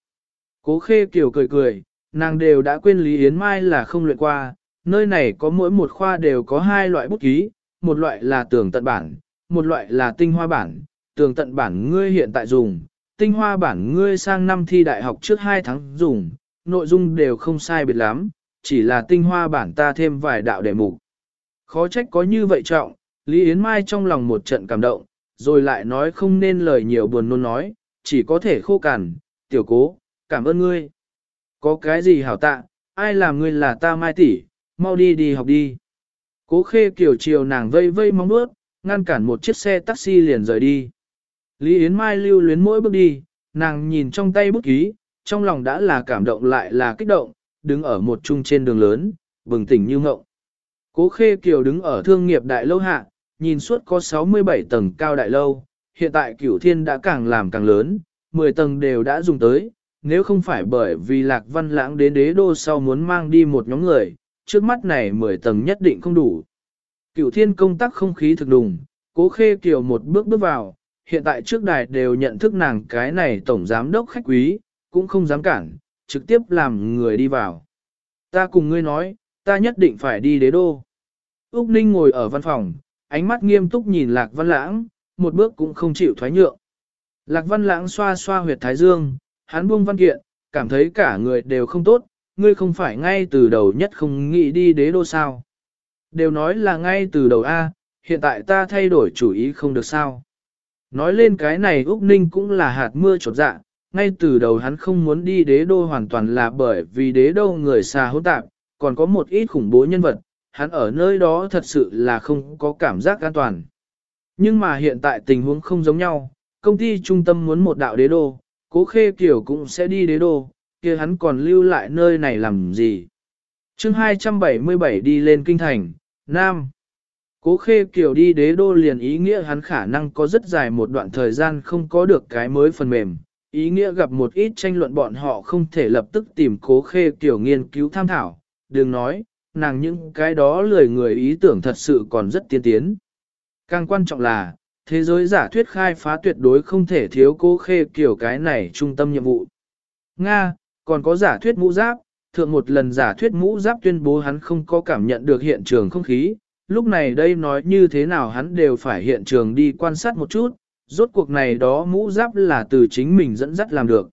Cố khê kiểu cười cười, nàng đều đã quên Lý Yến Mai là không luyện qua, nơi này có mỗi một khoa đều có hai loại bút ký, một loại là tường tận bản, một loại là tinh hoa bản, tường tận bản ngươi hiện tại dùng, tinh hoa bản ngươi sang năm thi đại học trước 2 tháng dùng, nội dung đều không sai biệt lắm, chỉ là tinh hoa bản ta thêm vài đạo đề mục. Khó trách có như vậy trọng, Lý Yến Mai trong lòng một trận cảm động, rồi lại nói không nên lời nhiều buồn nôn nói, chỉ có thể khô cằn, tiểu cố, cảm ơn ngươi. Có cái gì hảo tạ, ai làm ngươi là ta mai tỷ, mau đi đi học đi. Cố khê kiểu chiều nàng vây vây mong bước, ngăn cản một chiếc xe taxi liền rời đi. Lý Yến Mai lưu luyến mỗi bước đi, nàng nhìn trong tay bút ký, trong lòng đã là cảm động lại là kích động, đứng ở một chung trên đường lớn, bừng tỉnh như ngộng. Cố Khê Kiều đứng ở thương nghiệp đại lâu hạ, nhìn suốt có 67 tầng cao đại lâu, hiện tại cửu thiên đã càng làm càng lớn, 10 tầng đều đã dùng tới, nếu không phải bởi vì lạc văn lãng đến đế đô sau muốn mang đi một nhóm người, trước mắt này 10 tầng nhất định không đủ. Cửu thiên công tác không khí thực đùng, cố khê kiều một bước bước vào, hiện tại trước đài đều nhận thức nàng cái này tổng giám đốc khách quý, cũng không dám cản, trực tiếp làm người đi vào. Ta cùng ngươi nói, ta nhất định phải đi đế đô. Úc Ninh ngồi ở văn phòng, ánh mắt nghiêm túc nhìn Lạc Văn Lãng, một bước cũng không chịu thoái nhượng. Lạc Văn Lãng xoa xoa huyệt thái dương, hắn buông văn kiện, cảm thấy cả người đều không tốt, ngươi không phải ngay từ đầu nhất không nghĩ đi đế đô sao. Đều nói là ngay từ đầu A, hiện tại ta thay đổi chủ ý không được sao. Nói lên cái này Úc Ninh cũng là hạt mưa trột dạ, ngay từ đầu hắn không muốn đi đế đô hoàn toàn là bởi vì đế đô người xa hỗn tạp, còn có một ít khủng bố nhân vật, hắn ở nơi đó thật sự là không có cảm giác an toàn. Nhưng mà hiện tại tình huống không giống nhau, công ty trung tâm muốn một đạo đế đô, cố khê kiểu cũng sẽ đi đế đô, kia hắn còn lưu lại nơi này làm gì. chương 277 đi lên kinh thành, Nam. Cố khê kiểu đi đế đô liền ý nghĩa hắn khả năng có rất dài một đoạn thời gian không có được cái mới phần mềm. Ý nghĩa gặp một ít tranh luận bọn họ không thể lập tức tìm cố khê kiểu nghiên cứu tham thảo. Đừng nói, nàng những cái đó lười người ý tưởng thật sự còn rất tiên tiến. Càng quan trọng là, thế giới giả thuyết khai phá tuyệt đối không thể thiếu cố khê kiểu cái này trung tâm nhiệm vụ. Nga, còn có giả thuyết mũ giáp, thượng một lần giả thuyết mũ giáp tuyên bố hắn không có cảm nhận được hiện trường không khí, lúc này đây nói như thế nào hắn đều phải hiện trường đi quan sát một chút, rốt cuộc này đó mũ giáp là từ chính mình dẫn dắt làm được.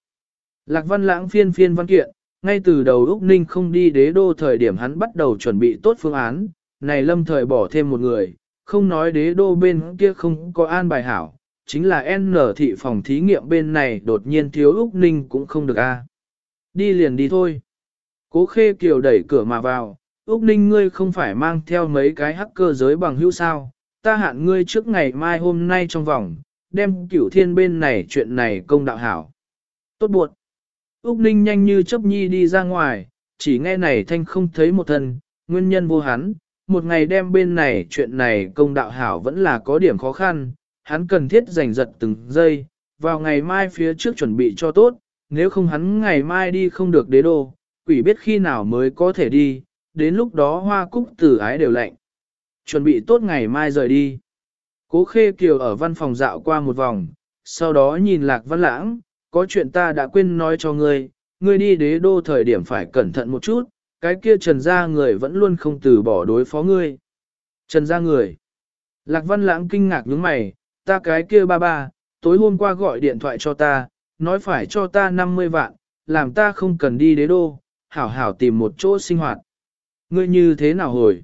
Lạc văn lãng phiên phiên văn kiện, ngay từ đầu Úc Ninh không đi đế đô thời điểm hắn bắt đầu chuẩn bị tốt phương án, này lâm thời bỏ thêm một người, không nói đế đô bên kia không có an bài hảo, chính là N thị phòng thí nghiệm bên này đột nhiên thiếu Úc Ninh cũng không được a. Đi liền đi thôi. Cố khê kiều đẩy cửa mà vào, Úc Ninh ngươi không phải mang theo mấy cái hacker giới bằng hữu sao, ta hạn ngươi trước ngày mai hôm nay trong vòng, đem cửu thiên bên này chuyện này công đạo hảo. Tốt buộc. Úc Ninh nhanh như chấp nhi đi ra ngoài, chỉ nghe này thanh không thấy một thần, nguyên nhân vô hắn, một ngày đem bên này chuyện này công đạo hảo vẫn là có điểm khó khăn, hắn cần thiết giành giật từng giây, vào ngày mai phía trước chuẩn bị cho tốt, nếu không hắn ngày mai đi không được đế đô, quỷ biết khi nào mới có thể đi, đến lúc đó hoa cúc tử ái đều lạnh. Chuẩn bị tốt ngày mai rời đi. Cố khê kiều ở văn phòng dạo qua một vòng, sau đó nhìn lạc văn lãng, có chuyện ta đã quên nói cho ngươi, ngươi đi đế đô thời điểm phải cẩn thận một chút, cái kia trần gia người vẫn luôn không từ bỏ đối phó ngươi. Trần gia người. Lạc văn lãng kinh ngạc nhướng mày, ta cái kia ba ba, tối hôm qua gọi điện thoại cho ta, nói phải cho ta 50 vạn, làm ta không cần đi đế đô, hảo hảo tìm một chỗ sinh hoạt. Ngươi như thế nào hồi?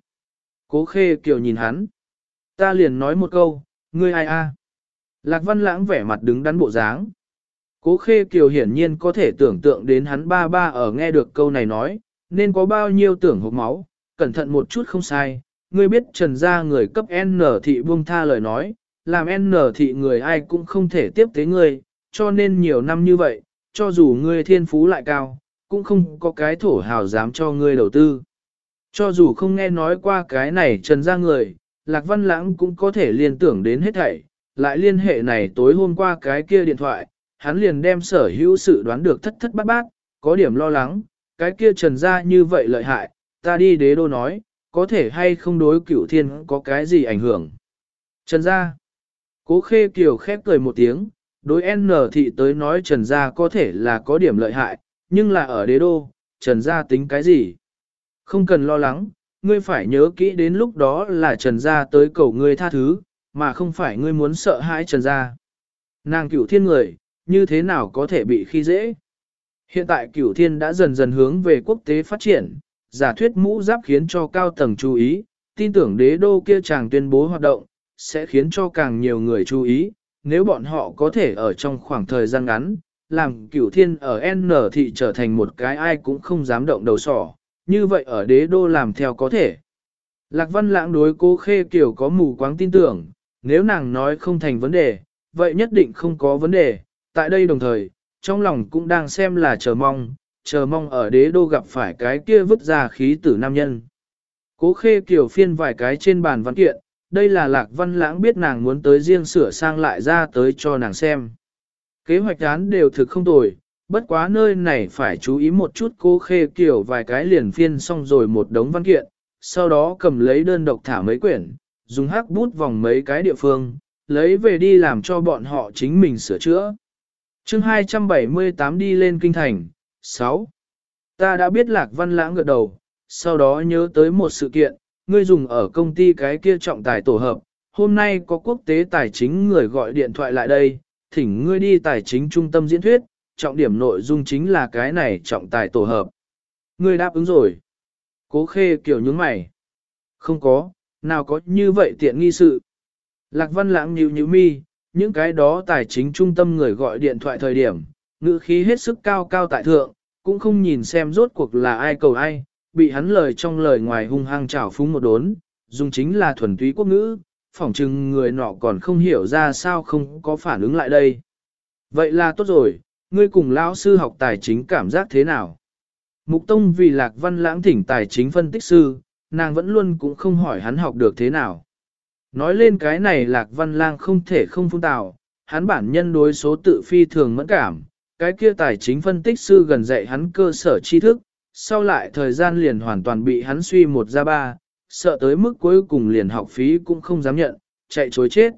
Cố khê kiều nhìn hắn. Ta liền nói một câu, ngươi ai a? Lạc văn lãng vẻ mặt đứng đắn bộ dáng. Cố khê kiều hiển nhiên có thể tưởng tượng đến hắn ba ba ở nghe được câu này nói, nên có bao nhiêu tưởng hộp máu, cẩn thận một chút không sai. Ngươi biết trần gia người cấp N thị buông tha lời nói, làm N thị người ai cũng không thể tiếp tế ngươi, cho nên nhiều năm như vậy, cho dù ngươi thiên phú lại cao, cũng không có cái thổ hào dám cho ngươi đầu tư. Cho dù không nghe nói qua cái này trần gia người, Lạc Văn Lãng cũng có thể liên tưởng đến hết thảy, lại liên hệ này tối hôm qua cái kia điện thoại, hắn liền đem sở hữu sự đoán được thất thất bát bát, có điểm lo lắng, cái kia trần Gia như vậy lợi hại, ta đi đế đô nói, có thể hay không đối cửu thiên có cái gì ảnh hưởng. Trần Gia Cố khê kiều khép cười một tiếng, đối N thị tới nói Trần Gia có thể là có điểm lợi hại, nhưng là ở đế đô, Trần Gia tính cái gì? Không cần lo lắng, ngươi phải nhớ kỹ đến lúc đó là Trần Gia tới cầu ngươi tha thứ, mà không phải ngươi muốn sợ hãi Trần Gia. Nàng cửu thiên người, như thế nào có thể bị khi dễ? Hiện tại cửu thiên đã dần dần hướng về quốc tế phát triển, giả thuyết mũ giáp khiến cho cao tầng chú ý, tin tưởng đế đô kia chàng tuyên bố hoạt động, sẽ khiến cho càng nhiều người chú ý, nếu bọn họ có thể ở trong khoảng thời gian ngắn, làm cửu thiên ở N thị trở thành một cái ai cũng không dám động đầu sỏ, như vậy ở đế đô làm theo có thể. Lạc văn lãng đối cố khê kiểu có mù quáng tin tưởng, nếu nàng nói không thành vấn đề, vậy nhất định không có vấn đề, tại đây đồng thời, trong lòng cũng đang xem là chờ mong, chờ mong ở đế đô gặp phải cái kia vứt ra khí tử nam nhân. Cố khê kiểu phiên vài cái trên bàn văn kiện, đây là lạc văn lãng biết nàng muốn tới riêng sửa sang lại ra tới cho nàng xem. Kế hoạch án đều thực không tồi, bất quá nơi này phải chú ý một chút Cố khê kiểu vài cái liền phiên xong rồi một đống văn kiện, sau đó cầm lấy đơn độc thả mấy quyển, dùng hắc bút vòng mấy cái địa phương, lấy về đi làm cho bọn họ chính mình sửa chữa chương 278 đi lên kinh thành, 6. Ta đã biết lạc văn lãng gật đầu, sau đó nhớ tới một sự kiện, ngươi dùng ở công ty cái kia trọng tài tổ hợp, hôm nay có quốc tế tài chính người gọi điện thoại lại đây, thỉnh ngươi đi tài chính trung tâm diễn thuyết, trọng điểm nội dung chính là cái này trọng tài tổ hợp. Ngươi đáp ứng rồi. Cố khê kiểu nhướng mày. Không có, nào có như vậy tiện nghi sự. Lạc văn lãng nhíu nhíu mi, những cái đó tài chính trung tâm người gọi điện thoại thời điểm, ngữ khí hết sức cao cao tại thượng, cũng không nhìn xem rốt cuộc là ai cầu ai, bị hắn lời trong lời ngoài hung hăng trào phúng một đốn, dùng chính là thuần túy quốc ngữ, phỏng chừng người nọ còn không hiểu ra sao không có phản ứng lại đây. Vậy là tốt rồi, ngươi cùng lão sư học tài chính cảm giác thế nào? Mục Tông vì Lạc Văn Lãng thỉnh tài chính phân tích sư, nàng vẫn luôn cũng không hỏi hắn học được thế nào. Nói lên cái này Lạc Văn Lang không thể không phung tạo, hắn bản nhân đối số tự phi thường mẫn cảm, cái kia tài chính phân tích sư gần dạy hắn cơ sở tri thức, sau lại thời gian liền hoàn toàn bị hắn suy một ra ba, sợ tới mức cuối cùng liền học phí cũng không dám nhận, chạy chối chết.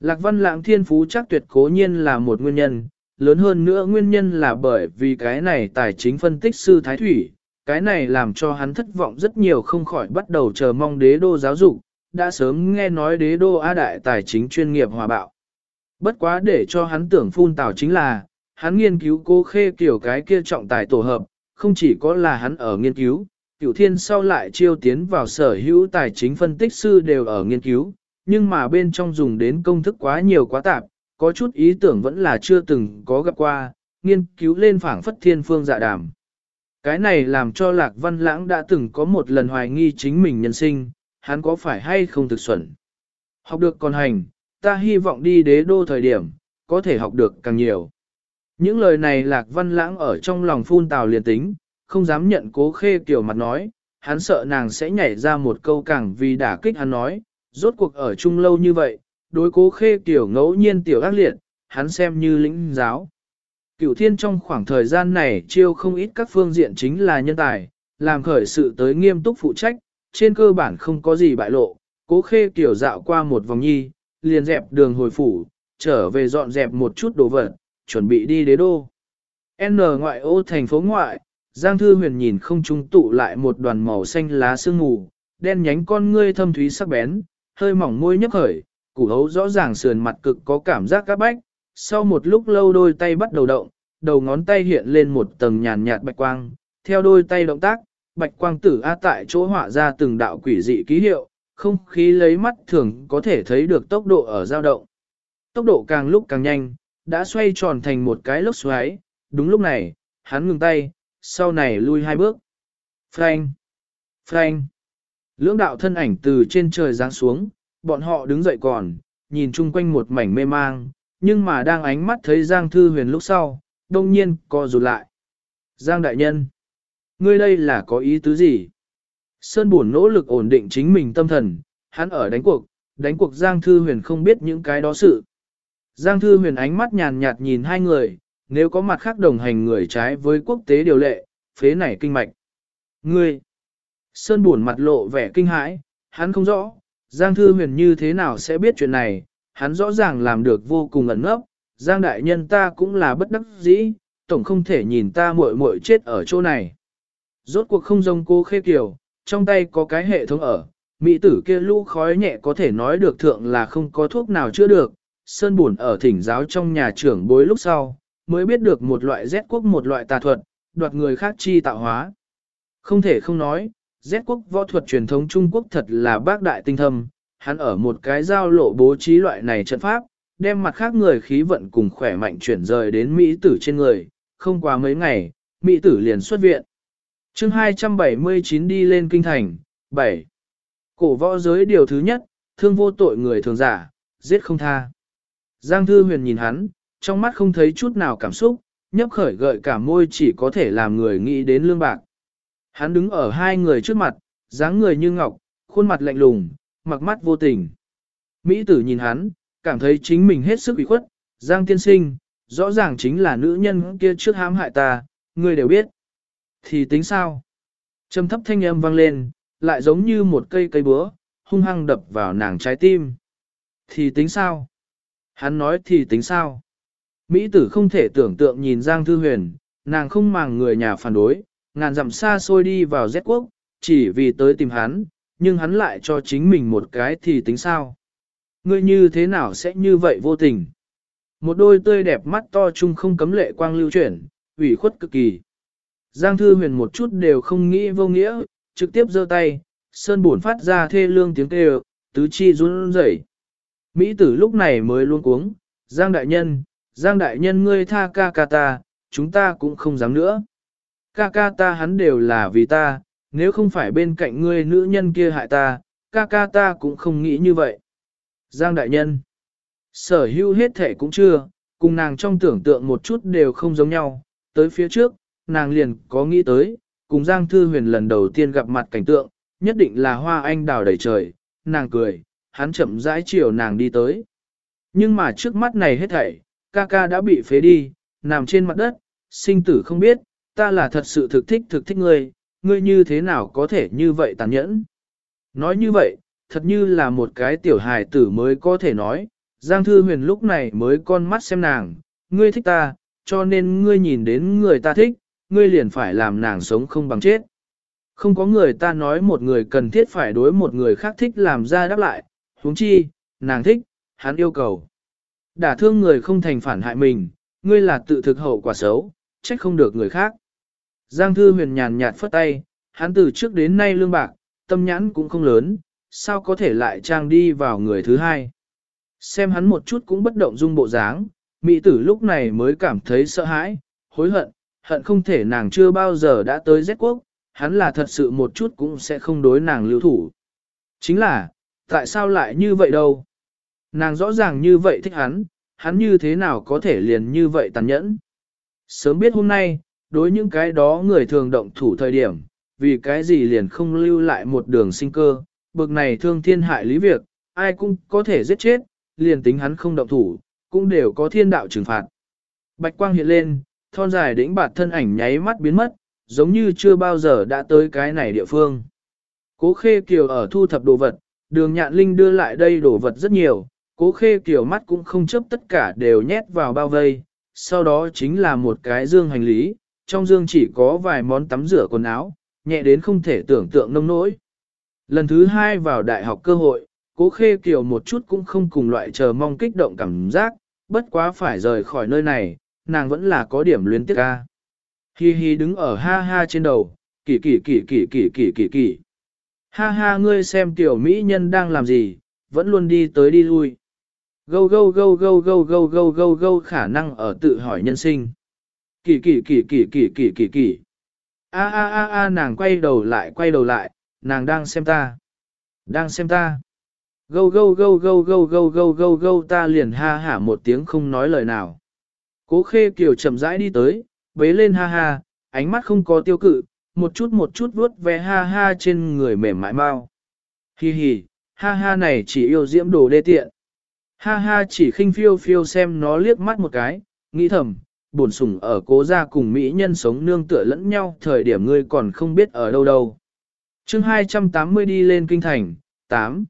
Lạc văn lãng thiên phú chắc tuyệt cố nhiên là một nguyên nhân, lớn hơn nữa nguyên nhân là bởi vì cái này tài chính phân tích sư Thái Thủy, cái này làm cho hắn thất vọng rất nhiều không khỏi bắt đầu chờ mong đế đô giáo dục, đã sớm nghe nói đế đô A đại tài chính chuyên nghiệp hòa bạo. Bất quá để cho hắn tưởng phun tào chính là, hắn nghiên cứu cô khê kiểu cái kia trọng tài tổ hợp, không chỉ có là hắn ở nghiên cứu, cửu thiên sau lại chiêu tiến vào sở hữu tài chính phân tích sư đều ở nghiên cứu, nhưng mà bên trong dùng đến công thức quá nhiều quá tạp, có chút ý tưởng vẫn là chưa từng có gặp qua, nghiên cứu lên phảng phất thiên phương dạ đàm. Cái này làm cho Lạc Văn Lãng đã từng có một lần hoài nghi chính mình nhân sinh, hắn có phải hay không thực xuẩn. Học được còn hành, ta hy vọng đi đế đô thời điểm, có thể học được càng nhiều. Những lời này Lạc Văn Lãng ở trong lòng phun tào liền tính, không dám nhận cố khê kiểu mặt nói, hắn sợ nàng sẽ nhảy ra một câu càng vì đả kích hắn nói, rốt cuộc ở chung lâu như vậy, đối cố khê kiểu ngẫu nhiên tiểu ác liệt, hắn xem như lĩnh giáo. Cửu thiên trong khoảng thời gian này chiêu không ít các phương diện chính là nhân tài, làm khởi sự tới nghiêm túc phụ trách, trên cơ bản không có gì bại lộ, cố khê kiểu dạo qua một vòng nhi, liền dẹp đường hồi phủ, trở về dọn dẹp một chút đồ vật, chuẩn bị đi đế đô. N ngoại ô thành phố ngoại, Giang Thư Huyền nhìn không trung tụ lại một đoàn màu xanh lá sương mù, đen nhánh con ngươi thâm thúy sắc bén, hơi mỏng môi nhấp khởi, củ hấu rõ ràng sườn mặt cực có cảm giác các bách. Sau một lúc lâu đôi tay bắt đầu động, đầu ngón tay hiện lên một tầng nhàn nhạt bạch quang, theo đôi tay động tác, bạch quang tử A tại chỗ họa ra từng đạo quỷ dị ký hiệu, không khí lấy mắt thường có thể thấy được tốc độ ở dao động. Tốc độ càng lúc càng nhanh, đã xoay tròn thành một cái lốc xoáy, đúng lúc này, hắn ngừng tay, sau này lui hai bước. Frank! Frank! Lưỡng đạo thân ảnh từ trên trời giáng xuống, bọn họ đứng dậy còn, nhìn chung quanh một mảnh mê mang, nhưng mà đang ánh mắt thấy Giang Thư Huyền lúc sau, đông nhiên co rụt lại. Giang Đại Nhân! Ngươi đây là có ý tứ gì? Sơn buồn nỗ lực ổn định chính mình tâm thần, hắn ở đánh cuộc, đánh cuộc Giang Thư Huyền không biết những cái đó sự. Giang Thư Huyền ánh mắt nhàn nhạt nhìn hai người, nếu có mặt khác đồng hành người trái với quốc tế điều lệ, phế này kinh mạch. Ngươi! Sơn buồn mặt lộ vẻ kinh hãi, hắn không rõ, Giang Thư Huyền như thế nào sẽ biết chuyện này, hắn rõ ràng làm được vô cùng ẩn ngốc, Giang đại nhân ta cũng là bất đắc dĩ, tổng không thể nhìn ta muội muội chết ở chỗ này. Rốt cuộc không giống cô khê kiểu, trong tay có cái hệ thống ở, mỹ tử kia lũ khói nhẹ có thể nói được thượng là không có thuốc nào chữa được, sơn buồn ở thỉnh giáo trong nhà trưởng bối lúc sau, mới biết được một loại rét quốc một loại tà thuật, đoạt người khác chi tạo hóa. Không thể không nói, rét quốc võ thuật truyền thống Trung Quốc thật là bác đại tinh thâm, hắn ở một cái giao lộ bố trí loại này trận pháp, đem mặt khác người khí vận cùng khỏe mạnh chuyển rời đến Mỹ tử trên người, không qua mấy ngày, Mỹ tử liền xuất viện chương 279 đi lên kinh thành, 7. Cổ võ giới điều thứ nhất, thương vô tội người thường giả, giết không tha. Giang Thư Huyền nhìn hắn, trong mắt không thấy chút nào cảm xúc, nhấp khởi gợi cả môi chỉ có thể làm người nghĩ đến lương bạc. Hắn đứng ở hai người trước mặt, dáng người như ngọc, khuôn mặt lạnh lùng, mặc mắt vô tình. Mỹ tử nhìn hắn, cảm thấy chính mình hết sức ủy khuất, Giang tiên sinh, rõ ràng chính là nữ nhân kia trước hãm hại ta, người đều biết. Thì tính sao? Trầm thấp thanh âm vang lên, lại giống như một cây cây búa, hung hăng đập vào nàng trái tim. Thì tính sao? Hắn nói thì tính sao? Mỹ tử không thể tưởng tượng nhìn Giang Thư Huyền, nàng không màng người nhà phản đối, ngàn dặm xa xôi đi vào Z quốc, chỉ vì tới tìm hắn, nhưng hắn lại cho chính mình một cái thì tính sao? Ngươi như thế nào sẽ như vậy vô tình? Một đôi tươi đẹp mắt to chung không cấm lệ quang lưu chuyển, ủy khuất cực kỳ. Giang Thư Huyền một chút đều không nghĩ vô nghĩa, trực tiếp giơ tay, sơn buồn phát ra thê lương tiếng kêu, tứ chi run rẩy. Mỹ tử lúc này mới luôn cuống, Giang Đại Nhân, Giang Đại Nhân ngươi tha ca ca ta, chúng ta cũng không dám nữa. Ca ca ta hắn đều là vì ta, nếu không phải bên cạnh ngươi nữ nhân kia hại ta, ca ca ta cũng không nghĩ như vậy. Giang Đại Nhân, sở hữu hết thể cũng chưa, cùng nàng trong tưởng tượng một chút đều không giống nhau, tới phía trước, nàng liền có nghĩ tới, cùng Giang Thư Huyền lần đầu tiên gặp mặt cảnh tượng, nhất định là hoa anh đào đầy trời, nàng cười, hắn chậm rãi chiều nàng đi tới. Nhưng mà trước mắt này hết thảy, ca ca đã bị phế đi, nằm trên mặt đất, sinh tử không biết, ta là thật sự thực thích thực thích ngươi, ngươi như thế nào có thể như vậy tàn nhẫn. Nói như vậy, thật như là một cái tiểu hài tử mới có thể nói, Giang Thư Huyền lúc này mới con mắt xem nàng, ngươi thích ta, cho nên ngươi nhìn đến người ta thích, ngươi liền phải làm nàng sống không bằng chết. Không có người ta nói một người cần thiết phải đối một người khác thích làm ra đáp lại, huống chi, nàng thích, hắn yêu cầu. Đả thương người không thành phản hại mình, ngươi là tự thực hậu quả xấu, trách không được người khác. Giang Thư Huyền nhàn nhạt phất tay, hắn từ trước đến nay lương bạc, tâm nhãn cũng không lớn, sao có thể lại trang đi vào người thứ hai. Xem hắn một chút cũng bất động dung bộ dáng, mỹ tử lúc này mới cảm thấy sợ hãi, hối hận, hận không thể nàng chưa bao giờ đã tới Z quốc, hắn là thật sự một chút cũng sẽ không đối nàng lưu thủ. Chính là, tại sao lại như vậy đâu? Nàng rõ ràng như vậy thích hắn, hắn như thế nào có thể liền như vậy tàn nhẫn? Sớm biết hôm nay, đối những cái đó người thường động thủ thời điểm, vì cái gì liền không lưu lại một đường sinh cơ, bực này thương thiên hại lý việc, ai cũng có thể giết chết, liền tính hắn không động thủ, cũng đều có thiên đạo trừng phạt. Bạch quang hiện lên, thon dài đĩnh bạt thân ảnh nháy mắt biến mất, giống như chưa bao giờ đã tới cái này địa phương. Cố khê kiều ở thu thập đồ vật, đường nhạn linh đưa lại đây đồ vật rất nhiều, cố khê kiều mắt cũng không chấp tất cả đều nhét vào bao vây, sau đó chính là một cái dương hành lý, trong dương chỉ có vài món tắm rửa quần áo, nhẹ đến không thể tưởng tượng nông nỗi. Lần thứ hai vào đại học cơ hội, cố khê kiều một chút cũng không cùng loại chờ mong kích động cảm giác, bất quá phải rời khỏi nơi này, nàng vẫn là có điểm luyến tiếc ca. Hi hi đứng ở ha ha trên đầu, kỳ kỳ kỳ kỳ kỳ kỳ kỳ kỳ. Ha ha ngươi xem tiểu mỹ nhân đang làm gì, vẫn luôn đi tới đi lui. Gâu gâu gâu gâu gâu gâu gâu gâu gâu khả năng ở tự hỏi nhân sinh. Kỳ kỳ kỳ kỳ kỳ kỳ kỳ kỳ. A a a a nàng quay đầu lại quay đầu lại, nàng đang xem ta. Đang xem ta. Gâu gâu gâu gâu gâu gâu gâu gâu gâu ta liền ha hả một tiếng không nói lời nào. Cố khê kiều chậm rãi đi tới, bế lên ha ha, ánh mắt không có tiêu cự, một chút một chút vuốt ve ha ha trên người mềm mại mau. Hi hi, ha ha này chỉ yêu diễm đồ đê tiện. Ha ha chỉ khinh phiêu phiêu xem nó liếc mắt một cái, nghĩ thầm, buồn sủng ở cố gia cùng mỹ nhân sống nương tựa lẫn nhau thời điểm ngươi còn không biết ở đâu đâu. chương 280 đi lên kinh thành, 8.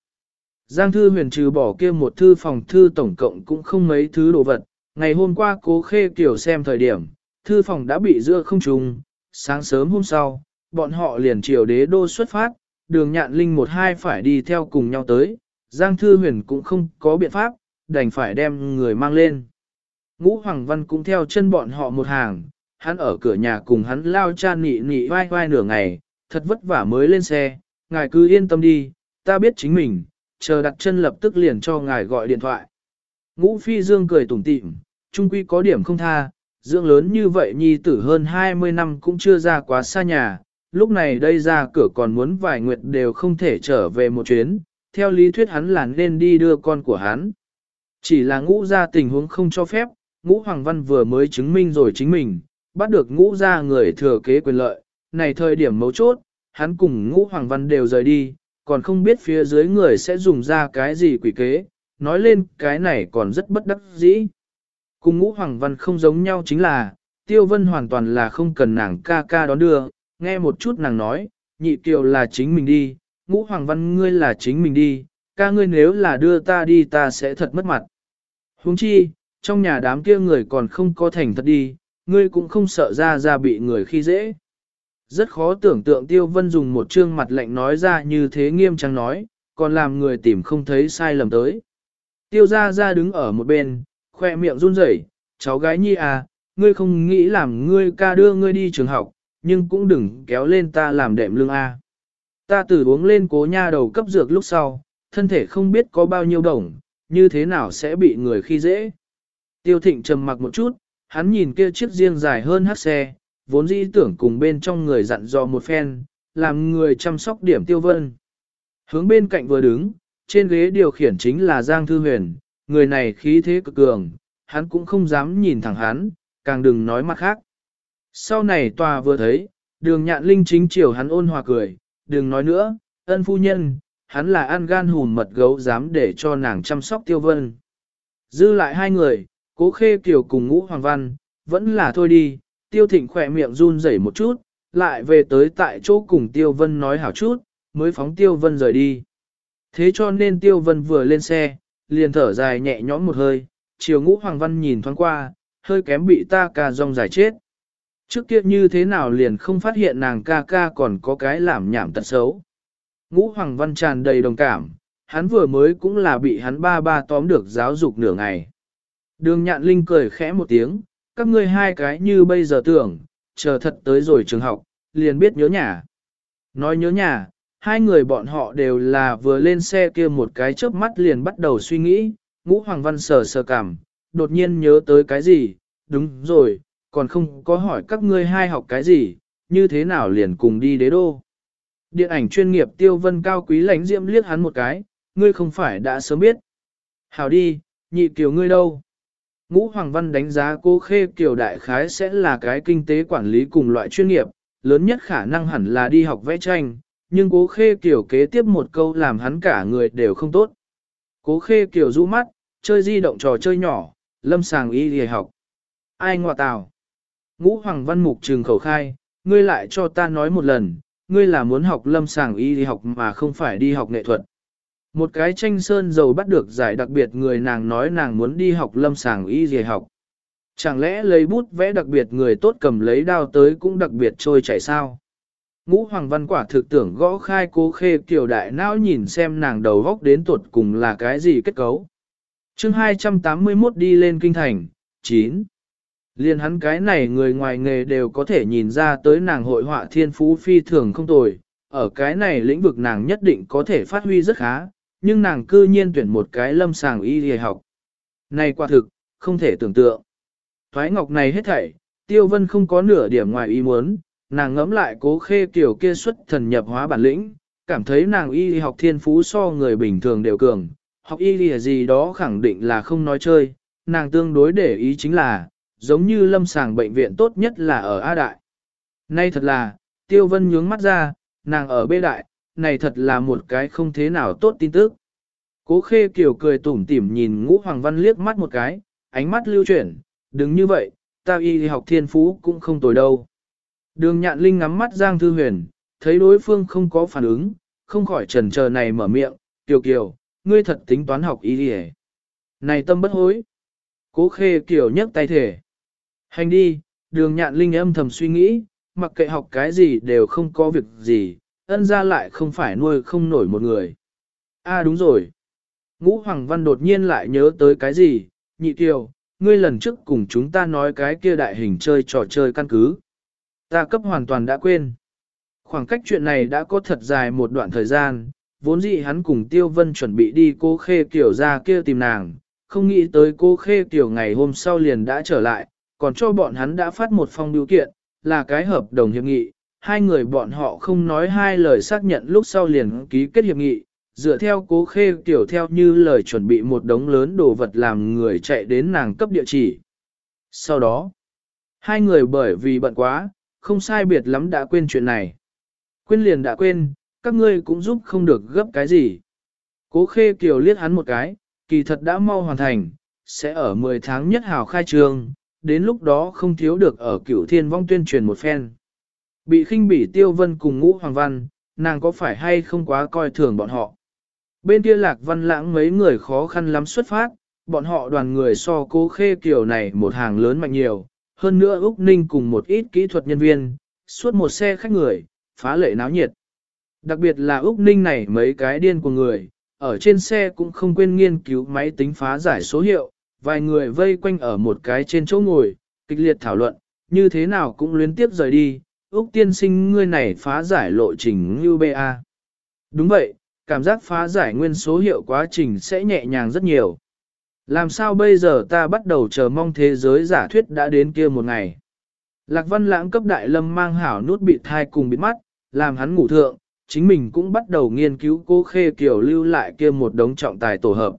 Giang thư huyền trừ bỏ kia một thư phòng thư tổng cộng cũng không mấy thứ đồ vật. Ngày hôm qua cố khê kiểu xem thời điểm, thư phòng đã bị giữa không trùng. Sáng sớm hôm sau, bọn họ liền chiều đế đô xuất phát, đường nhạn linh một hai phải đi theo cùng nhau tới. Giang thư huyền cũng không có biện pháp, đành phải đem người mang lên. Ngũ Hoàng Văn cũng theo chân bọn họ một hàng, hắn ở cửa nhà cùng hắn lao cha nị nị vai vai nửa ngày, thật vất vả mới lên xe, ngài cứ yên tâm đi, ta biết chính mình, chờ đặt chân lập tức liền cho ngài gọi điện thoại. Ngũ Phi Dương cười tủm tỉm, trung quy có điểm không tha, dưỡng lớn như vậy nhi tử hơn 20 năm cũng chưa ra quá xa nhà, lúc này đây ra cửa còn muốn vài nguyệt đều không thể trở về một chuyến, theo lý thuyết hắn là nên đi đưa con của hắn. Chỉ là ngũ ra tình huống không cho phép, ngũ Hoàng Văn vừa mới chứng minh rồi chính mình, bắt được ngũ ra người thừa kế quyền lợi, này thời điểm mấu chốt, hắn cùng ngũ Hoàng Văn đều rời đi, còn không biết phía dưới người sẽ dùng ra cái gì quỷ kế, nói lên cái này còn rất bất đắc dĩ. Cùng ngũ Hoàng Văn không giống nhau chính là, Tiêu Vân hoàn toàn là không cần nàng ca ca đón đưa, nghe một chút nàng nói, nhị kiều là chính mình đi, ngũ Hoàng Văn ngươi là chính mình đi, ca ngươi nếu là đưa ta đi ta sẽ thật mất mặt. Huống chi, trong nhà đám kia người còn không có thành thật đi, ngươi cũng không sợ ra ra bị người khi dễ. Rất khó tưởng tượng Tiêu Vân dùng một trương mặt lạnh nói ra như thế nghiêm trang nói, còn làm người tìm không thấy sai lầm tới. Tiêu ra ra đứng ở một bên, khoe miệng run rẩy, cháu gái nhi à, ngươi không nghĩ làm ngươi ca đưa ngươi đi trường học, nhưng cũng đừng kéo lên ta làm đệm lương a. À. Ta từ uống lên cố nha đầu cấp dược lúc sau, thân thể không biết có bao nhiêu đồng, như thế nào sẽ bị người khi dễ. Tiêu thịnh trầm mặc một chút, hắn nhìn kia chiếc riêng dài hơn hát xe, vốn dĩ tưởng cùng bên trong người dặn dò một phen, làm người chăm sóc điểm tiêu vân. Hướng bên cạnh vừa đứng, trên ghế điều khiển chính là Giang Thư Huyền, người này khí thế cực cường, hắn cũng không dám nhìn thẳng hắn, càng đừng nói mặt khác. Sau này tòa vừa thấy, đường nhạn linh chính chiều hắn ôn hòa cười, đừng nói nữa, ân phu nhân, hắn là ăn gan hùn mật gấu dám để cho nàng chăm sóc tiêu vân. Dư lại hai người, cố khê kiều cùng ngũ hoàng văn, vẫn là thôi đi, tiêu thịnh khỏe miệng run rẩy một chút, lại về tới tại chỗ cùng tiêu vân nói hảo chút, mới phóng tiêu vân rời đi. Thế cho nên tiêu vân vừa lên xe, liền thở dài nhẹ nhõm một hơi, chiều ngũ hoàng văn nhìn thoáng qua, hơi kém bị ta ca rong giải chết. Trước kia như thế nào liền không phát hiện nàng ca ca còn có cái làm nhảm tật xấu. Ngũ Hoàng Văn tràn đầy đồng cảm, hắn vừa mới cũng là bị hắn ba ba tóm được giáo dục nửa ngày. Đường nhạn linh cười khẽ một tiếng, các ngươi hai cái như bây giờ tưởng, chờ thật tới rồi trường học, liền biết nhớ nhà. Nói nhớ nhà, hai người bọn họ đều là vừa lên xe kia một cái chớp mắt liền bắt đầu suy nghĩ, ngũ Hoàng Văn sờ sờ cảm, đột nhiên nhớ tới cái gì, đúng rồi, còn không có hỏi các ngươi hai học cái gì, như thế nào liền cùng đi đế đô. Điện ảnh chuyên nghiệp tiêu vân cao quý lánh diễm liếc hắn một cái, ngươi không phải đã sớm biết. Hảo đi, nhị kiểu ngươi đâu? Ngũ Hoàng Văn đánh giá cô Khê Kiều Đại Khái sẽ là cái kinh tế quản lý cùng loại chuyên nghiệp, lớn nhất khả năng hẳn là đi học vẽ tranh, nhưng cố Khê kiểu kế tiếp một câu làm hắn cả người đều không tốt. Cố Khê kiểu rũ mắt, chơi di động trò chơi nhỏ, lâm sàng y đi học. Ai ngọa tào? Ngũ Hoàng Văn Mục trường khẩu khai, ngươi lại cho ta nói một lần, ngươi là muốn học lâm sàng y đi học mà không phải đi học nghệ thuật. Một cái tranh sơn dầu bắt được giải đặc biệt người nàng nói nàng muốn đi học lâm sàng y gì học. Chẳng lẽ lấy bút vẽ đặc biệt người tốt cầm lấy đao tới cũng đặc biệt trôi chảy sao? Ngũ Hoàng Văn quả thực tưởng gõ khai cố khê tiểu đại não nhìn xem nàng đầu góc đến tuột cùng là cái gì kết cấu. chương 281 đi lên kinh thành, 9. Liên hắn cái này người ngoài nghề đều có thể nhìn ra tới nàng hội họa thiên phú phi thường không tồi, ở cái này lĩnh vực nàng nhất định có thể phát huy rất khá, nhưng nàng cư nhiên tuyển một cái lâm sàng y y học. Này quả thực, không thể tưởng tượng. Thoái ngọc này hết thảy, tiêu vân không có nửa điểm ngoài ý muốn, nàng ngẫm lại cố khê kiểu kia xuất thần nhập hóa bản lĩnh, cảm thấy nàng y học thiên phú so người bình thường đều cường, học y gì đó khẳng định là không nói chơi, nàng tương đối để ý chính là, giống như lâm sàng bệnh viện tốt nhất là ở A Đại. Nay thật là, Tiêu Vân nhướng mắt ra, nàng ở B Đại, này thật là một cái không thế nào tốt tin tức. Cố khê kiều cười tủm tỉm nhìn ngũ hoàng văn liếc mắt một cái, ánh mắt lưu chuyển, đừng như vậy, ta y học thiên phú cũng không tồi đâu. Đường nhạn linh ngắm mắt Giang Thư Huyền, thấy đối phương không có phản ứng, không khỏi trần chờ này mở miệng, kiều kiều, ngươi thật tính toán học ý đi Này tâm bất hối. Cố khê Kiều nhấc tay thể. Hành đi, đường nhạn linh âm thầm suy nghĩ, mặc kệ học cái gì đều không có việc gì, ân ra lại không phải nuôi không nổi một người. a à đúng rồi. Ngũ Hoàng Văn đột nhiên lại nhớ tới cái gì, nhị kiều, ngươi lần trước cùng chúng ta nói cái kia đại hình chơi trò chơi căn cứ. Ta cấp hoàn toàn đã quên. Khoảng cách chuyện này đã có thật dài một đoạn thời gian, vốn dĩ hắn cùng Tiêu Vân chuẩn bị đi cô Khê kiểu ra kia tìm nàng, không nghĩ tới cô Khê kiểu ngày hôm sau liền đã trở lại, còn cho bọn hắn đã phát một phong biểu kiện, là cái hợp đồng hiệp nghị, hai người bọn họ không nói hai lời xác nhận lúc sau liền ký kết hiệp nghị, dựa theo cố khê tiểu theo như lời chuẩn bị một đống lớn đồ vật làm người chạy đến nàng cấp địa chỉ. Sau đó, hai người bởi vì bận quá, không sai biệt lắm đã quên chuyện này. Quên liền đã quên, các ngươi cũng giúp không được gấp cái gì. Cố khê kiều liếc hắn một cái, kỳ thật đã mau hoàn thành, sẽ ở 10 tháng nhất hào khai trường, đến lúc đó không thiếu được ở cửu thiên vong tuyên truyền một phen. Bị khinh bỉ tiêu vân cùng ngũ hoàng văn, nàng có phải hay không quá coi thường bọn họ. Bên kia lạc văn lãng mấy người khó khăn lắm xuất phát, bọn họ đoàn người so cố khê kiều này một hàng lớn mạnh nhiều, hơn nữa Úc Ninh cùng một ít kỹ thuật nhân viên, suốt một xe khách người, phá lệ náo nhiệt. Đặc biệt là Úc Ninh này mấy cái điên của người, ở trên xe cũng không quên nghiên cứu máy tính phá giải số hiệu, vài người vây quanh ở một cái trên chỗ ngồi, kịch liệt thảo luận, như thế nào cũng luyến tiếp rời đi, Úc tiên sinh ngươi này phá giải lộ trình như Đúng vậy, cảm giác phá giải nguyên số hiệu quá trình sẽ nhẹ nhàng rất nhiều. Làm sao bây giờ ta bắt đầu chờ mong thế giới giả thuyết đã đến kia một ngày. Lạc văn lãng cấp đại lâm mang hảo nút bị thai cùng bịt mắt, làm hắn ngủ thượng, chính mình cũng bắt đầu nghiên cứu cô khê kiểu lưu lại kia một đống trọng tài tổ hợp.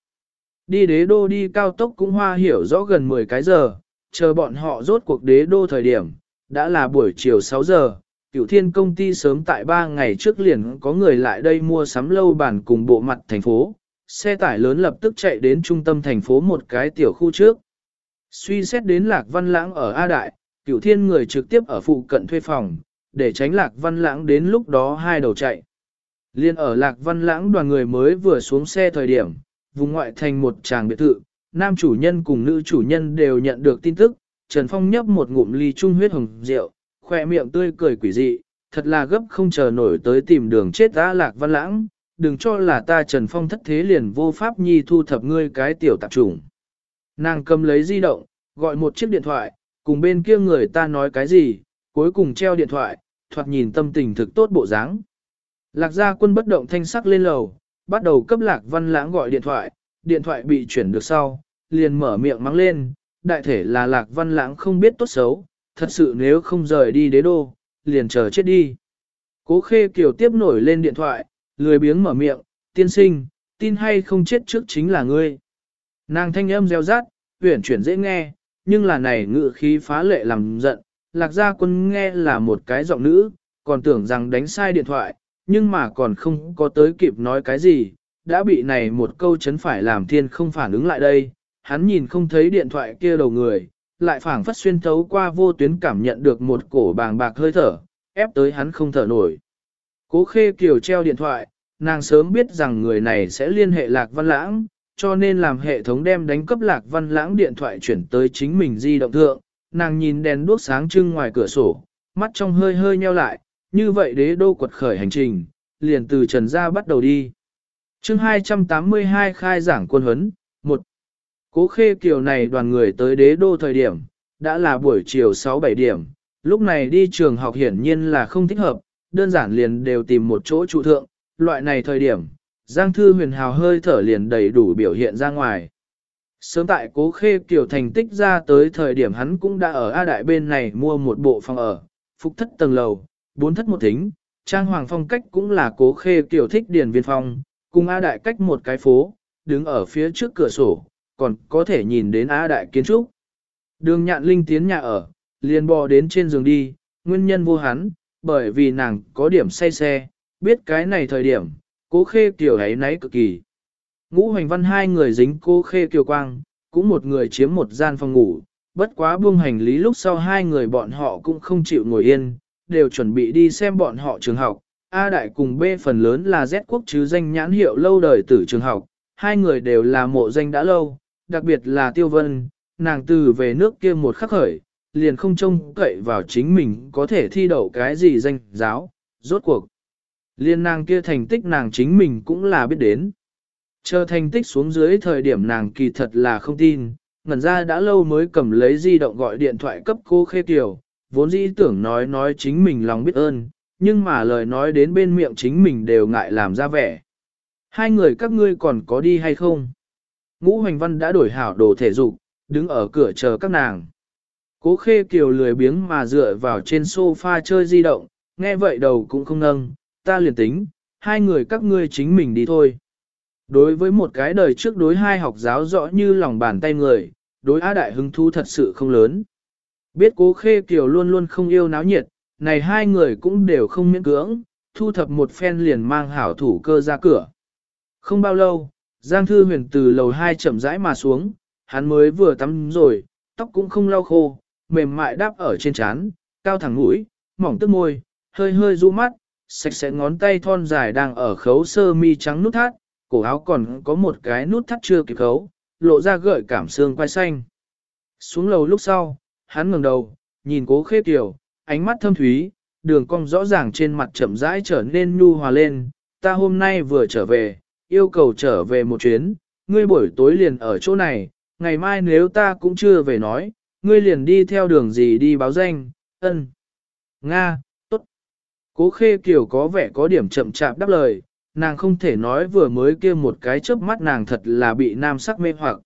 Đi đế đô đi cao tốc cũng hoa hiểu rõ gần 10 cái giờ, chờ bọn họ rốt cuộc đế đô thời điểm, đã là buổi chiều 6 giờ, cửu thiên công ty sớm tại 3 ngày trước liền có người lại đây mua sắm lâu bản cùng bộ mặt thành phố, xe tải lớn lập tức chạy đến trung tâm thành phố một cái tiểu khu trước. Suy xét đến lạc văn lãng ở A Đại, cửu thiên người trực tiếp ở phụ cận thuê phòng, để tránh lạc văn lãng đến lúc đó hai đầu chạy. Liên ở lạc văn lãng đoàn người mới vừa xuống xe thời điểm, vùng ngoại thành một tràng biệt thự, nam chủ nhân cùng nữ chủ nhân đều nhận được tin tức, Trần Phong nhấp một ngụm ly trung huyết hồng rượu, khoe miệng tươi cười quỷ dị, thật là gấp không chờ nổi tới tìm đường chết ta lạc văn lãng, đừng cho là ta Trần Phong thất thế liền vô pháp nhi thu thập ngươi cái tiểu tạp trùng. Nàng cầm lấy di động, gọi một chiếc điện thoại, cùng bên kia người ta nói cái gì, cuối cùng treo điện thoại, thoạt nhìn tâm tình thực tốt bộ dáng. Lạc gia quân bất động thanh sắc lên lầu, bắt đầu cấp lạc văn lãng gọi điện thoại, điện thoại bị chuyển được sau, liền mở miệng mắng lên, đại thể là lạc văn lãng không biết tốt xấu, thật sự nếu không rời đi đế đô, liền chờ chết đi. Cố khê kiều tiếp nổi lên điện thoại, lười biếng mở miệng, tiên sinh, tin hay không chết trước chính là ngươi. Nàng thanh âm reo rát, uyển chuyển dễ nghe, nhưng là này ngự khí phá lệ làm giận, lạc gia quân nghe là một cái giọng nữ, còn tưởng rằng đánh sai điện thoại, nhưng mà còn không có tới kịp nói cái gì, đã bị này một câu chấn phải làm thiên không phản ứng lại đây, hắn nhìn không thấy điện thoại kia đầu người, lại phảng phất xuyên thấu qua vô tuyến cảm nhận được một cổ bàng bạc hơi thở, ép tới hắn không thở nổi. Cố khê kiều treo điện thoại, nàng sớm biết rằng người này sẽ liên hệ lạc văn lãng, cho nên làm hệ thống đem đánh cấp lạc văn lãng điện thoại chuyển tới chính mình di động thượng, nàng nhìn đèn đuốc sáng trưng ngoài cửa sổ, mắt trong hơi hơi nheo lại, như vậy đế đô quật khởi hành trình, liền từ trần gia bắt đầu đi. chương 282 khai giảng quân huấn, 1. Cố khê kiều này đoàn người tới đế đô thời điểm, đã là buổi chiều 6-7 điểm, lúc này đi trường học hiển nhiên là không thích hợp, đơn giản liền đều tìm một chỗ trụ thượng, loại này thời điểm, Giang Thư huyền hào hơi thở liền đầy đủ biểu hiện ra ngoài. Sớm tại cố khê kiều thành tích ra tới thời điểm hắn cũng đã ở A Đại bên này mua một bộ phòng ở, phục thất tầng lầu, bốn thất một thính, trang hoàng phong cách cũng là cố khê kiều thích điền viên phong, cùng A Đại cách một cái phố, đứng ở phía trước cửa sổ, còn có thể nhìn đến A Đại kiến trúc. Đường nhạn linh tiến nhà ở, liền bò đến trên giường đi, nguyên nhân vô hắn, bởi vì nàng có điểm say xe, biết cái này thời điểm, cố khê kiểu ấy nấy cực kỳ. Ngũ hành văn hai người dính cố khê kiều quang, cũng một người chiếm một gian phòng ngủ, bất quá buông hành lý lúc sau hai người bọn họ cũng không chịu ngồi yên, đều chuẩn bị đi xem bọn họ trường học. A đại cùng B phần lớn là Z quốc chứ danh nhãn hiệu lâu đời tử trường học, hai người đều là mộ danh đã lâu, đặc biệt là Tiêu Vân, nàng từ về nước kia một khắc khởi, liền không trông cậy vào chính mình có thể thi đậu cái gì danh giáo, rốt cuộc. Liên nàng kia thành tích nàng chính mình cũng là biết đến. Chờ thành tích xuống dưới thời điểm nàng kỳ thật là không tin, ngẩn ra đã lâu mới cầm lấy di động gọi điện thoại cấp cô Khê Kiều, vốn dĩ tưởng nói nói chính mình lòng biết ơn, nhưng mà lời nói đến bên miệng chính mình đều ngại làm ra vẻ. Hai người các ngươi còn có đi hay không? Ngũ Hoành Văn đã đổi hảo đồ thể dục, đứng ở cửa chờ các nàng. Cố Khê Kiều lười biếng mà dựa vào trên sofa chơi di động, nghe vậy đầu cũng không nâng, ta liền tính, hai người các ngươi chính mình đi thôi. Đối với một cái đời trước đối hai học giáo rõ như lòng bàn tay người, đối á đại hứng thú thật sự không lớn. Biết cố khê kiều luôn luôn không yêu náo nhiệt, này hai người cũng đều không miễn cưỡng, thu thập một phen liền mang hảo thủ cơ ra cửa. Không bao lâu, Giang Thư Huyền từ lầu hai chậm rãi mà xuống, hắn mới vừa tắm rồi, tóc cũng không lau khô, mềm mại đáp ở trên trán, cao thẳng mũi, mỏng tức môi, hơi hơi du mắt, sạch sẽ ngón tay thon dài đang ở khấu sơ mi trắng nút thắt, cổ áo còn có một cái nút thắt chưa kịp khấu, lộ ra gợi cảm xương quai xanh. Xuống lầu lúc sau, hắn ngẩng đầu, nhìn cố khê tiểu, ánh mắt thâm thúy, đường cong rõ ràng trên mặt chậm rãi trở nên nhu hòa lên, ta hôm nay vừa trở về, yêu cầu trở về một chuyến, ngươi buổi tối liền ở chỗ này, ngày mai nếu ta cũng chưa về nói, ngươi liền đi theo đường gì đi báo danh, ân. Nga, tốt. Cố khê kiểu có vẻ có điểm chậm chạp đáp lời, nàng không thể nói vừa mới kia một cái chớp mắt nàng thật là bị nam sắc mê hoặc.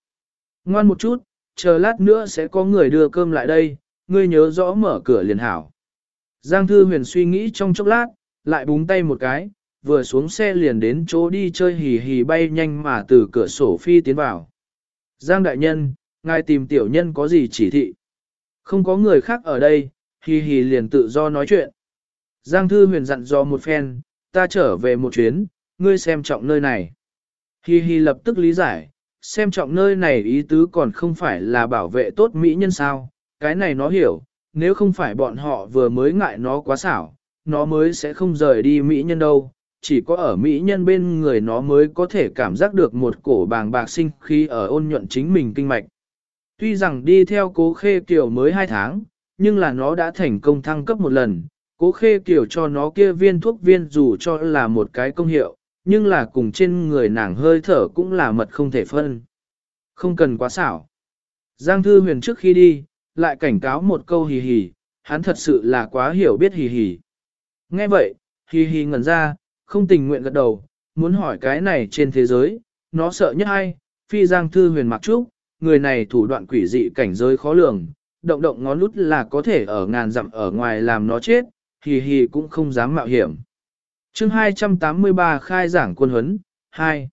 Ngoan một chút, chờ lát nữa sẽ có người đưa cơm lại đây, ngươi nhớ rõ mở cửa liền hảo. Giang Thư Huyền suy nghĩ trong chốc lát, lại búng tay một cái, vừa xuống xe liền đến chỗ đi chơi hì hì bay nhanh mà từ cửa sổ phi tiến vào. Giang Đại Nhân, ngài tìm tiểu nhân có gì chỉ thị? Không có người khác ở đây, hì hì liền tự do nói chuyện. Giang Thư Huyền dặn dò một phen, ta trở về một chuyến, ngươi xem trọng nơi này. Hi Hi lập tức lý giải, xem trọng nơi này ý tứ còn không phải là bảo vệ tốt mỹ nhân sao, cái này nó hiểu, nếu không phải bọn họ vừa mới ngại nó quá xảo, nó mới sẽ không rời đi mỹ nhân đâu, chỉ có ở mỹ nhân bên người nó mới có thể cảm giác được một cổ bàng bạc sinh khi ở ôn nhuận chính mình kinh mạch. Tuy rằng đi theo cố khê kiểu mới 2 tháng, nhưng là nó đã thành công thăng cấp một lần, cố khê kiểu cho nó kia viên thuốc viên dù cho là một cái công hiệu, nhưng là cùng trên người nàng hơi thở cũng là mật không thể phân. Không cần quá xảo. Giang Thư Huyền trước khi đi, lại cảnh cáo một câu hì hì, hắn thật sự là quá hiểu biết hì hì. Nghe vậy, hì hì ngẩn ra, không tình nguyện gật đầu, muốn hỏi cái này trên thế giới, nó sợ nhất ai, phi Giang Thư Huyền mặc trúc, người này thủ đoạn quỷ dị cảnh giới khó lường, động động ngón lút là có thể ở ngàn dặm ở ngoài làm nó chết, hì hì cũng không dám mạo hiểm chương 283 khai giảng quân huấn, 2.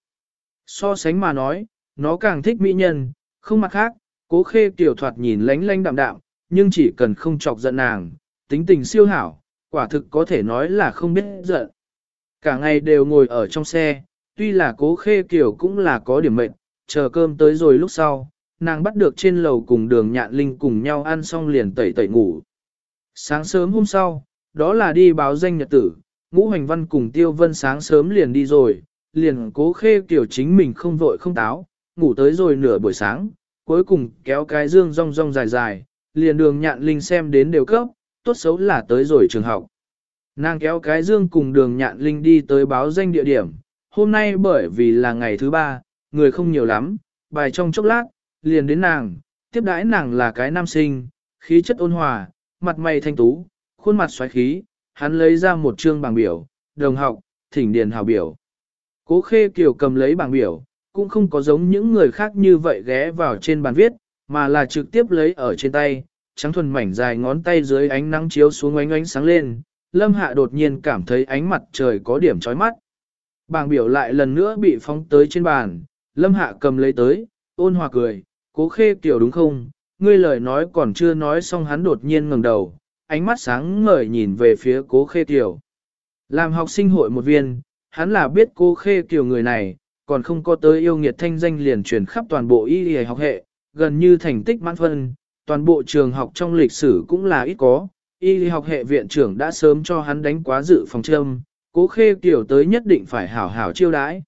So sánh mà nói, nó càng thích mỹ nhân, không mặt khác, cố khê tiểu thoạt nhìn lánh lánh đạm đạm, nhưng chỉ cần không chọc giận nàng, tính tình siêu hảo, quả thực có thể nói là không biết giận. Cả ngày đều ngồi ở trong xe, tuy là cố khê kiểu cũng là có điểm mệnh, chờ cơm tới rồi lúc sau, nàng bắt được trên lầu cùng đường nhạn linh cùng nhau ăn xong liền tẩy tẩy ngủ. Sáng sớm hôm sau, đó là đi báo danh nhật tử, ngũ hành văn cùng tiêu vân sáng sớm liền đi rồi, liền cố khê kiểu chính mình không vội không táo, ngủ tới rồi nửa buổi sáng, cuối cùng kéo cái dương rong rong dài dài, liền đường nhạn linh xem đến đều cấp, tốt xấu là tới rồi trường học. Nàng kéo cái dương cùng đường nhạn linh đi tới báo danh địa điểm, hôm nay bởi vì là ngày thứ ba, người không nhiều lắm, bài trong chốc lát, liền đến nàng, tiếp đãi nàng là cái nam sinh, khí chất ôn hòa, mặt mày thanh tú, khuôn mặt xoáy khí, hắn lấy ra một chương bảng biểu, đồng học, thỉnh điền hào biểu. Cố khê kiều cầm lấy bảng biểu, cũng không có giống những người khác như vậy ghé vào trên bàn viết, mà là trực tiếp lấy ở trên tay, trắng thuần mảnh dài ngón tay dưới ánh nắng chiếu xuống ánh ánh sáng lên, lâm hạ đột nhiên cảm thấy ánh mặt trời có điểm chói mắt. Bảng biểu lại lần nữa bị phóng tới trên bàn, lâm hạ cầm lấy tới, ôn hòa cười, cố khê kiểu đúng không, ngươi lời nói còn chưa nói xong hắn đột nhiên ngẩng đầu, ánh mắt sáng ngời nhìn về phía cố khê kiểu. Làm học sinh hội một viên, hắn là biết cố khê kiểu người này, còn không có tới yêu nghiệt thanh danh liền truyền khắp toàn bộ y y học hệ, gần như thành tích mãn phân, toàn bộ trường học trong lịch sử cũng là ít có. Y học hệ viện trưởng đã sớm cho hắn đánh quá dự phòng châm, cố khê kiểu tới nhất định phải hảo hảo chiêu đãi.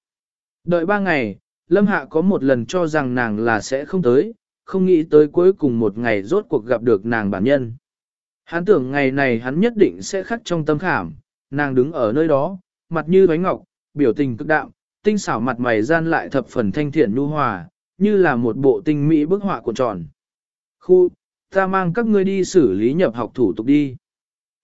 Đợi ba ngày, Lâm Hạ có một lần cho rằng nàng là sẽ không tới, không nghĩ tới cuối cùng một ngày rốt cuộc gặp được nàng bản nhân. Hắn tưởng ngày này hắn nhất định sẽ khắc trong tâm khảm, nàng đứng ở nơi đó, mặt như bánh ngọc, biểu tình cực đạm, tinh xảo mặt mày gian lại thập phần thanh thiện nhu hòa, như là một bộ tinh mỹ bức họa của tròn. Khu, ta mang các ngươi đi xử lý nhập học thủ tục đi.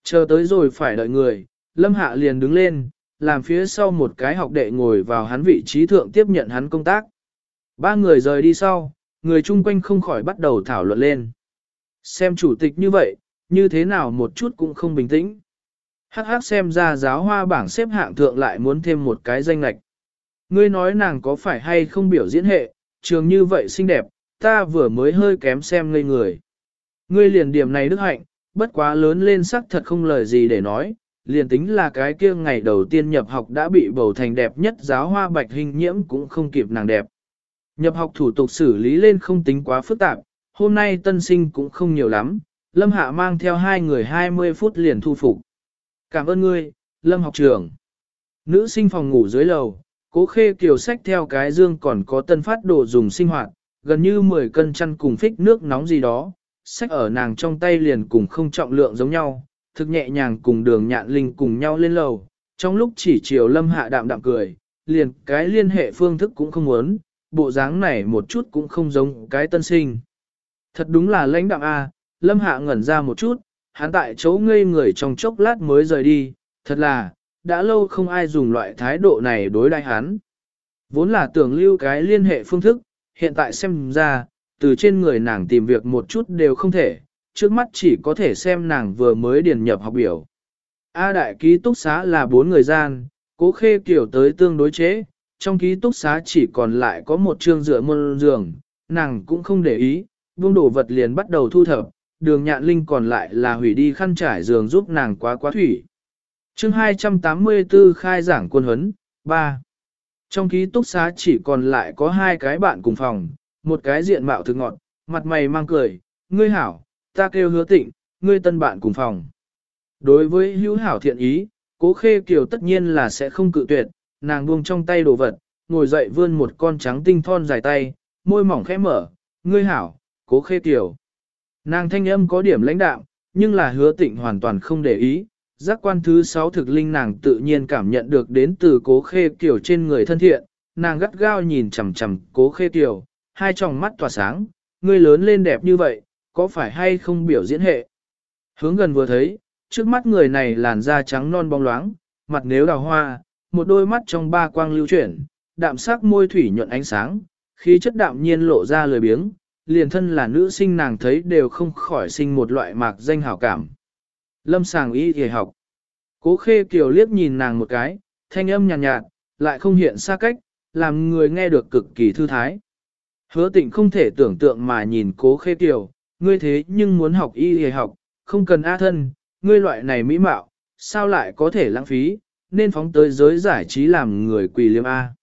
Chờ tới rồi phải đợi người, Lâm Hạ liền đứng lên, làm phía sau một cái học đệ ngồi vào hắn vị trí thượng tiếp nhận hắn công tác. Ba người rời đi sau, người chung quanh không khỏi bắt đầu thảo luận lên. Xem chủ tịch như vậy, như thế nào một chút cũng không bình tĩnh. Hắc hắc xem ra giáo hoa bảng xếp hạng thượng lại muốn thêm một cái danh lạch. Ngươi nói nàng có phải hay không biểu diễn hệ, trường như vậy xinh đẹp, ta vừa mới hơi kém xem ngây người. Ngươi liền điểm này đức hạnh, bất quá lớn lên sắc thật không lời gì để nói, liền tính là cái kia ngày đầu tiên nhập học đã bị bầu thành đẹp nhất giáo hoa bạch hình nhiễm cũng không kịp nàng đẹp. Nhập học thủ tục xử lý lên không tính quá phức tạp, hôm nay tân sinh cũng không nhiều lắm, Lâm Hạ mang theo hai người 20 phút liền thu phục. Cảm ơn ngươi, Lâm học trưởng. Nữ sinh phòng ngủ dưới lầu, cố khê kiều sách theo cái dương còn có tân phát đồ dùng sinh hoạt, gần như 10 cân chăn cùng phích nước nóng gì đó, sách ở nàng trong tay liền cùng không trọng lượng giống nhau, thực nhẹ nhàng cùng đường nhạn linh cùng nhau lên lầu, trong lúc chỉ chiều lâm hạ đạm đạm cười, liền cái liên hệ phương thức cũng không muốn, bộ dáng này một chút cũng không giống cái tân sinh. Thật đúng là lãnh đạm A, lâm hạ ngẩn ra một chút, hắn tại chỗ ngây người trong chốc lát mới rời đi, thật là, đã lâu không ai dùng loại thái độ này đối đãi hắn. Vốn là tưởng lưu cái liên hệ phương thức, hiện tại xem ra, từ trên người nàng tìm việc một chút đều không thể, trước mắt chỉ có thể xem nàng vừa mới điền nhập học biểu. A đại ký túc xá là bốn người gian, cố khê kiểu tới tương đối chế, trong ký túc xá chỉ còn lại có một trường dựa môn giường, nàng cũng không để ý, buông đồ vật liền bắt đầu thu thập, đường nhạn linh còn lại là hủy đi khăn trải giường giúp nàng quá quá thủy. chương 284 khai giảng quân huấn, 3. Trong ký túc xá chỉ còn lại có hai cái bạn cùng phòng, một cái diện mạo thực ngọt, mặt mày mang cười, ngươi hảo, ta kêu hứa tịnh, ngươi tân bạn cùng phòng. Đối với hữu hảo thiện ý, cố khê kiều tất nhiên là sẽ không cự tuyệt, nàng buông trong tay đồ vật, ngồi dậy vươn một con trắng tinh thon dài tay, môi mỏng khẽ mở, ngươi hảo, cố khê kiều. Nàng thanh âm có điểm lãnh đạo, nhưng là hứa tịnh hoàn toàn không để ý, giác quan thứ sáu thực linh nàng tự nhiên cảm nhận được đến từ cố khê kiều trên người thân thiện, nàng gắt gao nhìn chằm chằm cố khê kiều, hai tròng mắt tỏa sáng, ngươi lớn lên đẹp như vậy, có phải hay không biểu diễn hệ? Hướng gần vừa thấy, trước mắt người này làn da trắng non bóng loáng, mặt nếu đào hoa, một đôi mắt trong ba quang lưu chuyển, đạm sắc môi thủy nhuận ánh sáng, khí chất đạm nhiên lộ ra lười biếng, liền thân là nữ sinh nàng thấy đều không khỏi sinh một loại mạc danh hảo cảm. Lâm sàng y thì học. Cố khê kiều liếc nhìn nàng một cái, thanh âm nhàn nhạt, nhạt, lại không hiện xa cách, làm người nghe được cực kỳ thư thái. Hứa tịnh không thể tưởng tượng mà nhìn cố khê kiều, ngươi thế nhưng muốn học y y học, không cần A thân, ngươi loại này mỹ mạo, sao lại có thể lãng phí, nên phóng tới giới giải trí làm người quỳ liêm A.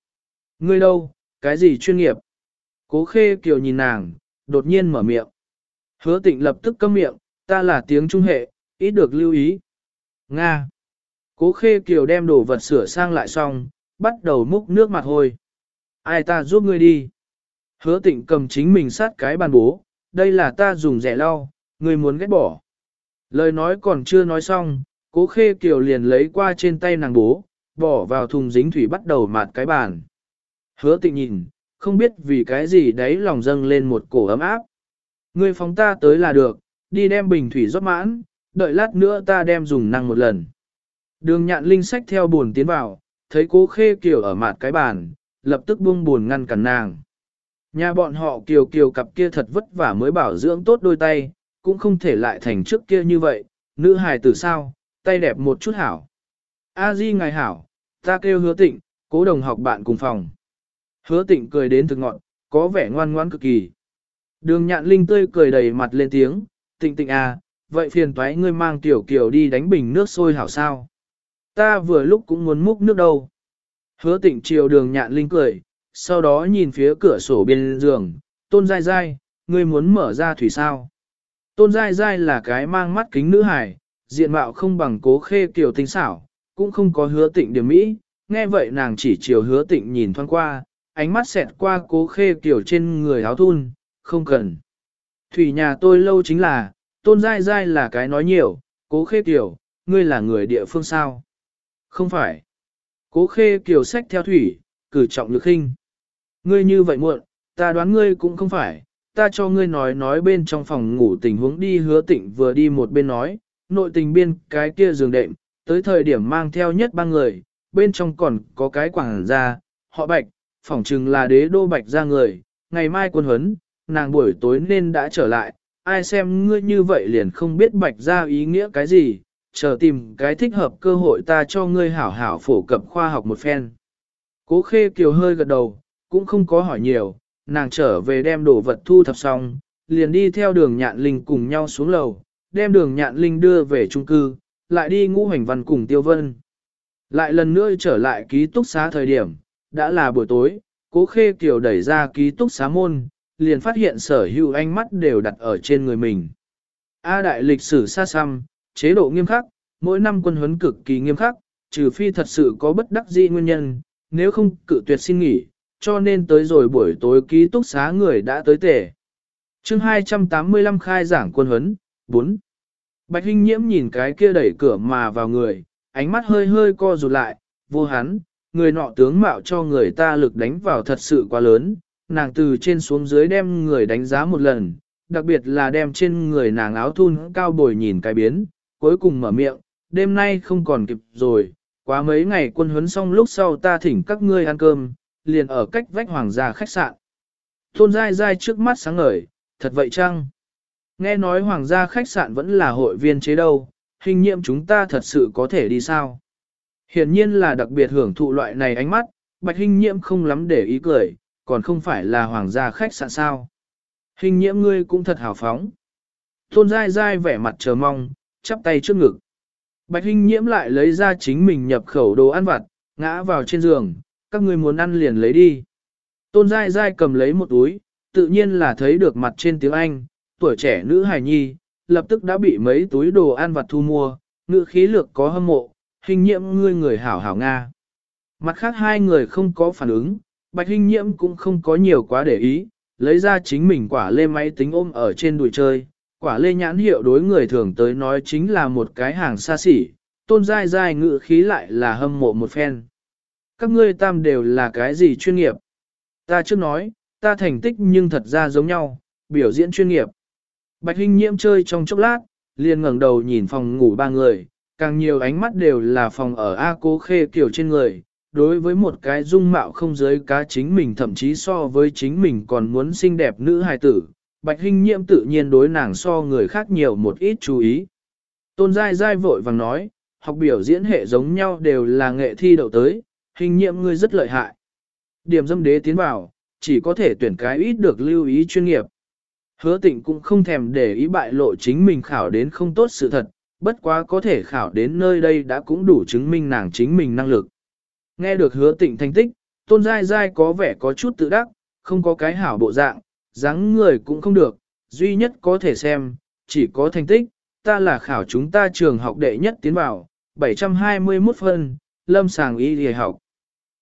Ngươi đâu, cái gì chuyên nghiệp? Cố khê kiều nhìn nàng, đột nhiên mở miệng. Hứa tịnh lập tức câm miệng, ta là tiếng trung hệ, ít được lưu ý. Nga. Cố khê kiều đem đồ vật sửa sang lại xong, bắt đầu múc nước mặt hôi. Ai ta giúp ngươi đi. Hứa tịnh cầm chính mình sát cái bàn bố, đây là ta dùng rẻ lau, ngươi muốn ghét bỏ. Lời nói còn chưa nói xong, cố khê kiều liền lấy qua trên tay nàng bố, bỏ vào thùng dính thủy bắt đầu mạt cái bàn. Hứa tịnh nhìn, không biết vì cái gì đấy lòng dâng lên một cổ ấm áp. Ngươi phóng ta tới là được, đi đem bình thủy rót mãn, đợi lát nữa ta đem dùng năng một lần. Đường nhạn linh sách theo buồn tiến vào, thấy cố khê kiều ở mạt cái bàn, lập tức buông buồn ngăn cản nàng. Nhà bọn họ kiều kiều cặp kia thật vất vả mới bảo dưỡng tốt đôi tay, cũng không thể lại thành trước kia như vậy, nữ hài tử sao, tay đẹp một chút hảo. A di ngài hảo, ta kêu hứa tịnh, cố đồng học bạn cùng phòng. Hứa tịnh cười đến thực ngọn, có vẻ ngoan ngoan cực kỳ. Đường nhạn linh tươi cười đầy mặt lên tiếng, tịnh tịnh à, vậy phiền toái ngươi mang tiểu kiều đi đánh bình nước sôi hảo sao. Ta vừa lúc cũng muốn múc nước đâu. Hứa tịnh chiều đường nhạn linh cười, sau đó nhìn phía cửa sổ bên giường, tôn dai dai, ngươi muốn mở ra thủy sao. Tôn dai dai là cái mang mắt kính nữ hải, diện mạo không bằng cố khê kiểu tinh xảo, cũng không có hứa tịnh điểm mỹ, nghe vậy nàng chỉ chiều hứa tịnh nhìn thoáng qua, ánh mắt xẹt qua cố khê kiểu trên người áo thun, không cần. Thủy nhà tôi lâu chính là, tôn dai dai là cái nói nhiều, cố khê kiểu, ngươi là người địa phương sao? Không phải. Cố khê kiểu sách theo thủy, cử trọng lực khinh. Ngươi như vậy muộn, ta đoán ngươi cũng không phải, ta cho ngươi nói nói bên trong phòng ngủ tình huống đi hứa tịnh vừa đi một bên nói, nội tình biên cái kia giường đệm, tới thời điểm mang theo nhất ba người, bên trong còn có cái quảng gia, họ bạch, phỏng chừng là đế đô bạch ra người, ngày mai quân huấn, nàng buổi tối nên đã trở lại, ai xem ngươi như vậy liền không biết bạch ra ý nghĩa cái gì, chờ tìm cái thích hợp cơ hội ta cho ngươi hảo hảo phổ cập khoa học một phen. Cố khê kiều hơi gật đầu, cũng không có hỏi nhiều, nàng trở về đem đồ vật thu thập xong, liền đi theo đường nhạn linh cùng nhau xuống lầu, đem đường nhạn linh đưa về trung cư, lại đi ngũ hành văn cùng tiêu vân. Lại lần nữa trở lại ký túc xá thời điểm, đã là buổi tối, cố khê kiều đẩy ra ký túc xá môn, liền phát hiện sở hữu ánh mắt đều đặt ở trên người mình. A đại lịch sử xa xăm, chế độ nghiêm khắc, mỗi năm quân huấn cực kỳ nghiêm khắc, trừ phi thật sự có bất đắc dĩ nguyên nhân, nếu không cự tuyệt xin nghỉ, cho nên tới rồi buổi tối ký túc xá người đã tới tể. chương 285 khai giảng quân huấn, 4. Bạch Hinh Nhiễm nhìn cái kia đẩy cửa mà vào người, ánh mắt hơi hơi co rụt lại, vô hắn, người nọ tướng mạo cho người ta lực đánh vào thật sự quá lớn, nàng từ trên xuống dưới đem người đánh giá một lần, đặc biệt là đem trên người nàng áo thun cao bồi nhìn cái biến, cuối cùng mở miệng, đêm nay không còn kịp rồi, quá mấy ngày quân huấn xong lúc sau ta thỉnh các ngươi ăn cơm, liền ở cách vách hoàng gia khách sạn. Tôn dai dai trước mắt sáng ngời, thật vậy chăng? Nghe nói hoàng gia khách sạn vẫn là hội viên chế đâu, hình nhiệm chúng ta thật sự có thể đi sao? Hiển nhiên là đặc biệt hưởng thụ loại này ánh mắt, bạch hình nhiễm không lắm để ý cười, còn không phải là hoàng gia khách sạn sao. Hình nhiễm ngươi cũng thật hào phóng. Tôn dai dai vẻ mặt chờ mong, chắp tay trước ngực. Bạch hình nhiễm lại lấy ra chính mình nhập khẩu đồ ăn vặt, ngã vào trên giường, các ngươi muốn ăn liền lấy đi. Tôn dai dai cầm lấy một túi, tự nhiên là thấy được mặt trên tiếng Anh, tuổi trẻ nữ hài nhi, lập tức đã bị mấy túi đồ ăn vặt thu mua, ngữ khí lược có hâm mộ, hình nhiễm ngươi người hảo hảo Nga. Mặt khác hai người không có phản ứng, bạch hình nhiễm cũng không có nhiều quá để ý, lấy ra chính mình quả lê máy tính ôm ở trên đùi chơi. Quả lê nhãn hiệu đối người thường tới nói chính là một cái hàng xa xỉ, tôn dai dai ngự khí lại là hâm mộ một phen. Các ngươi tam đều là cái gì chuyên nghiệp? Ta chưa nói, ta thành tích nhưng thật ra giống nhau, biểu diễn chuyên nghiệp. Bạch Hinh Nhiễm chơi trong chốc lát, liền ngẩng đầu nhìn phòng ngủ ba người, càng nhiều ánh mắt đều là phòng ở A Cố Khê kiểu trên người. Đối với một cái dung mạo không giới cá chính mình thậm chí so với chính mình còn muốn xinh đẹp nữ hài tử, Bạch Hinh Nhiễm tự nhiên đối nàng so người khác nhiều một ít chú ý. Tôn Giai Giai vội vàng nói, học biểu diễn hệ giống nhau đều là nghệ thi đậu tới, hình nhiệm ngươi rất lợi hại. Điểm dâm đế tiến vào, chỉ có thể tuyển cái ít được lưu ý chuyên nghiệp. Hứa tịnh cũng không thèm để ý bại lộ chính mình khảo đến không tốt sự thật, bất quá có thể khảo đến nơi đây đã cũng đủ chứng minh nàng chính mình năng lực. Nghe được hứa tịnh thành tích, tôn dai dai có vẻ có chút tự đắc, không có cái hảo bộ dạng, dáng người cũng không được, duy nhất có thể xem, chỉ có thành tích, ta là khảo chúng ta trường học đệ nhất tiến vào, 721 phân, lâm sàng y y học.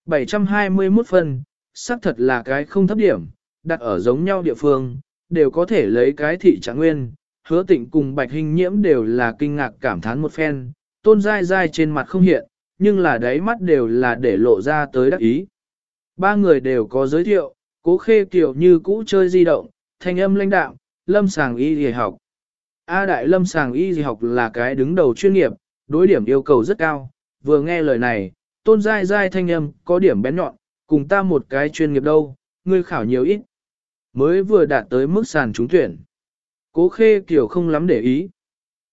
721 phân, xác thật là cái không thấp điểm, đặt ở giống nhau địa phương, đều có thể lấy cái thị trạng nguyên. Hứa tịnh cùng bạch hình nhiễm đều là kinh ngạc cảm thán một phen, tôn dai dai trên mặt không hiện, nhưng là đáy mắt đều là để lộ ra tới đắc ý. Ba người đều có giới thiệu, cố khê kiểu như cũ chơi di động, thanh âm lãnh đạo, lâm sàng y y học. A đại lâm sàng y y học là cái đứng đầu chuyên nghiệp, đối điểm yêu cầu rất cao, vừa nghe lời này, tôn dai dai thanh âm có điểm bén nhọn, cùng ta một cái chuyên nghiệp đâu, ngươi khảo nhiều ít. Mới vừa đạt tới mức sàn trúng tuyển. Cố khê kiểu không lắm để ý.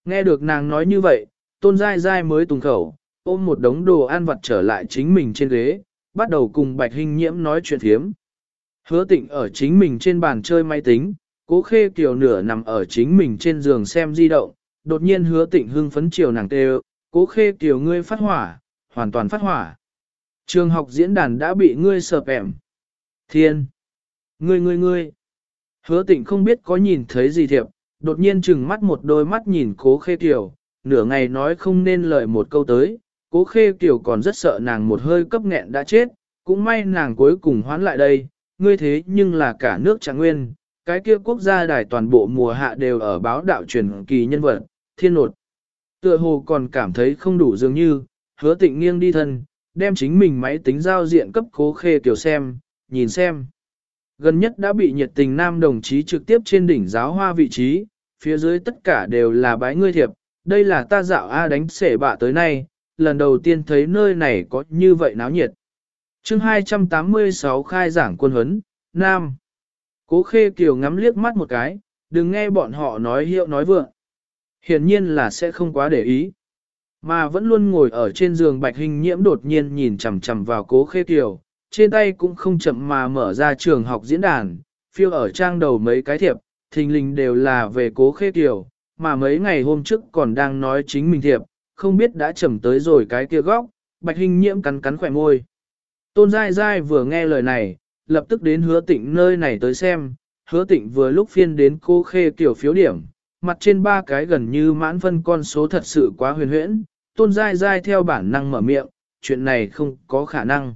Nghe được nàng nói như vậy, tôn dai dai mới tùng khẩu, ôm một đống đồ ăn vặt trở lại chính mình trên ghế, bắt đầu cùng bạch hình nhiễm nói chuyện thiếm. Hứa tịnh ở chính mình trên bàn chơi máy tính, cố khê kiểu nửa nằm ở chính mình trên giường xem di động, đột nhiên hứa tịnh hưng phấn chiều nàng tê cố khê kiểu ngươi phát hỏa, hoàn toàn phát hỏa. Trường học diễn đàn đã bị ngươi sợp ẻm. Thiên! Ngươi ngươi ngươi! Hứa tịnh không biết có nhìn thấy gì thiệp, đột nhiên chừng mắt một đôi mắt nhìn cố khê tiểu, nửa ngày nói không nên lời một câu tới, cố khê tiểu còn rất sợ nàng một hơi cấp nghẹn đã chết, cũng may nàng cuối cùng hoán lại đây, ngươi thế nhưng là cả nước trạng nguyên, cái kia quốc gia đài toàn bộ mùa hạ đều ở báo đạo truyền kỳ nhân vật, thiên nột. Tựa hồ còn cảm thấy không đủ dường như, hứa tịnh nghiêng đi thân, đem chính mình máy tính giao diện cấp cố khê kiểu xem, nhìn xem. Gần nhất đã bị nhiệt tình nam đồng chí trực tiếp trên đỉnh giáo hoa vị trí, phía dưới tất cả đều là bái ngươi thiệp, đây là ta dạo A đánh sể bạ tới nay, lần đầu tiên thấy nơi này có như vậy náo nhiệt. chương 286 khai giảng quân huấn, Nam. Cố khê kiều ngắm liếc mắt một cái, đừng nghe bọn họ nói hiệu nói vượng. Hiển nhiên là sẽ không quá để ý. Mà vẫn luôn ngồi ở trên giường bạch hình nhiễm đột nhiên nhìn chằm chằm vào cố khê kiều, trên tay cũng không chậm mà mở ra trường học diễn đàn, phiêu ở trang đầu mấy cái thiệp, thình lình đều là về cố khê kiều, mà mấy ngày hôm trước còn đang nói chính mình thiệp, không biết đã chậm tới rồi cái kia góc, bạch hình nhiễm cắn cắn khỏe môi. Tôn dai dai vừa nghe lời này, lập tức đến hứa tịnh nơi này tới xem, hứa tịnh vừa lúc phiên đến cố khê kiều phiếu điểm, mặt trên ba cái gần như mãn phân con số thật sự quá huyền huyễn, tôn dai dai theo bản năng mở miệng, chuyện này không có khả năng.